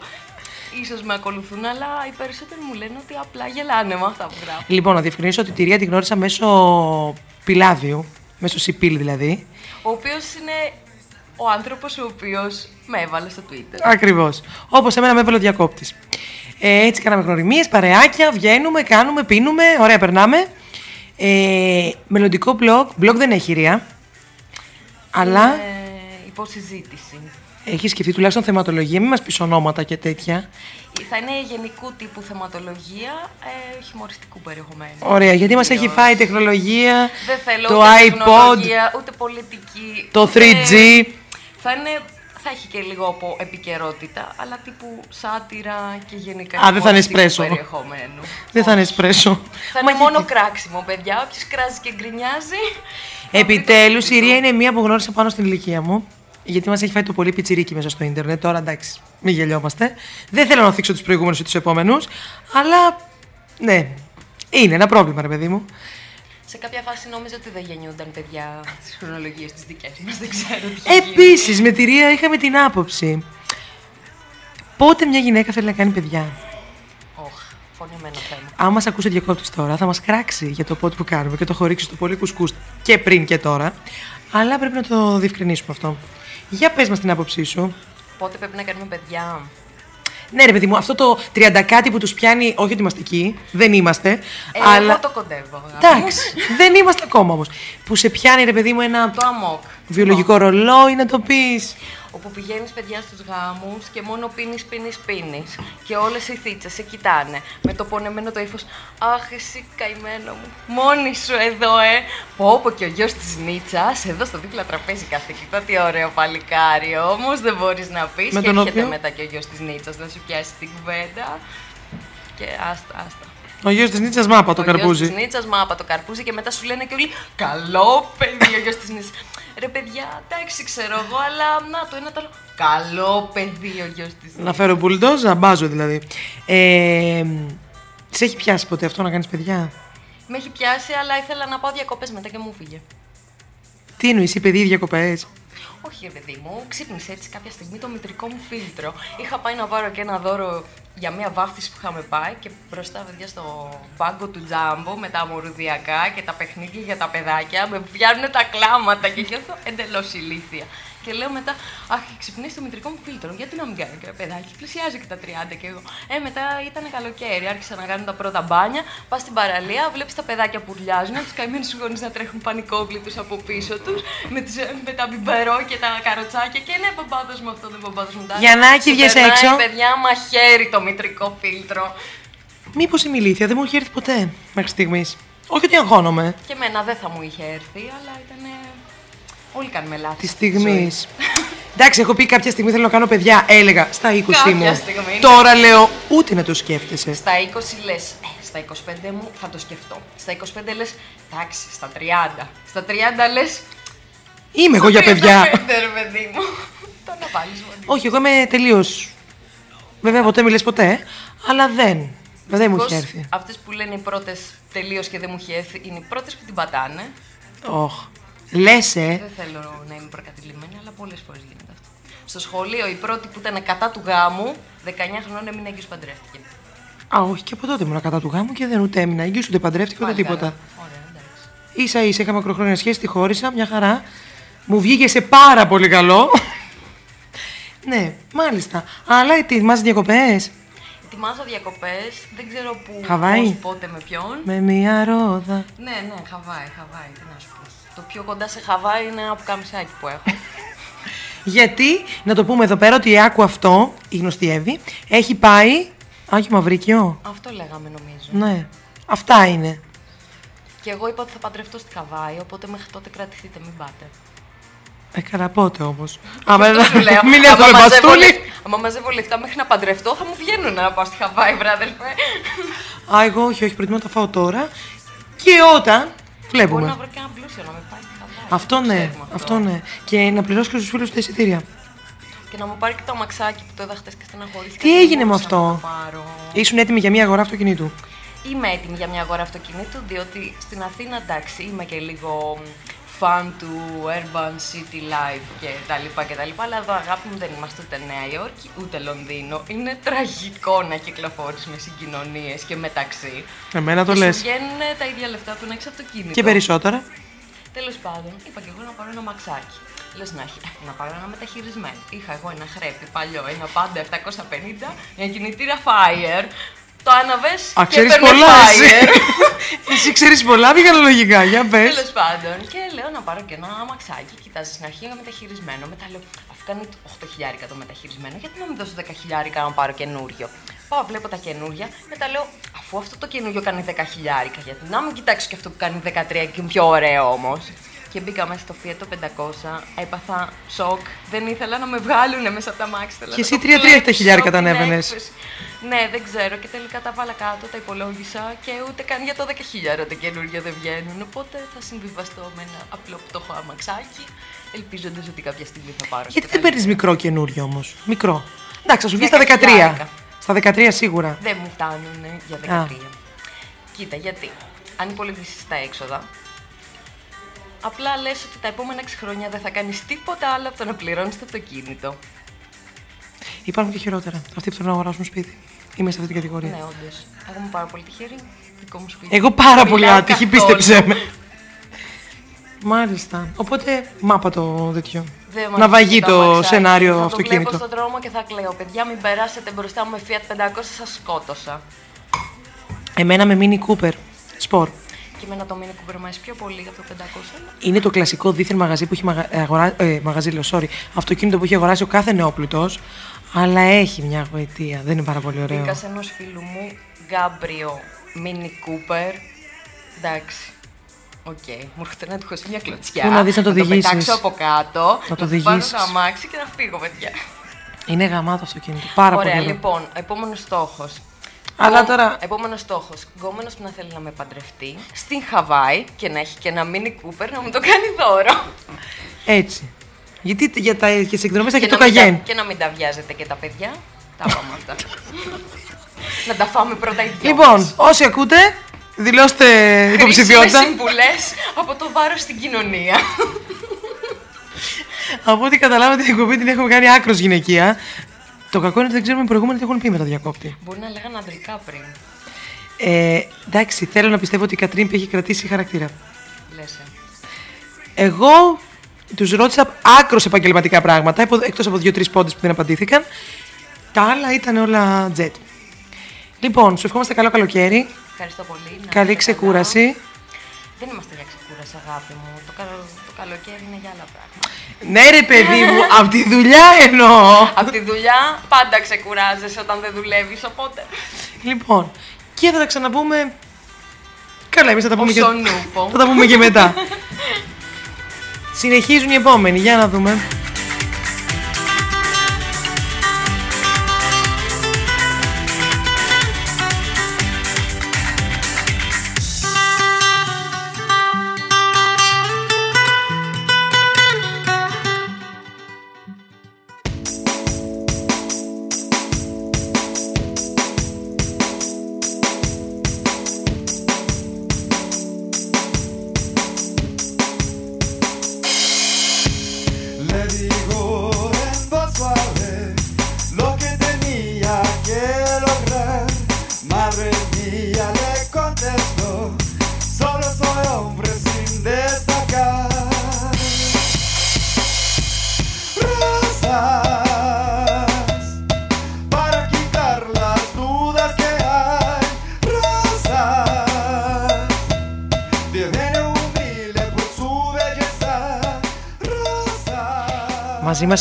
Ίσως με ακολουθούν, αλλά οι περισσότεροι μου λένε ότι απλά γελάνε με αυτά που γράφω. Λοιπόν, να διευκρινίσω ότι τη Ρία την γνώρισα μέσω πιλάδιου, μέσω Σιπίλ δηλαδή. Ο οποίος είναι ο άνθρωπος ο οποίος με έβαλε στο Twitter. Ακριβώς. Όπως εμένα με έβαλε ο διακόπτης. Ε, έτσι κάναμε γνωριμίες, παρεάκια, βγαίνουμε, κάνουμε, πίνουμε, ωραία περνάμε. Ε, μελλοντικό blog, blog δεν έχει Ρία, αλλά Είναι υποσυζήτηση. έχει σκεφτεί τουλάχιστον θεματολογία, μην μας πεις ονόματα και τέτοια. Θα είναι γενικού τύπου θεματολογία, ε, χιουμοριστικού περιεχομένου. Ωραία, γιατί μας έχει Κυρίως. φάει η τεχνολογία, Δεν θέλω το ούτε iPod, τεχνολογία, ούτε πολιτική. το ούτε- 3G. Θα, είναι, θα έχει και λίγο από επικαιρότητα, αλλά τύπου σάτυρα και γενικά Α, δεν θα είναι χιουμοριστικού εσπρέσο. περιεχομένου. Δεν θα είναι εσπρέσο. Θα είναι μόνο κράξιμο, παιδιά. Όποιος κράζει και γκρινιάζει. Επιτέλους η Ρία είναι μία που γνώρισα πάνω στην ηλικία μου. Γιατί μας έχει φάει το πολύ πιτσιρίκι μέσα στο ίντερνετ. Τώρα εντάξει, μην γελιόμαστε. Δεν θέλω να θίξω τους προηγούμενους ή τους επόμενους. Αλλά ναι, είναι ένα πρόβλημα, ρε παιδί μου. Σε κάποια φάση νόμιζα ότι δεν γεννιούνταν παιδιά στι χρονολογίες τη δικές μας. Δεν ξέρω τι. έχει γίνει. Επίσης, με τη Ρία είχαμε την άποψη. Πότε μια γυναίκα θέλει να κάνει παιδιά; Οχ, φωνημένο θέμα. Αν μα ακούσει ο διακόπτης τώρα, θα μας κράξει για το πότε που κάνουμε και το έχω ρίξει στο πολύ κουσκούς και πριν και τώρα. Αλλά πρέπει να το διευκρινίσουμε αυτό. Για πες μας την άποψή σου. Πότε πρέπει να κάνουμε παιδιά. Ναι, ρε παιδί μου, αυτό το 30 κάτι που τους πιάνει, όχι ότι είμαστε εκεί, δεν είμαστε. Ε, αλλά. Εγώ το κοντεύω. αγάπη μου. Εντάξει, δεν είμαστε ακόμα όμως. Που σε πιάνει, ρε παιδί μου, ένα. Το αμόκ. Βιολογικό ρολόι να το πεις. Όπου πηγαίνεις παιδιά στους γάμους και μόνο πίνεις, πίνεις, πίνεις. Και όλες οι θίτσε σε κοιτάνε με το πονεμένο το ύφος. Αχ, εσύ καημένο μου. Μόνη σου εδώ, ε. Πω, πω και ο γιος της Νίτσα, εδώ στο δίπλα τραπέζι καθηγητά. Τι ωραίο παλικάρι όμως, δεν μπορείς να πεις. Με και τον έρχεται οποίο; μετά και ο γιος της Νίτσα να σου πιάσει την κουβέντα. Και άστα, άστα. Ο γιος της Νίτσα Μάπα το Ο γιος καρπούζι. της Νίτσας, μάπα το καρπούζι και μετά σου λένε και όλοι Καλό παιδί ο γιος της Νίτσας. Ρε παιδιά, εντάξει ξέρω εγώ, αλλά να το ένα το άλλο. Καλό παιδί ο γιος της Να φέρω μπουλντόζα, μπάζω δηλαδή. Ε, σε έχει πιάσει ποτέ αυτό να κάνεις παιδιά; Με έχει πιάσει, αλλά ήθελα να πάω διακοπές μετά και μου φύγε. Τι εννοείς, οι παιδί διακοπές; Όχι, ρε παιδί μου, ξύπνησε έτσι κάποια στιγμή το μητρικό μου φίλτρο. Είχα πάει να πάρω και ένα δώρο για μια βάφτιση που είχαμε πάει και μπροστά, παιδιά, στο μπάγκο του τζάμπο με τα αμορουδιακά και τα παιχνίδια για τα παιδάκια. Με πιάνουν τα κλάματα και νιώθω εντελώς ηλίθια. Και λέω μετά, Αχ, ξυπνήσει το μητρικό μου φίλτρο. Γιατί να μην κάνει και ένα παιδάκι, πλησιάζει και τα 30 και εγώ. Ε, μετά ήταν καλοκαίρι, άρχισαν να κάνουν τα πρώτα μπάνια. Πας στην παραλία, βλέπεις τα παιδάκια που ουρλιάζουν, τους καημένους γονείς να τρέχουν πανικόβλητου από πίσω τους, με, τις- με τα μπιμπερό και τα καροτσάκια. Και ναι, παπάδος μου αυτό, δεν παπάδος μου τα άλλο. Γιαννάκη, Σου βγες περνάει, έξω. παιδιά, μαχαίρι το μητρικό φίλτρο. Μήπως η μιλήθεια δεν μου έχει έρθει ποτέ μέχρι στιγμής. Όχι ότι αγχώνομαι. Και εμένα δεν θα μου είχε έρθει, αλλά ήταν. Όλοι κάνουμε λάθη. Τη στη στιγμή. ζωή. Εντάξει, έχω πει κάποια στιγμή θέλω να κάνω παιδιά. Έλεγα στα 20 Κάποια μου. στιγμή. Τώρα λέω ούτε να το σκέφτεσαι. Στα 20 λες, ε, στα 25 μου θα το σκεφτώ. Στα 25 λες, εντάξει, στα 30. Στα 30 λες. Είμαι εγώ για παιδιά. ρε παιδί μου. Το να βάλεις μόνο. Όχι, εγώ είμαι τελείω. Βέβαια, ποτέ μιλες ποτέ, αλλά δεν. Δεν μου έχει έρθει. Αυτές που λένε οι πρώτες τελείως και δεν μου έχει έρθει είναι οι πρώτες που την πατάνε. Όχ. Λες, ε. Δεν θέλω να είμαι προκατηλημένη, αλλά πολλές φορές γίνεται αυτό. Στο σχολείο η πρώτη που ήταν κατά του γάμου, 19 χρονών έμεινε έγκυος παντρεύτηκε. Α, όχι και από τότε ήμουν κατά του γάμου και δεν ούτε έμεινα έγκυος, ούτε παντρεύτηκα ούτε Πάλι τίποτα. καλά. Ωραία, εντάξει. σα ίσα είχαμε μακροχρόνια σχέση, τη χώρισα, μια χαρά. Μου βγήκε σε πάρα πολύ καλό. ναι, μάλιστα. Αλλά ετοιμάζεις διακοπές; Ετοιμάζω διακοπές, δεν ξέρω πού, Χαβάη. πώς, πότε, με ποιον. Με μια ρόδα. Ναι, ναι, Χαβάη, Χαβάη, τι να σου πω. Το πιο κοντά σε Χαβάη είναι ένα πουκαμισάκι που έχω. Γιατί, να το πούμε εδώ πέρα, ότι η Άκου αυτό, η γνωστή Εύη, έχει πάει. Άγιο Μαυρίκιο. Αυτό λέγαμε νομίζω. Ναι. Αυτά είναι. Και εγώ είπα ότι θα παντρευτώ στη Χαβάη, οπότε μέχρι τότε κρατηθείτε, μην πάτε. Ε, καλά πότε όμω. Αυτό σου λέω. Μην Άμα έχουμε μαζεύω μπαστούνι. λεφ- Άμα μαζεύω λεφτά μέχρι να παντρευτώ, θα μου βγαίνουν να πάω στη Χαβάη, βράδελφε. Α, εγώ όχι, όχι, προτιμώ να τα φάω τώρα. Και όταν. Μπορεί Βλέπουμε. να βρω και ένα πλούσιο να με πάει στη Χαβάη. Αυτό Το ναι, ξέρουμε αυτό ναι. Και να πληρώσω και στους φίλους τα εισιτήρια. Και να μου πάρει και το αμαξάκι που το είδα χτες και στεναχωρήθηκα. Τι και δεν έγινε με μπορούσα να αυτό. το πάρω. Ήσουν έτοιμη για μια αγορά αυτοκινήτου; Είμαι έτοιμη για μια αγορά αυτοκινήτου, διότι στην Αθήνα εντάξει είμαι και λίγο φαν του urban city life και τα λοιπά και τα λοιπά, αλλά εδώ αγάπη μου δεν είμαστε ούτε Νέα Υόρκη ούτε Λονδίνο. Είναι τραγικό να κυκλοφορείς με συγκοινωνίες και μεταξύ. Εμένα το Και λες. Σου βγαίνουν τα ίδια λεφτά του να έχεις αυτοκίνητο. Και περισσότερα. Τέλος πάντων, είπα και εγώ να πάρω ένα μαξάκι. Λες να έχει, να πάρω ένα μεταχειρισμένο. Είχα εγώ ένα χρέπι παλιό, ένα πάντα 750, μια κινητήρα Fire. Το άναβες Α, και ξέρεις έπαιρνες πολλά. Εσύ, Fire. εσύ ξέρεις πολλά μηχανολογικά. Για πες. Τέλος πάντων, και λέω να πάρω και ένα αμαξάκι. Κοιτάζεις στην αρχή για μεταχειρισμένο. Μετά λέω, αφού κάνει 8 χιλιάρικα το μεταχειρισμένο, γιατί να μην δώσω 10 χιλιάρικα να πάρω καινούριο; Πάω, βλέπω τα καινούργια. Μετά λέω, αφού αυτό το καινούριο κάνει 10 χιλιάρικα, γιατί να μην κοιτάξω και αυτό που κάνει 13 και είναι πιο ωραίο όμως. Και μπήκα μέσα στο Fiat το 500, έπαθα σοκ. Δεν ήθελα να με βγάλουν μέσα από τα μάξι. ήθελα Και να εσύ το τρία-τρία κλέψω, τα χιλιάρικα τα την ανέβαινες. έκπτωση. Ναι, δεν ξέρω. Και τελικά τα βάλα κάτω, τα υπολόγισα και ούτε καν για το 10 χιλιάρικα τα καινούργια δεν βγαίνουν. Οπότε θα συμβιβαστώ με ένα απλό πτωχό αμαξάκι, ελπίζοντας ότι κάποια στιγμή θα πάρω. Γιατί και δεν το παίρνεις μικρό καινούριο όμως; Μικρό. Εντάξει, θα σου βγει 10 στα 13. χιλιάρικα. Στα 13 σίγουρα. Δεν μου φτάνουν για 13. Α. Κοίτα, γιατί αν υπολογίσεις τα έξοδα, απλά λες ότι τα επόμενα 6 χρόνια δεν θα κάνεις τίποτα άλλο από το να πληρώνεις το αυτοκίνητο. Υπάρχουν και χειρότερα. Αυτοί που θέλουν να αγοράσουν σπίτι. Είμαι σε αυτή την κατηγορία. Ναι, όντως. Εγώ είμαι πάρα πολύ τυχερή. Δικό μου σπίτι. Εγώ πάρα πολύ Μιλάω άτυχη, καθόλου. πίστεψε με. Μάλιστα. Οπότε μάπα το τέτοιο. Δεν μ' Να αρέσει βαγεί το το αμαξάκι. σενάριο θα το αυτοκίνητο. βλέπω στον δρόμο και θα κλαίω. Παιδιά, μην περάσετε μπροστά μου με Fiat 500, σας σκότωσα. Εμένα με Mini Cooper. Σπορ. Και εμένα το Mini Cooper μου αρέσει πιο πολύ από το 500. Είναι το κλασικό δίθεν μαγαζί που έχει μαγα... ε, αγορά... ε, μαγαζί, λέω, sorry, αυτοκίνητο που έχει αγοράσει ο κάθε νεόπλουτος, αλλά έχει μια γοητεία. Δεν είναι πάρα πολύ ωραίο. Μπήκα σε ενός φίλου μου, Cabrio Mini Cooper. Εντάξει. Οκ, μου έρχεται να του χώσει μια κλωτσιά. Πού να δεις να το οδηγήσεις. πετάξω από κάτω, Να το να του πάρω οδηγήσεις. το αμάξι και να φύγω, παιδιά. Είναι γαμάτο αυτοκίνητο. Πάρα Ωραία, πολύ ωραίο. λοιπόν, επόμενος στόχος. Αλλά τώρα- Επόμενος στόχος. Γκόμενος που να θέλει να με παντρευτεί στην Χαβάη και να έχει και ένα Mini Cooper να μου το κάνει δώρο. Έτσι. Γιατί για, τα... για τις εκδρομές θα και, έχει το να μην τα- καγέν. και να μην τα βιάζετε και τα παιδιά. Τα πάμε αυτά. να τα φάμε πρώτα οι δυο Λοιπόν, μας. όσοι ακούτε, δηλώστε Χρήσιμες υποψηφιότητα. συμβουλές από το βάρος στην κοινωνία. Από ό,τι καταλάβατε, την εκπομπή την έχουμε κάνει άκρος γυναικεία. Το κακό είναι ότι δεν ξέρουμε οι προηγούμενοι τι έχουν πει με το διακόπτη. Μπορεί να λέγανε ανδρικά πριν. Ε, εντάξει, θέλω να πιστεύω ότι η Κατρίν έχει κρατήσει χαρακτήρα. Λες, ε. Εγώ τους ρώτησα άκρος επαγγελματικά πράγματα, εκτός από δύο-τρεις πόντε που δεν απαντήθηκαν. Τα άλλα ήταν όλα jet. Λοιπόν, σου ευχόμαστε καλό καλοκαίρι. Ευχαριστώ πολύ. να είστε Καλή καλά. ξεκούραση. Δεν είμαστε για ξεκούραση, αγάπη μου. Το, καλο- το καλοκαίρι είναι για άλλα πράγματα. Ναι, ρε παιδί μου, από τη δουλειά εννοώ. Από τη δουλειά πάντα ξεκουράζεσαι όταν δεν δουλεύεις, οπότε. Λοιπόν, και θα τα ξαναπούμε. Καλά, εμείς θα τα πούμε και... Οσο νούπο. θα τα πούμε και μετά. Συνεχίζουν οι επόμενοι, για να δούμε.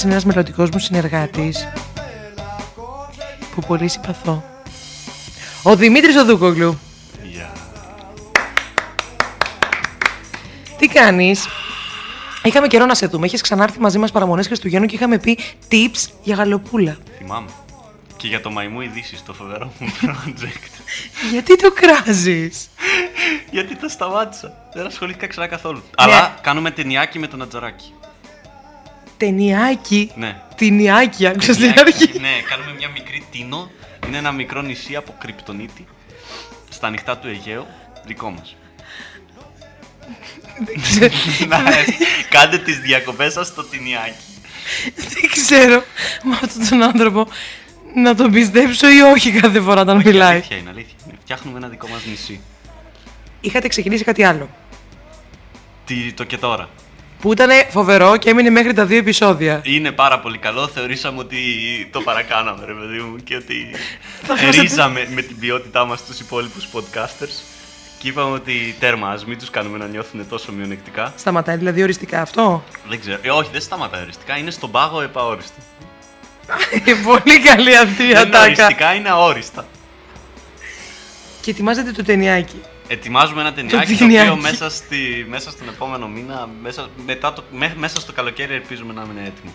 Μαζί μας είναι ένας μελλοντικός μου συνεργάτης που πολύ συμπαθώ. Ο Δημήτρης Οδούκογλου. Γεια. Τι κάνεις; Είχαμε καιρό να σε δούμε. Έχεις ξανάρθει μαζί μας παραμονές Χριστουγέννου και είχαμε πει tips για γαλοπούλα. Θυμάμαι. Και για το μαϊμού ειδήσεις, το φοβερό μου project. Γιατί το κράζεις; Γιατί το σταμάτησα. Δεν ασχολήθηκα ξανά καθόλου. Αλλά κάνουμε ταινιάκι με τον Ατζαράκι. Ταινιάκι. Ναι. Ταινιάκι, άκουσα στην Ταινιάκι, αρχή; Ναι, κάνουμε μια μικρή τίνο. Είναι ένα μικρό νησί από κρυπτονίτη. Στα ανοιχτά του Αιγαίου. Δικό μας. Να, ε, Κάντε τις διακοπές σας στο ταινιάκι. Δεν ξέρω με αυτόν τον άνθρωπο να τον πιστέψω ή όχι κάθε φορά όταν μιλάει. Αλήθεια είναι, αλήθεια είναι. Φτιάχνουμε ένα δικό μας νησί. Είχατε ξεκινήσει κάτι άλλο. Τι, το και τώρα. Που ήταν φοβερό και έμεινε μέχρι τα δύο επεισόδια. Είναι πάρα πολύ καλό. Θεωρήσαμε ότι το παρακάναμε, ρε παιδί μου, και ότι Θα χάσετε. ρίζαμε με την ποιότητά μας τους υπόλοιπους podcasters. Και είπαμε ότι τέρμα, ας μην τους κάνουμε να νιώθουν τόσο μειονεκτικά. Σταματάει δηλαδή οριστικά αυτό; Δεν ξέρω. Ε, όχι, δεν σταματάει οριστικά. Είναι στον πάγο επαόριστο. Ε, Πολύ καλή αυτή η Δεν είναι ατάκα. οριστικά, είναι αόριστα. Και ετοιμάζετε το ταινιάκι. Ετοιμάζουμε ένα ταινιάκι το, ταινιάκι. οποίο μέσα, στη, μέσα στον επόμενο μήνα, μέσα, μετά το, μέ- μέσα στο καλοκαίρι ελπίζουμε να είναι έτοιμο.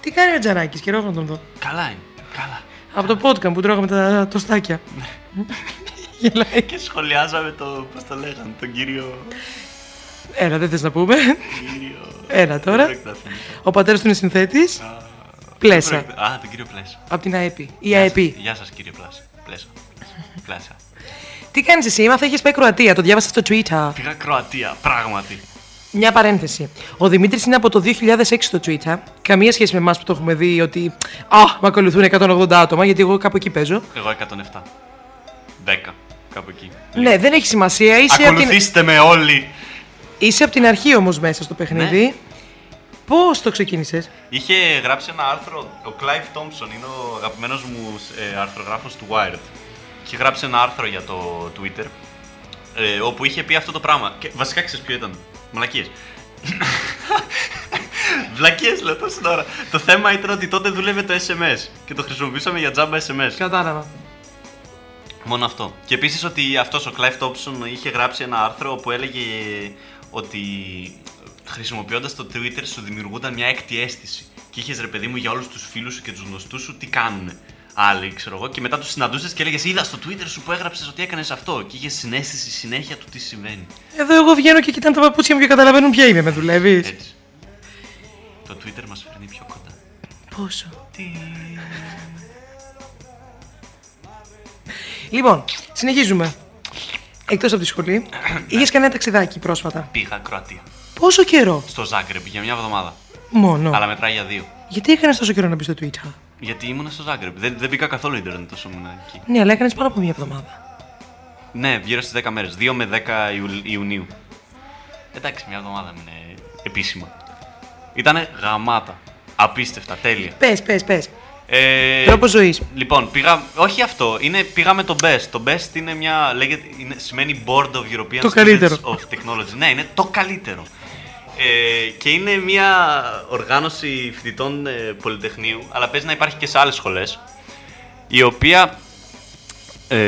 Τι κάνει ο Τζαράκης, καιρός να τον δω. Καλά είναι. Καλά. Από το podcast που τρώγαμε τα τοστάκια. Γελάει. Και σχολιάζαμε το, πώς το λέγανε, τον κύριο... Έλα, δεν θες να πούμε. κύριο... Έλα τώρα. Δεν πρόκειται να θυμηθώ. Ο πατέρας του είναι συνθέτης. Πλέσα. Δεν πρόκειται- Α, τον κύριο Πλέσα. Από την ΑΕΠ. Η Γεια ΑΕΠ. σας- Γεια σας κύριε Πλάσα. Πλέσα. Πλέσα. Τι κάνεις εσύ, έμαθα έχεις πάει Κροατία, το διάβασα στο Twitter. Πήγα Κροατία, πράγματι. Μια παρένθεση. Ο Δημήτρης είναι από το 2006 στο Twitter. Καμία σχέση με εμάς που το έχουμε δει ότι. Α, με ακολουθούν 180 άτομα, γιατί εγώ κάπου εκεί παίζω. Εγώ 107. 10. Κάπου εκεί. Ναι, δεν έχει σημασία. Είσαι από την, Ακολουθήστε με όλοι. είσαι απ' την αρχή όμως μέσα στο παιχνίδι. Ναι. Πώς το ξεκίνησες, Είχε γράψει ένα άρθρο, ο Clive Thompson είναι ο αγαπημένος μου ε, αρθρογράφος του Wired. Είχε γράψει ένα άρθρο για το Twitter, ε, όπου είχε πει αυτό το πράγμα. Και βασικά ξέρεις ποιο ήταν; Μαλακίες. Βλακίες λέω τόση ώρα. Το θέμα ήταν ότι τότε δούλευε το SMS και το χρησιμοποιούσαμε για τζάμπα SMS. Κατάλαβα. Μόνο αυτό. Και επίσης ότι αυτός ο Clive Thompson είχε γράψει ένα άρθρο που έλεγε ότι χρησιμοποιώντας το Twitter σου δημιουργούνταν μια έκτη αίσθηση. Και είχες ρε παιδί μου για όλους τους φίλους σου και τους γνωστούς σου τι κάνουν. Άλλοι, ξέρω εγώ, και μετά τους συναντούσες και έλεγες: Είδα στο Twitter σου που έγραψες ότι έκανες αυτό. Και είχες συνέστηση συνέχεια του τι συμβαίνει. Εδώ εγώ βγαίνω και κοιτάνε τα παπούτσια μου και καταλαβαίνουν ποια είμαι, με δουλεύεις. Έτσι. Το Twitter μας φέρνει πιο κοντά. Πόσο; Λοιπόν, συνεχίζουμε. Εκτός από τη σχολή, είχες κάνει ένα ταξιδάκι πρόσφατα; Πήγα Κροατία. Πόσο καιρό, Στο Ζάγκρεπ για μια εβδομάδα. μόνο. Αλλά μετράει για δύο. Γιατί έκανες τόσο καιρό να μπεις στο Twitter; Γιατί ήμουν στο Ζάγκρεπ. Δεν, δεν μπήκα καθόλου Ιντερνετ τόσο ήμουν εκεί. Ναι, αλλά έκανες πάνω από μια εβδομάδα. Ναι, γύρω στις 10 μέρες. 2 με 10 Ιου- Ιουνίου. Εντάξει, μια εβδομάδα είναι επίσημα. Ήτανε γαμάτα. Απίστευτα, τέλεια. Πες, πες, πες. Ε, Τρόπος ζωής. Λοιπόν, πήγα. Όχι αυτό. Είναι, πήγα με το BEST. Το BEST είναι μια. Λέγεται, είναι, σημαίνει Board of European Το Students καλύτερο. of Technology. Ναι, είναι το καλύτερο. Ε, και είναι μια οργάνωση φοιτητών ε, πολυτεχνείου, αλλά παίζει να υπάρχει και σε άλλες σχολές, η οποία ε,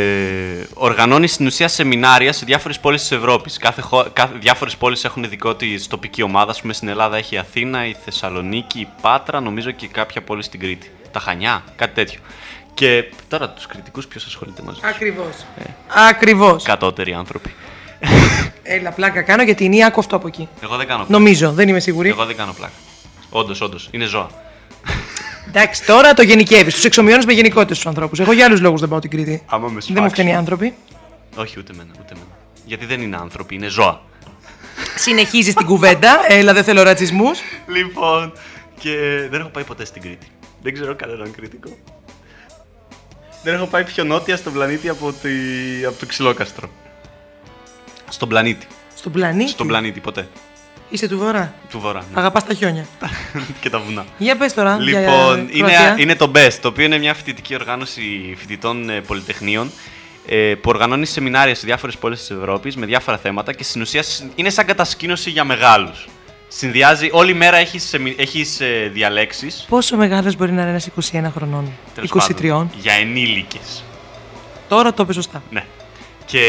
οργανώνει στην ουσία σεμινάρια σε διάφορες πόλεις της Ευρώπης. Κάθε, χω- κάθε, διάφορες πόλεις έχουν δικό της τοπική ομάδα. Ας πούμε στην Ελλάδα έχει η Αθήνα, η Θεσσαλονίκη, η Πάτρα, νομίζω και κάποια πόλη στην Κρήτη. Τα Χανιά, κάτι τέτοιο. Και τώρα τους κριτικούς ποιος ασχολείται μαζί τους; Ακριβώς. Ε, Ακριβώς. κατώτεροι άνθρωποι. Έλα, πλάκα κάνω γιατί είναι άκου αυτό από εκεί. Εγώ δεν κάνω πλάκα. Νομίζω, δεν είμαι σίγουρη. Εγώ δεν κάνω πλάκα. Όντως, όντως. Είναι ζώα. Εντάξει, τώρα το γενικεύεις. Τους εξομοιώνεις με γενικότητες τους ανθρώπους. Εγώ για άλλους λόγους δεν πάω την Κρήτη. Άμα με Δεν μου σφάξεις. φταίνει οι άνθρωποι. Όχι, ούτε εμένα, ούτε εμένα. Γιατί δεν είναι άνθρωποι, είναι ζώα. Συνεχίζεις την κουβέντα. Έλα, δεν θέλω ρατσισμούς. Λοιπόν, και δεν έχω πάει ποτέ στην Κρήτη. Δεν ξέρω κανέναν κριτικό. Δεν έχω πάει πιο νότια στον πλανήτη από, τη... από το ξυλόκαστρο. Στον πλανήτη. Στον πλανήτη; Στον πλανήτη, ποτέ. Είσαι του βορρά; Του βορρά. ναι. Αγαπάς τα χιόνια. και τα βουνά. Για πες τώρα. για Λοιπόν, είναι, Κροατία. είναι το BEST, το οποίο είναι μια φοιτητική οργάνωση φοιτητών ε, πολυτεχνείων ε, που οργανώνει σεμινάρια σε διάφορες πόλεις της Ευρώπης με διάφορα θέματα και στην ουσία σ- είναι σαν κατασκήνωση για μεγάλους. Συνδυάζει, όλη μέρα έχεις, εμι- έχεις ε, διαλέξεις. Πόσο μεγάλος μπορεί να είναι ένας 21 χρονών, τέλος 23. πάντων, για ενήλικες. Τώρα το είπε σωστά. Ναι. Και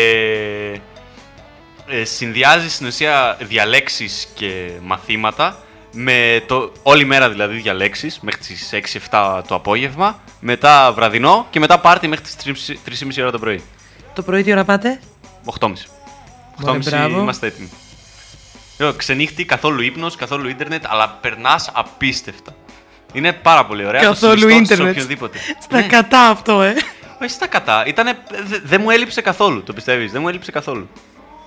ε, συνδυάζει στην ουσία διαλέξεις και μαθήματα με το, όλη μέρα δηλαδή διαλέξεις μέχρι τις 6-7 το απόγευμα, μετά βραδινό και μετά πάρτι μέχρι τις 3.30 ώρα το πρωί. Το πρωί τι ώρα πάτε; 8.30. Μωρέ, 8.30 μπράβο. είμαστε έτοιμοι. Λέω, ξενύχτη, καθόλου ύπνος, καθόλου ίντερνετ, αλλά περνάς απίστευτα. Είναι πάρα πολύ ωραία. το Καθόλου συνιστώ σε ίντερνετ. οποιονδήποτε. Στα Ναι. κατά αυτό, ε. Όχι στα κατά. Ήτανε, δε- δεν μου έλειψε καθόλου, το πιστεύεις. Δεν μου έλειψε καθόλου.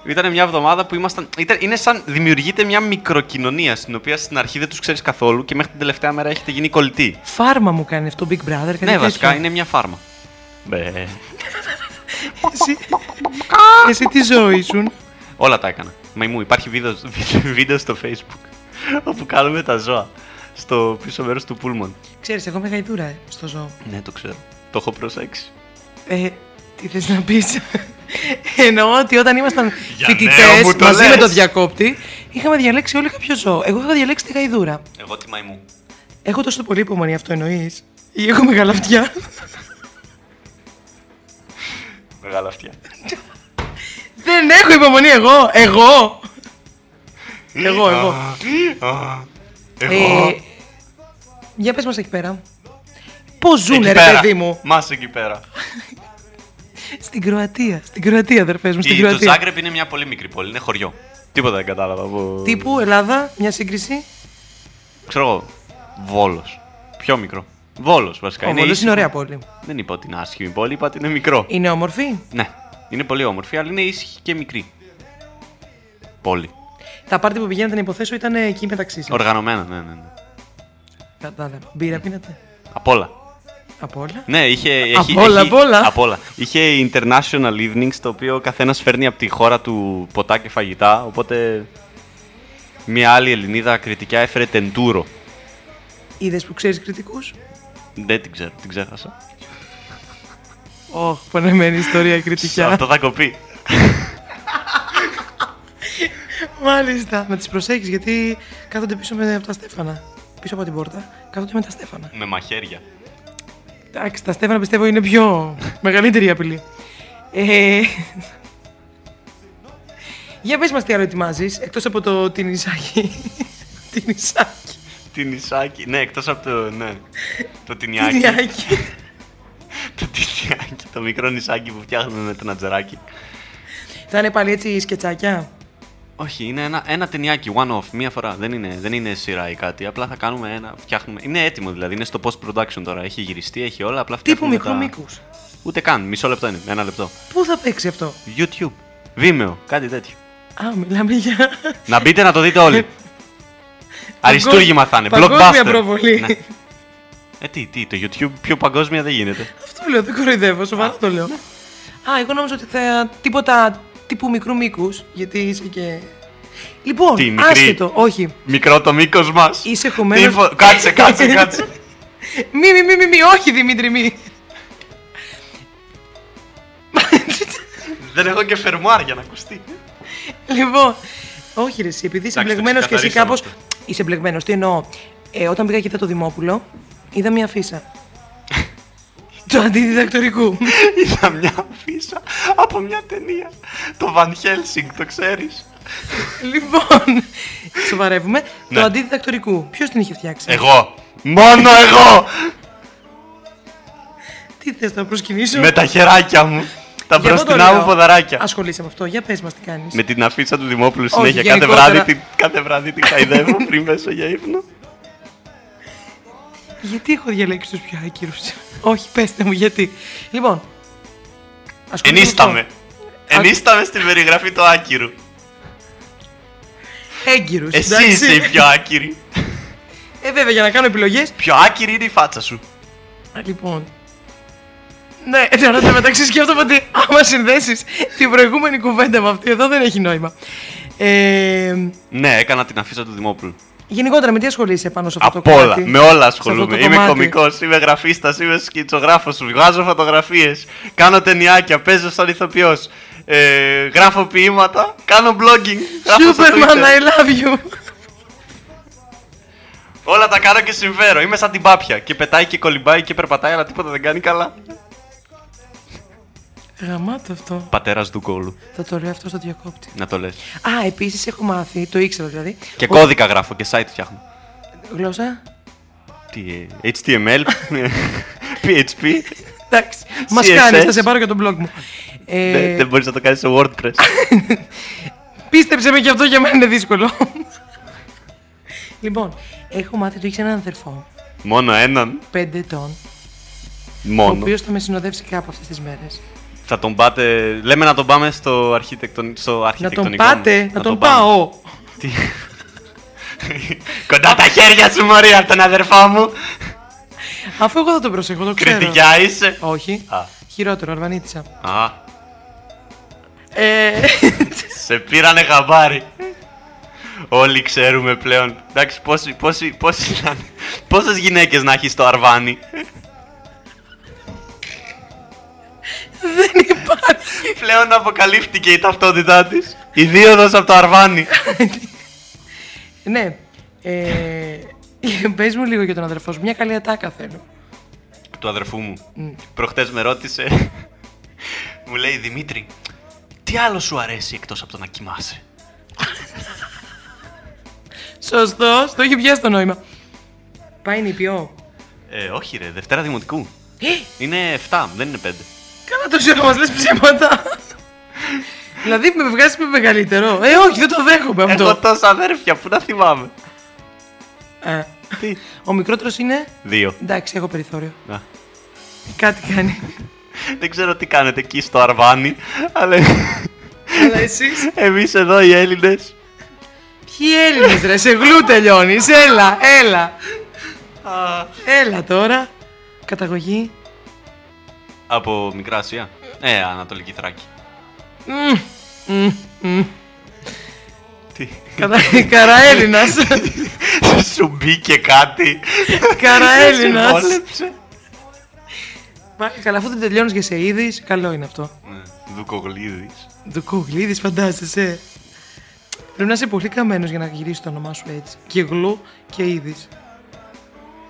Ήταν μια εβδομάδα που ήμασταν. Ήταν, είναι σαν δημιουργείται μια μικροκοινωνία στην οποία στην αρχή δεν τους ξέρεις καθόλου και μέχρι την τελευταία μέρα έχετε γίνει κολλητοί. Φάρμα μου κάνει αυτό Big Brother. κάτι Ναι, βασικά τέτοιο. είναι μια φάρμα. Μπε. Εσύ, εσύ τι ζωή σου. Όλα τα έκανα. Μαϊμού, υπάρχει βίντεο, βίντεο στο facebook όπου κάνουμε τα ζώα στο πίσω μέρος του πούλμον. Ξέρεις, εγώ είμαι γαϊδούρα ε, στο ζώο. Ναι, το ξέρω. Το έχω προσέξει. Ε, τι θες να πεις; Εννοώ ότι όταν ήμασταν Για φοιτητές νέο μου το μαζί λες. με τον διακόπτη, είχαμε διαλέξει όλοι κάποιο ζώο. Εγώ είχα διαλέξει τη γαϊδούρα. Εγώ τη μαϊμού. Έχω τόσο πολύ υπομονή αυτό εννοείς; Ή έχω μεγάλα αυτιά; Μεγάλα αυτιά. Δεν έχω υπομονή εγώ. Εγώ. εγώ, εγώ. Εγώ. Ε, για πες μας εκεί πέρα. Πώς ζουνε Εκεί ρε πέρα. παιδί μου; Μας εκεί πέρα. Στην Κροατία. Στην Κροατία αδερφές μου. Στην Η- Το Κροατία. Ζάγκρεπ είναι μια πολύ μικρή πόλη, είναι χωριό. Τίποτα δεν κατάλαβα από. Τύπου Ελλάδα, μια σύγκριση. Ξέρω εγώ. Βόλος. Πιο μικρό. Βόλος βασικά. Ο Βόλος ήσυχο. είναι ωραία πόλη. Δεν είπα ότι είναι άσχημη πόλη, είπα ότι είναι μικρό. Είναι όμορφη; Ναι. Είναι πολύ όμορφη, αλλά είναι ήσυχη και μικρή. Πόλη. Τα πάρτι που πηγαίνατε να υποθέσω ήταν εκεί μεταξύ σας. Οργανωμένα, ναι, ναι. ναι. Κατάλαβα. Μπύρα πίνατε. Απ' όλα. Από όλα; Ναι, είχε. Απ' έχει- όλα, έχει- απ' όλα. απ' όλα. Είχε international evenings, το οποίο ο καθένας φέρνει από τη χώρα του ποτά και φαγητά. Οπότε. Μια άλλη Ελληνίδα κριτικά έφερε τεντούρο. Είδες που ξέρεις κριτικούς; Δεν την ξέρω, την ξέχασα. Ωχ, πονεμένη ιστορία κριτικά. Αυτό θα κοπεί. Μάλιστα. Να τις προσέχεις γιατί κάθονται πίσω με, από τα στέφανα. Πίσω από την πόρτα. Κάθονται με τα στέφανα. Με μαχαίρια. Εντάξει, τα στέφανα πιστεύω είναι πιο μεγαλύτερη η απειλή. Ε, Για πες μας τι άλλο ετοιμάζεις, εκτός από το τυνισάκι. τυνισάκι. Την Ισάκη. Ναι, εκτός από το. Ναι. Το τυνιάκι. Τυνιάκι. το τυνιάκι. Το μικρό νησάκι που φτιάχνουμε με το νατζεράκι. Θα είναι πάλι έτσι σκετσάκια; Όχι, είναι ένα, ένα ταινιάκι, one-off, μία φορά. Δεν είναι, δεν είναι σειρά ή κάτι. Απλά θα κάνουμε ένα. Φτιάχνουμε. Είναι έτοιμο δηλαδή, είναι στο post-production τώρα. Έχει γυριστεί, έχει όλα. Απλά Τύπου φτιάχνουμε μικρού τα- μήκους. Ούτε καν, μισό λεπτό είναι. Ένα λεπτό. Πού θα παίξει αυτό; YouTube. Vimeo, κάτι τέτοιο. Α, μιλάμε για... να μπείτε να το δείτε όλοι. Αριστούργημα θα είναι. Παγκόσμια Blockbuster. προβολή. Ναι. Ε, τι, τι, το YouTube πιο παγκόσμια δεν γίνεται. Αυτό λέω, δεν κοροϊδεύω, σοβαρά το λέω. Α, εγώ νόμιζα ότι θα. τίποτα τύπου μικρού μήκους, γιατί είσαι και. Λοιπόν, Τι, μικρή. άσχετο, όχι. Μικρό το μήκος μας. Είσαι χωμένος- Κάτσε, κάτσε, κάτσε. Μη, μη, μη, μη, μη, όχι Δημήτρη, μη. δεν έχω και φερμουάρ για να ακουστεί. Λοιπόν, όχι ρε, εσύ, επειδή είσαι Εντάξει, το μπλεγμένος και εσύ ξεκαθαρίσαμε κάπω. Είσαι μπλεγμένος, τι εννοώ. Ε, όταν πήγα και είδα το Δημόπουλο, είδα μια φύσα. Του αντιδιδακτορικού. Είδα μια φύσα από μια ταινία. Το Van Helsing, το ξέρεις. λοιπόν, σοβαρεύουμε. Ναι. Το αντιδιδακτορικού. Ποιος την είχε φτιάξει; Εγώ. Μόνο εγώ. Τι θες να προσκυνήσω; Με τα χεράκια μου. Τα Γι' αυτό το μπροστινά λέω; μου ποδαράκια. Ασχολείσαι με αυτό. Για πες μας τι κάνεις. Με την αφίσα του Δημόπουλου Όχι, συνέχεια. Κάθε γενικότερα. βράδυ, την, κάθε βράδυ την χαϊδεύω πριν πέσω για ύπνο. Γιατί έχω διαλέξει τους πιο άκυρους; Όχι, πέστε μου γιατί. Λοιπόν. ασχολούμαι με Ενίσταμε. αυτό. Ενίσταμε στην περιγραφή του άκυρου. Έγκυρου. Εσύ είσαι η πιο άκυρη. Ε, βέβαια, για να κάνω επιλογές. Πιο άκυρη είναι η φάτσα σου. Λοιπόν. Ναι, τώρα το μεταξύ σκέφτομαι ότι άμα συνδέσεις την προηγούμενη κουβέντα με αυτή εδώ δεν έχει νόημα. Ε, Ναι, έκανα την αφίσα του Δημόπουλου. Γενικότερα, με τι ασχολείσαι πάνω σε αυτό Απ' το όλα, κομμάτι; με όλα σε αυτό ασχολούμαι. το Είμαι κομμάτι. κωμικός, είμαι γραφίστας, είμαι σκητσογράφος σου. Βγάζω φωτογραφίες, κάνω ταινιάκια, παίζω σαν ηθοποιός. Ε, γράφω ποίηματα, κάνω blogging. γράφω στο Superman, Twitter. I love you. Όλα τα κάνω και συμφέρω. Είμαι σαν την πάπια. Και πετάει και κολυμπάει και περπατάει, αλλά τίποτα δεν κάνει καλά. Γαμάτο αυτό. Πατέρας του κόλου. Θα το λέω αυτό στο διακόπτη. Να το λες. Α, επίσης έχω μάθει, το ήξερα δηλαδή. Και ότι- κώδικα γράφω και site φτιάχνω. Γλώσσα; Τι, ε, HTML, PHP. Εντάξει. Μας CSS. κάνεις, θα σε πάρω για τον blog μου. Ε, Δεν, δεν μπορείς να το κάνεις σε WordPress. Πίστεψε με και αυτό για μένα είναι δύσκολο. λοιπόν, έχω μάθει ότι έχεις έναν αδερφό, Μόνο έναν. 5 ετών, ο Μόνο. οποίος θα με συνοδεύσει κάπου αυτές τις μέρες. Θα τον πάτε. Λέμε να τον πάμε στο, αρχιτεκτον... στο Να τον αρχιτεκτονικό. πάτε, μου. να τον πάμε. πάω. Τι... Κοντά τα χέρια σου, Μωρή, από τον αδερφό μου. Αφού εγώ θα τον προσέχω, το ξέρω. Κριτικιά είσαι. Όχι. Α. Χειρότερο, αρβανίτησα. Α, Ε, σε πήρανε χαμπάρι. Όλοι ξέρουμε πλέον. Εντάξει, πόσοι, πόσοι, πόσοι, να- πόσες γυναίκες να έχεις στο Αρβάνι; Δεν υπάρχει. Πλέον αποκαλύφθηκε η ταυτότητά της. Η δίωδος από το Αρβάνι. ναι. Ε, πες μου λίγο για τον αδερφό σου. Μια καλή ατάκα θέλω. του αδερφού μου. Μμ. Προχτές με ρώτησε. μου λέει Δημήτρη, τι άλλο σου αρέσει εκτός από το να κοιμάσαι; Σωστό, το έχει πιάσει το νόημα. Πάει νηπιό. Ε, όχι ρε, Δευτέρα Δημοτικού. είναι 7, δεν είναι 5. Κάνα τόση ώρα μας λες ψέματα. δηλαδή με βγάζεις με μεγαλύτερο. Ε, όχι, δεν το δέχομαι αυτό. Έχω τόσα αδέρφια, πού να θυμάμαι. Ε, Ο μικρότερος είναι; Δύο. Εντάξει, έχω περιθώριο. Να. Κάτι κάνει. Δεν ξέρω τι κάνετε εκεί στο Αρβάνι, αλλά Αλλά εσείς; εμείς εδώ οι Έλληνες. Ποιοι Έλληνες ρε, σε γλου τελειώνεις. Έλα, έλα. Έλα τώρα. Καταγωγή. Από Μικρά Ασία. Ε, Ανατολική Θράκη. Μμμ, μμμ, μμμ. Τι; Κατα- Καραέλληνας. Σου μπήκε κάτι. Καραέλληνας. Σε βόλεψε. Πάλι καλά, αφού δεν τελειώνεις και σε είδης, καλό είναι αυτό. Ναι, Δουκογλίδης. Δουκογλίδης, φαντάζεσαι. Πρέπει να είσαι πολύ καμένος για να γυρίσεις το όνομά σου έτσι. Και γλου και είδης.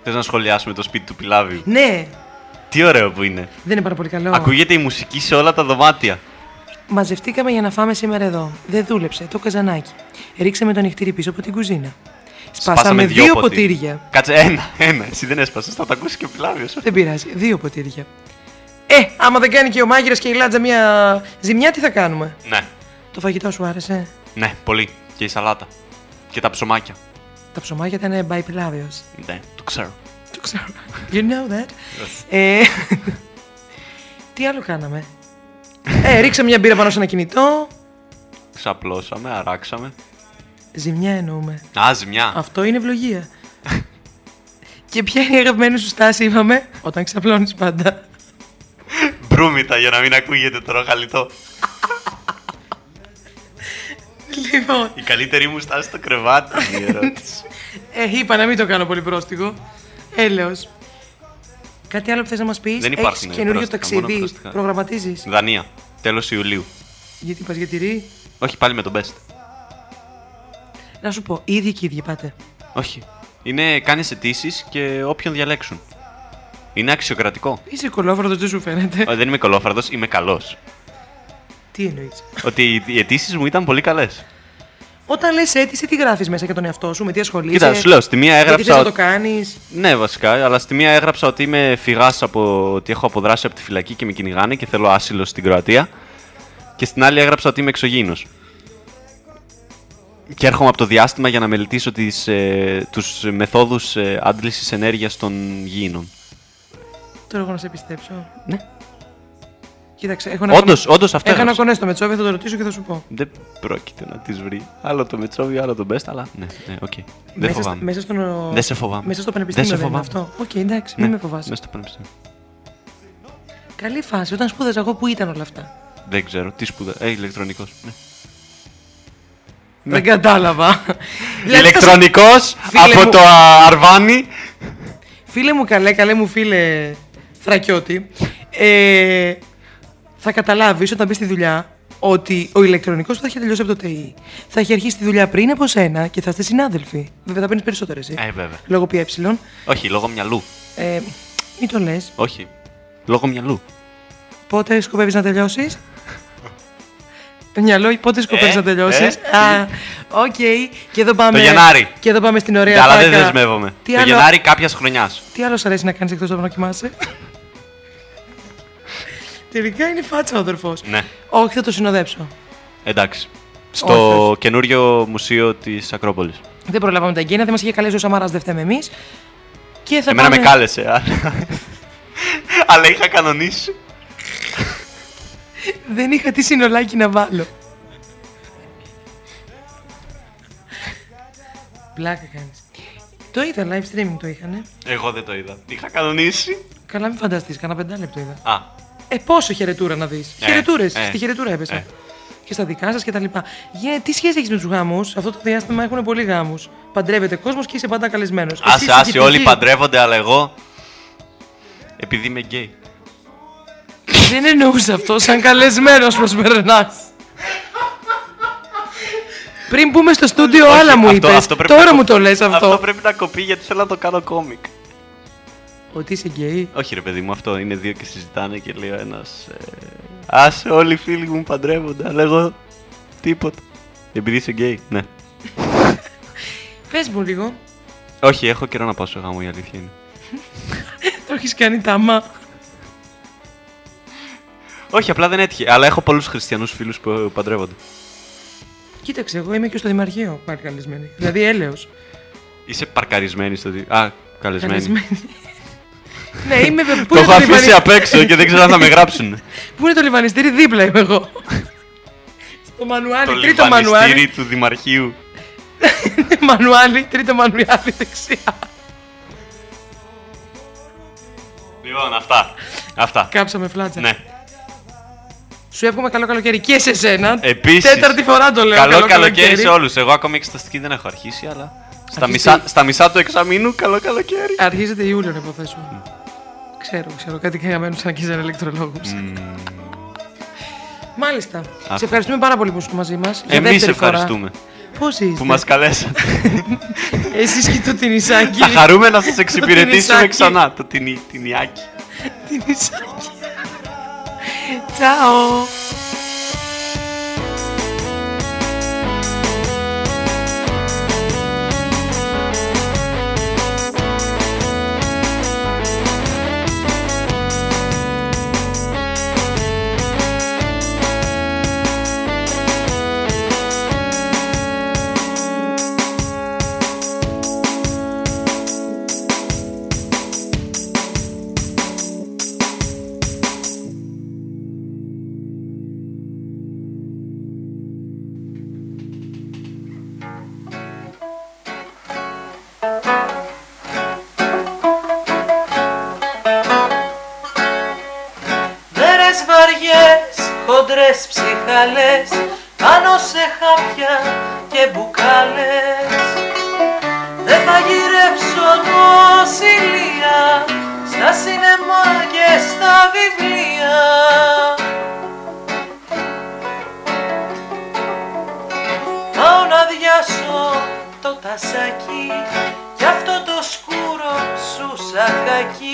Θες να σχολιάσουμε το σπίτι του Πιλάβιου; Ναι, Τι ωραίο που είναι. δεν είναι πάρα πολύ καλό. Ακούγεται η μουσική σε όλα τα δωμάτια. Μαζευτήκαμε για να φάμε σήμερα εδώ. Δεν δούλεψε το καζανάκι. Ρίξαμε το νυχτήρι πίσω από την κουζίνα. Σπάσαμε, δύο ποτήρια. Κάτσε, ένα, ένα. Εσύ δεν έσπασες, θα το ακούσεις και ο Πιλάβιο. Δεν πειράζει, δύο ποτήρια. Ε, άμα δεν κάνει και ο μάγειρα και η λάτζα μια ζημιά, τι θα κάνουμε; Ναι, Το φαγητό σου άρεσε; ναι, πολύ. Και η σαλάτα. Και τα ψωμάκια. Τα ψωμάκια ήταν by Pilavios. Ναι, το ξέρω. Το ξέρω. You know that. Ε, τι άλλο κάναμε; Ε, ρίξαμε μια μπύρα πάνω σε ένα κινητό. Ξαπλώσαμε, αράξαμε. Ζημιά εννοούμε. Α, ζημιά. Αυτό είναι ευλογία. και ποια είναι η αγαπημένη σου στάση, είπαμε, όταν ξαπλώνεις πάντα. Μπρούμητα για να μην ακούγεται το ροχαλιτό. λοιπόν, Η καλύτερη μου στάση στο κρεβάτι είναι η ερώτηση. ε, είπα να μην το κάνω πολύ πρόστιγο. Έλεος. Κάτι άλλο που θες να μας πεις; Δεν Έχεις υπάρχουν καινούριο πρόστιχα, μόνο ταξίδι. πρόστιχα. Προγραμματίζεις; Δανία. Τέλος Ιουλίου. Γιατί πας για τυρί. Όχι πάλι με τον best. Να σου πω, ήδη και ίδιοι πάτε. Όχι. Είναι κάνεις αιτήσεις και όποιον διαλέξουν. Είναι αξιοκρατικό. Είσαι κολόφροντος, δεν σου φαίνεται; Όχι, δεν είμαι κολόφαρδος, είμαι καλός. Τι εννοείς; Ότι οι- οι αιτήσεις μου ήταν πολύ καλές. Όταν λες αίτηση, τι γράφεις μέσα για τον εαυτό σου, με τι ασχολείσαι. Κοίτα, σου λέω, στη μία Γιατί έγραψα. θες να ότι- το κάνεις. Ναι, βασικά, αλλά στη μία έγραψα ότι είμαι φυγάς από ότι έχω αποδράσει από τη φυλακή και με κυνηγάνε και θέλω άσυλο στην Κροατία. Και στην άλλη έγραψα ότι είμαι εξωγήινος. Και έρχομαι από το διάστημα για να μελετήσω τις, ε, τους μεθόδους ε, άντλησης ενέργειας των γήινων. Τώρα εγώ να σε πιστέψω. Ναι. Κοίταξε, έχω ένα Όντως, κονέ- όντως αυτό Έχω ένα έγραψα. κονέ στο Μετσόβιο, θα το ρωτήσω και θα σου πω. Δεν πρόκειται να τις βρει. Άλλο το Μετσόβιο, άλλο το BEST, αλλά ναι, ναι, οκ. Δεν μέσα, στα- φοβάμαι. μέσα στον... Δεν σε φοβάμαι. Μέσα στο πανεπιστήμιο Δεν σε δεν είναι φοβάμαι. αυτό. Οκ, εντάξει, Ναι, μην με φοβάσαι. Μέσα στο πανεπιστήμιο. Καλή φάση. Όταν σπούδαζα εγώ, πού ήταν όλα αυτά; Δεν ξέρω, τι σπουδα. Ε, ηλεκτρονικός. Ναι. Δεν κατάλαβα. Δηλαδή, Ηλεκτρονικός Φίλε από μου- το α, Αρβάνι. Φίλε μου καλέ, καλέ μου φίλε Θρακιώτη. Ε, θα καταλάβεις όταν μπεις στη δουλειά ότι ο ηλεκτρονικός θα έχει τελειώσει από το ΤΕΙ. Θα έχει αρχίσει τη δουλειά πριν από σένα και θα είστε συνάδελφοι. Βέβαια θα παίρνει περισσότερα. Ε, βέβαια. Λόγω ΠΕ. Όχι, λόγω μυαλού. Ε, μην το λες. Όχι. Λόγω μυαλού. Πότε σκοπεύεις να τελειώσεις; Μυαλό, πότε σκοπεύεις Ε, να τελειώσεις; ε, Α, οκ. Και εδώ πάμε. Το Γενάρη. Και εδώ πάμε στην ωραία Αλλά δεν τάκα. δεσμεύομαι. Τι το άλλο- Γενάρη κάποιας χρονιάς. Τι άλλος σ' αρέσει να κάνεις εκτός από να κοιμάσαι; Τελικά είναι φάτσα ο αδερφός. Ναι. Όχι, θα το συνοδέψω. Εντάξει. Στο Όχι, όχι. καινούριο μουσείο της Ακρόπολης. Δεν προλάβαμε τα εγγένεια, δεν μας είχε καλέσει ο Σαμαράς, δεν φταίμε εμείς. Και θα Εμένα πάμε... με κάλεσε. αλλά- Αλλά είχα κανονίσει. Δεν είχα τι συνολάκι να βάλω. Πλάκα κάνεις. Το είδα, live streaming το είχανε. Εγώ δεν το είδα. Είχα κανονίσει. Καλά, μην φανταστείς, κανένα πεντάλεπτο είδα. Α, Ε, πόσο χαιρετούρα να δεις. Ε, Χαιρετούρες. ε, Στη χαιρετούρα έπεσα. ε. Και στα δικά σας και τα λοιπά. Γε, τι σχέση έχεις με τους γάμους; Αυτό το διάστημα έχουν πολλοί γάμους. Παντρεύεται κόσμος και είσαι πάντα καλεσμένος. άσε, άσε, όλοι παντρεύονται, αλλά εγώ. Επειδή είμαι γκέι. Δεν εννοούσα αυτό, σαν καλεσμένος πώς περνάς. Πριν μπούμε στο στούντιο, Όχι, άλλα μου αυτό- είπες. αυτό πρέπει Τώρα να μου κο- το λες αυτό. Αυτό πρέπει να κοπεί γιατί θέλω να το κάνω κόμικ. Ότι είσαι γκέι. Όχι ρε παιδί μου, αυτό είναι δύο και συζητάνε και λέει ο ένας ε, Άσε όλοι οι φίλοι μου παντρεύονται, αλλά εγώ τίποτα. Επειδή είσαι γκέι, ναι. Πες μου λίγο. Όχι, έχω καιρό να πάω στο γάμο, η αλήθεια είναι. Το έχεις κάνει τάμα. Όχι, απλά δεν έτυχε, αλλά έχω πολλούς χριστιανούς φίλους που παντρεύονται. Κοίταξε, εγώ είμαι και στο Δημαρχείο πάλι καλεσμένη. Δηλαδή έλεος. Είσαι παρκαρισμένη στο. δι- Α, καλεσμένη. Καλεσμένη. Ναι, είμαι. Πού Το είναι έχω αφήσει λιβανι- απ' έξω και δεν ξέρω αν θα με γράψουν. Πού είναι το λιβανιστήρι, δίπλα είμαι εγώ. στο μανουάλι, το τρίτο λιβανιστήρι μανουάλι. του Δημαρχείου. μανουάλι, τρίτο μανουάλι δεξιά. Λοιπόν, αυτά. Αυτά. Κάψαμε φλάτσα. Ναι. Σου εύχομαι καλό καλοκαίρι και σε σένα. Επίσης, Τέταρτη φορά το λέω. Καλό, καλοκαίρι σε όλους. Εγώ ακόμη εξεταστική δεν έχω αρχίσει, αλλά. Στα Αρχίσει- μισά, στα μισά του εξαμήνου, καλό καλοκαίρι. Αρχίζεται Ιούλιο να υποθέσω. Ξέρω, ξέρω. Κάτι χαμένου σαν και σαν ηλεκτρολόγου. Μάλιστα. Αυτό. Σε ευχαριστούμε πάρα πολύ που ήσουν μαζί μας. Εμείς ευχαριστούμε. Πώς είστε; Που μας καλέσατε. Εσείς και το Τινισάκι. Θα χαρούμε να σας Το εξυπηρετήσουμε Τινισάκι. ξανά. Το τινι, τινιάκι. Τινισάκι. Τσάω. aqui.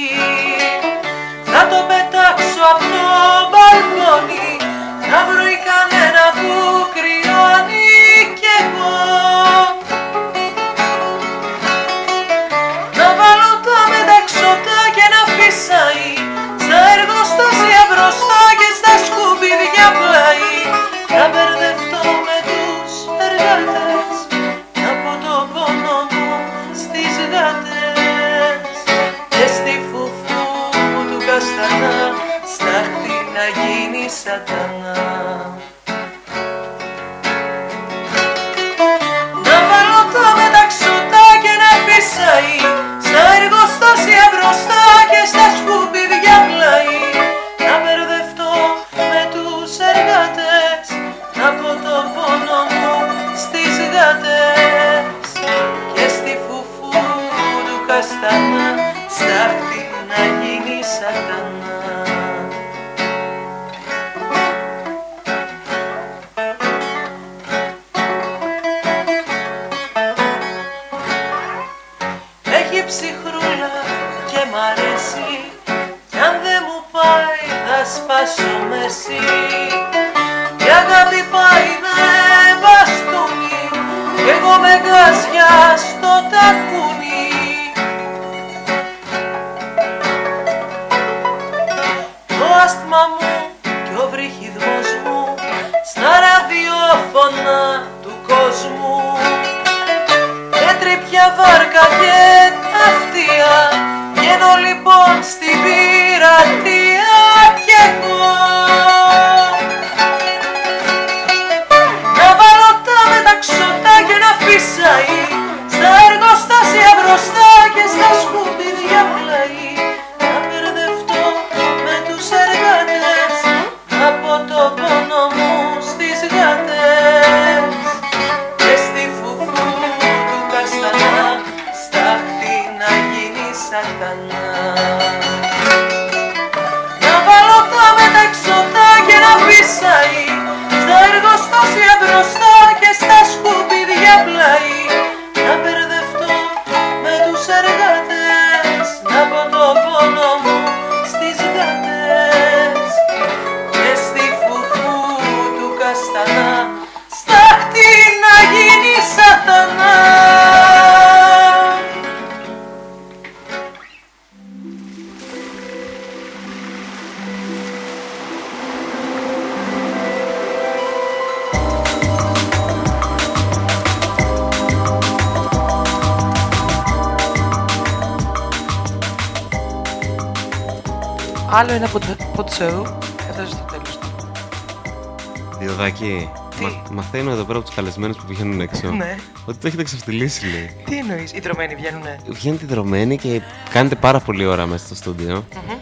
Του καλεσμένου που βγαίνουν έξω Ναι. ότι το έχετε ξεφτυλίσει, λέει. Τι εννοείς, οι δρομένοι βγαίνουνε; Βγαίνετε δρομένοι και κάνετε πάρα πολύ ώρα μέσα στο στούντιο. Μμμ.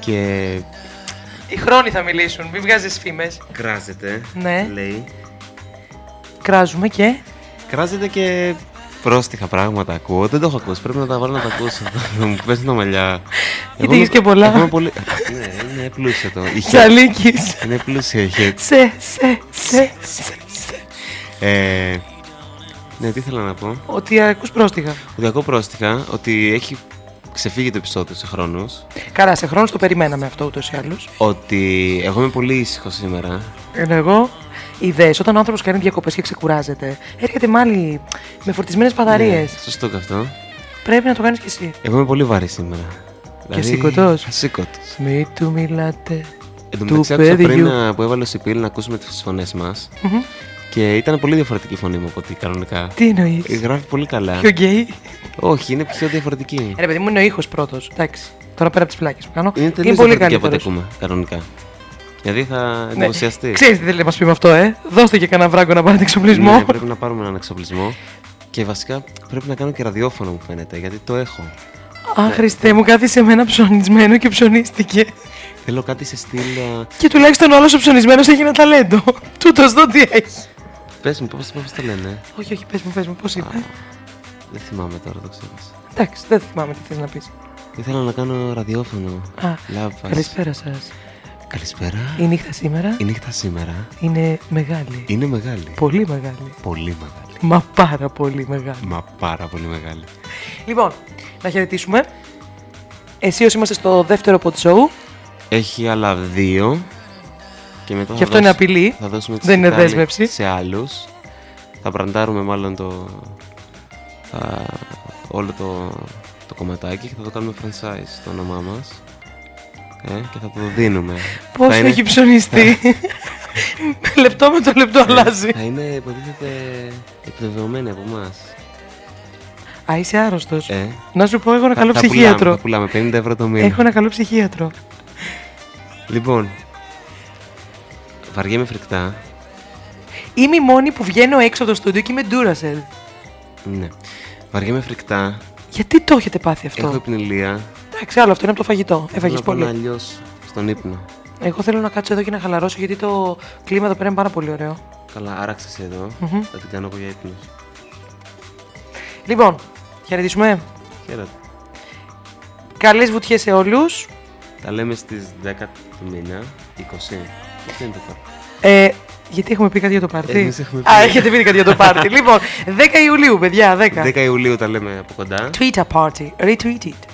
Και Οι χρόνοι θα μιλήσουν, μην βγάζεις φήμες. κράζετε, Ναι. λέει. Κράζουμε και; Κράζετε και πρόστιχα πράγματα ακούω. Δεν το έχω ακούσει. Πρέπει να τα βάλω να τα ακούσω. να μου πέσει τα μαλλιά. Εγώ έχεις είμαι- και πολλά. εγώ είμαι πολύ... ναι, είναι πλούσιο το. η χε- Σαλίκης. Είναι πλούσιο η χε- Σε, σε, σε, σε, σε. Ε, ναι, τι ήθελα να πω. Ότι ακούς πρόστιχα. Ότι ακούω πρόστιχα ότι έχει ξεφύγει το επεισόδιο σε χρόνους. Καλά, σε χρόνους το περιμέναμε αυτό ούτως ή άλλως. Ότι εγώ είμαι πολύ ήσυχος σήμερα. Ενώ εγώ, ιδέες, όταν ο άνθρωπος κάνει διακοπές και ξεκουράζεται, έρχεται μάλι με φορτισμένες μπαταρίες. Ναι, σωστό και αυτό. Πρέπει να το κάνεις κι εσύ. Εγώ είμαι πολύ βαρύ σήμερα. Και σηκωτός. Ασήκωτος. Μη του μιλάτε. Εν τω του μεταξύ άκουσα πριν παιδιού. α, που έβαλε ο Σιπήλ να ακούσουμε τις φωνές μας Μμμ. Και ήταν πολύ διαφορετική η φωνή μου από ό,τι κανονικά. Τι εννοείς; Ε, Γράφει πολύ καλά. Πιο γκέι. Όχι, είναι πιο διαφορετική. Ε, Ρε παιδί μου είναι ο ήχος πρώτος. Εντάξει. Τώρα πέρα από τις πλάκες που κάνω. Είναι τελείως πολύ διαφορετική από ό,τι καλύτερος. ακούμε κανονικά. Δηλαδή θα Ναι. εντυπωσιαστεί. Ξέρεις τι θέλει να μας πει με αυτό, ε; Δώστε και κανένα βράγκο να πάρετε εξοπλισμό. Ναι, πρέπει να πάρουμε έναν εξοπλισμό. Και βασικά πρέπει να κάνω και ραδιόφωνο μου φαίνεται, γιατί το έχω. Α, Χριστέ μου, κάθισε σε μένα ψωνισμένο και ψωνίστηκε. Θέλω κάτι σε στυλ. α, Και τουλάχιστον όλος ο ψωνισμένος έχει ένα ταλέντο. Τούτος δω τι έχει. Πες μου, πώς, πώς το λένε; Όχι, όχι, πες μου, πες μου, πώς είναι. Δεν θυμάμαι τώρα, το ξέχασα. Εντάξει, δεν θυμάμαι τι θες να πεις. Ήθελα να κάνω ραδιόφωνο. Α, Λάβας. καλησπέρα σας. Καλησπέρα. Η νύχτα σήμερα; Η νύχτα σήμερα είναι μεγάλη. είναι μεγάλη. Πολύ μεγάλη. Πολύ μεγάλη. Μα πάρα πολύ μεγάλη. Μα πάρα πολύ μεγάλη. Λοιπόν, να χαιρετήσουμε. Εσύ όσοι είμαστε στο δεύτερο pod show. Έχει άλλα δύο. Και μετά Και θα αυτό είναι δώσ- απειλή. Θα δώσουμε τη Δεν είναι σκητάλη δέσμευση. Σε άλλους. Θα μπραντάρουμε μάλλον το... θα- όλο το, το κομματάκι και θα το κάνουμε franchise το όνομά μας. Ε, και θα το δίνουμε. Πώς Θα είναι- έχει ψωνιστεί. λεπτό με το λεπτό αλλάζει. Θα είναι υποτίθεται επιβεβαιωμένοι από εμάς. Α, είσαι άρρωστος. Ε. Να σου πω, έχω ένα Θα- καλό θα ψυχίατρο. Πουλάμε, θα πουλάμε 50 ευρώ το μήνα. Έχω ένα καλό ψυχίατρο. Λοιπόν, βαριέμαι φρικτά. Είμαι η μόνη που βγαίνω έξω από το στούντιο και είμαι Duracell. Ναι. Βαριέμαι φρικτά. Γιατί το έχετε πάθει αυτό; Έχω επινελία. Εντάξει, άλλο αυτό είναι από το φαγητό. Έφαγες πολύ. αλλιώς στον ύπνο. Εγώ θέλω να κάτσω εδώ και να χαλαρώσω γιατί το κλίμα εδώ πέρα είναι πάρα πολύ ωραίο. Καλά, άραξες εσύ εδώ. Μμμ. Θα την κάνω εγώ για ύπνος. Λοιπόν, χαιρετήσουμε. Χαίρετε. Καλές βουτιές σε όλους. Τα λέμε στις 10 του μήνα, 20. Τι είναι το τώρα. Ε, γιατί έχουμε πει κάτι για το πάρτι; Εμείς έχουμε πει. Α, έχετε πει κάτι για το πάρτι. λοιπόν, 10 Ιουλίου, παιδιά, 10. 10 Ιουλίου τα λέμε από κοντά. Twitter party. Retweeted.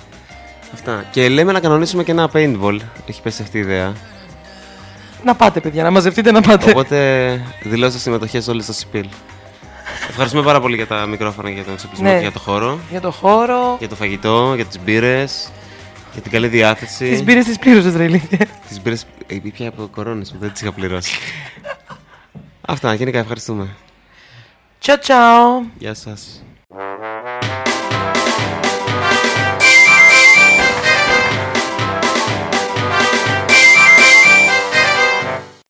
Αυτά. Και λέμε να κανονίσουμε και ένα paintball. Έχει πέσει αυτή η ιδέα. Να πάτε, παιδιά, να μαζευτείτε να πάτε. Οπότε δηλώστε συμμετοχές όλοι στο Σιπίλ. Ευχαριστούμε πάρα πολύ για τα μικρόφωνα, για τον εξοπλισμό Ναι. και για το χώρο. Για το χώρο. Για το φαγητό, για τις μπύρες, για την καλή διάθεση. Τις μπύρες τις πλήρωσες, ρε ηλίθεια. Τις μπύρες πια από κορώνες που δεν τις είχα πληρώσει. Αυτά, γενικά ευχαριστούμε. Ciao ciao. Γεια σας.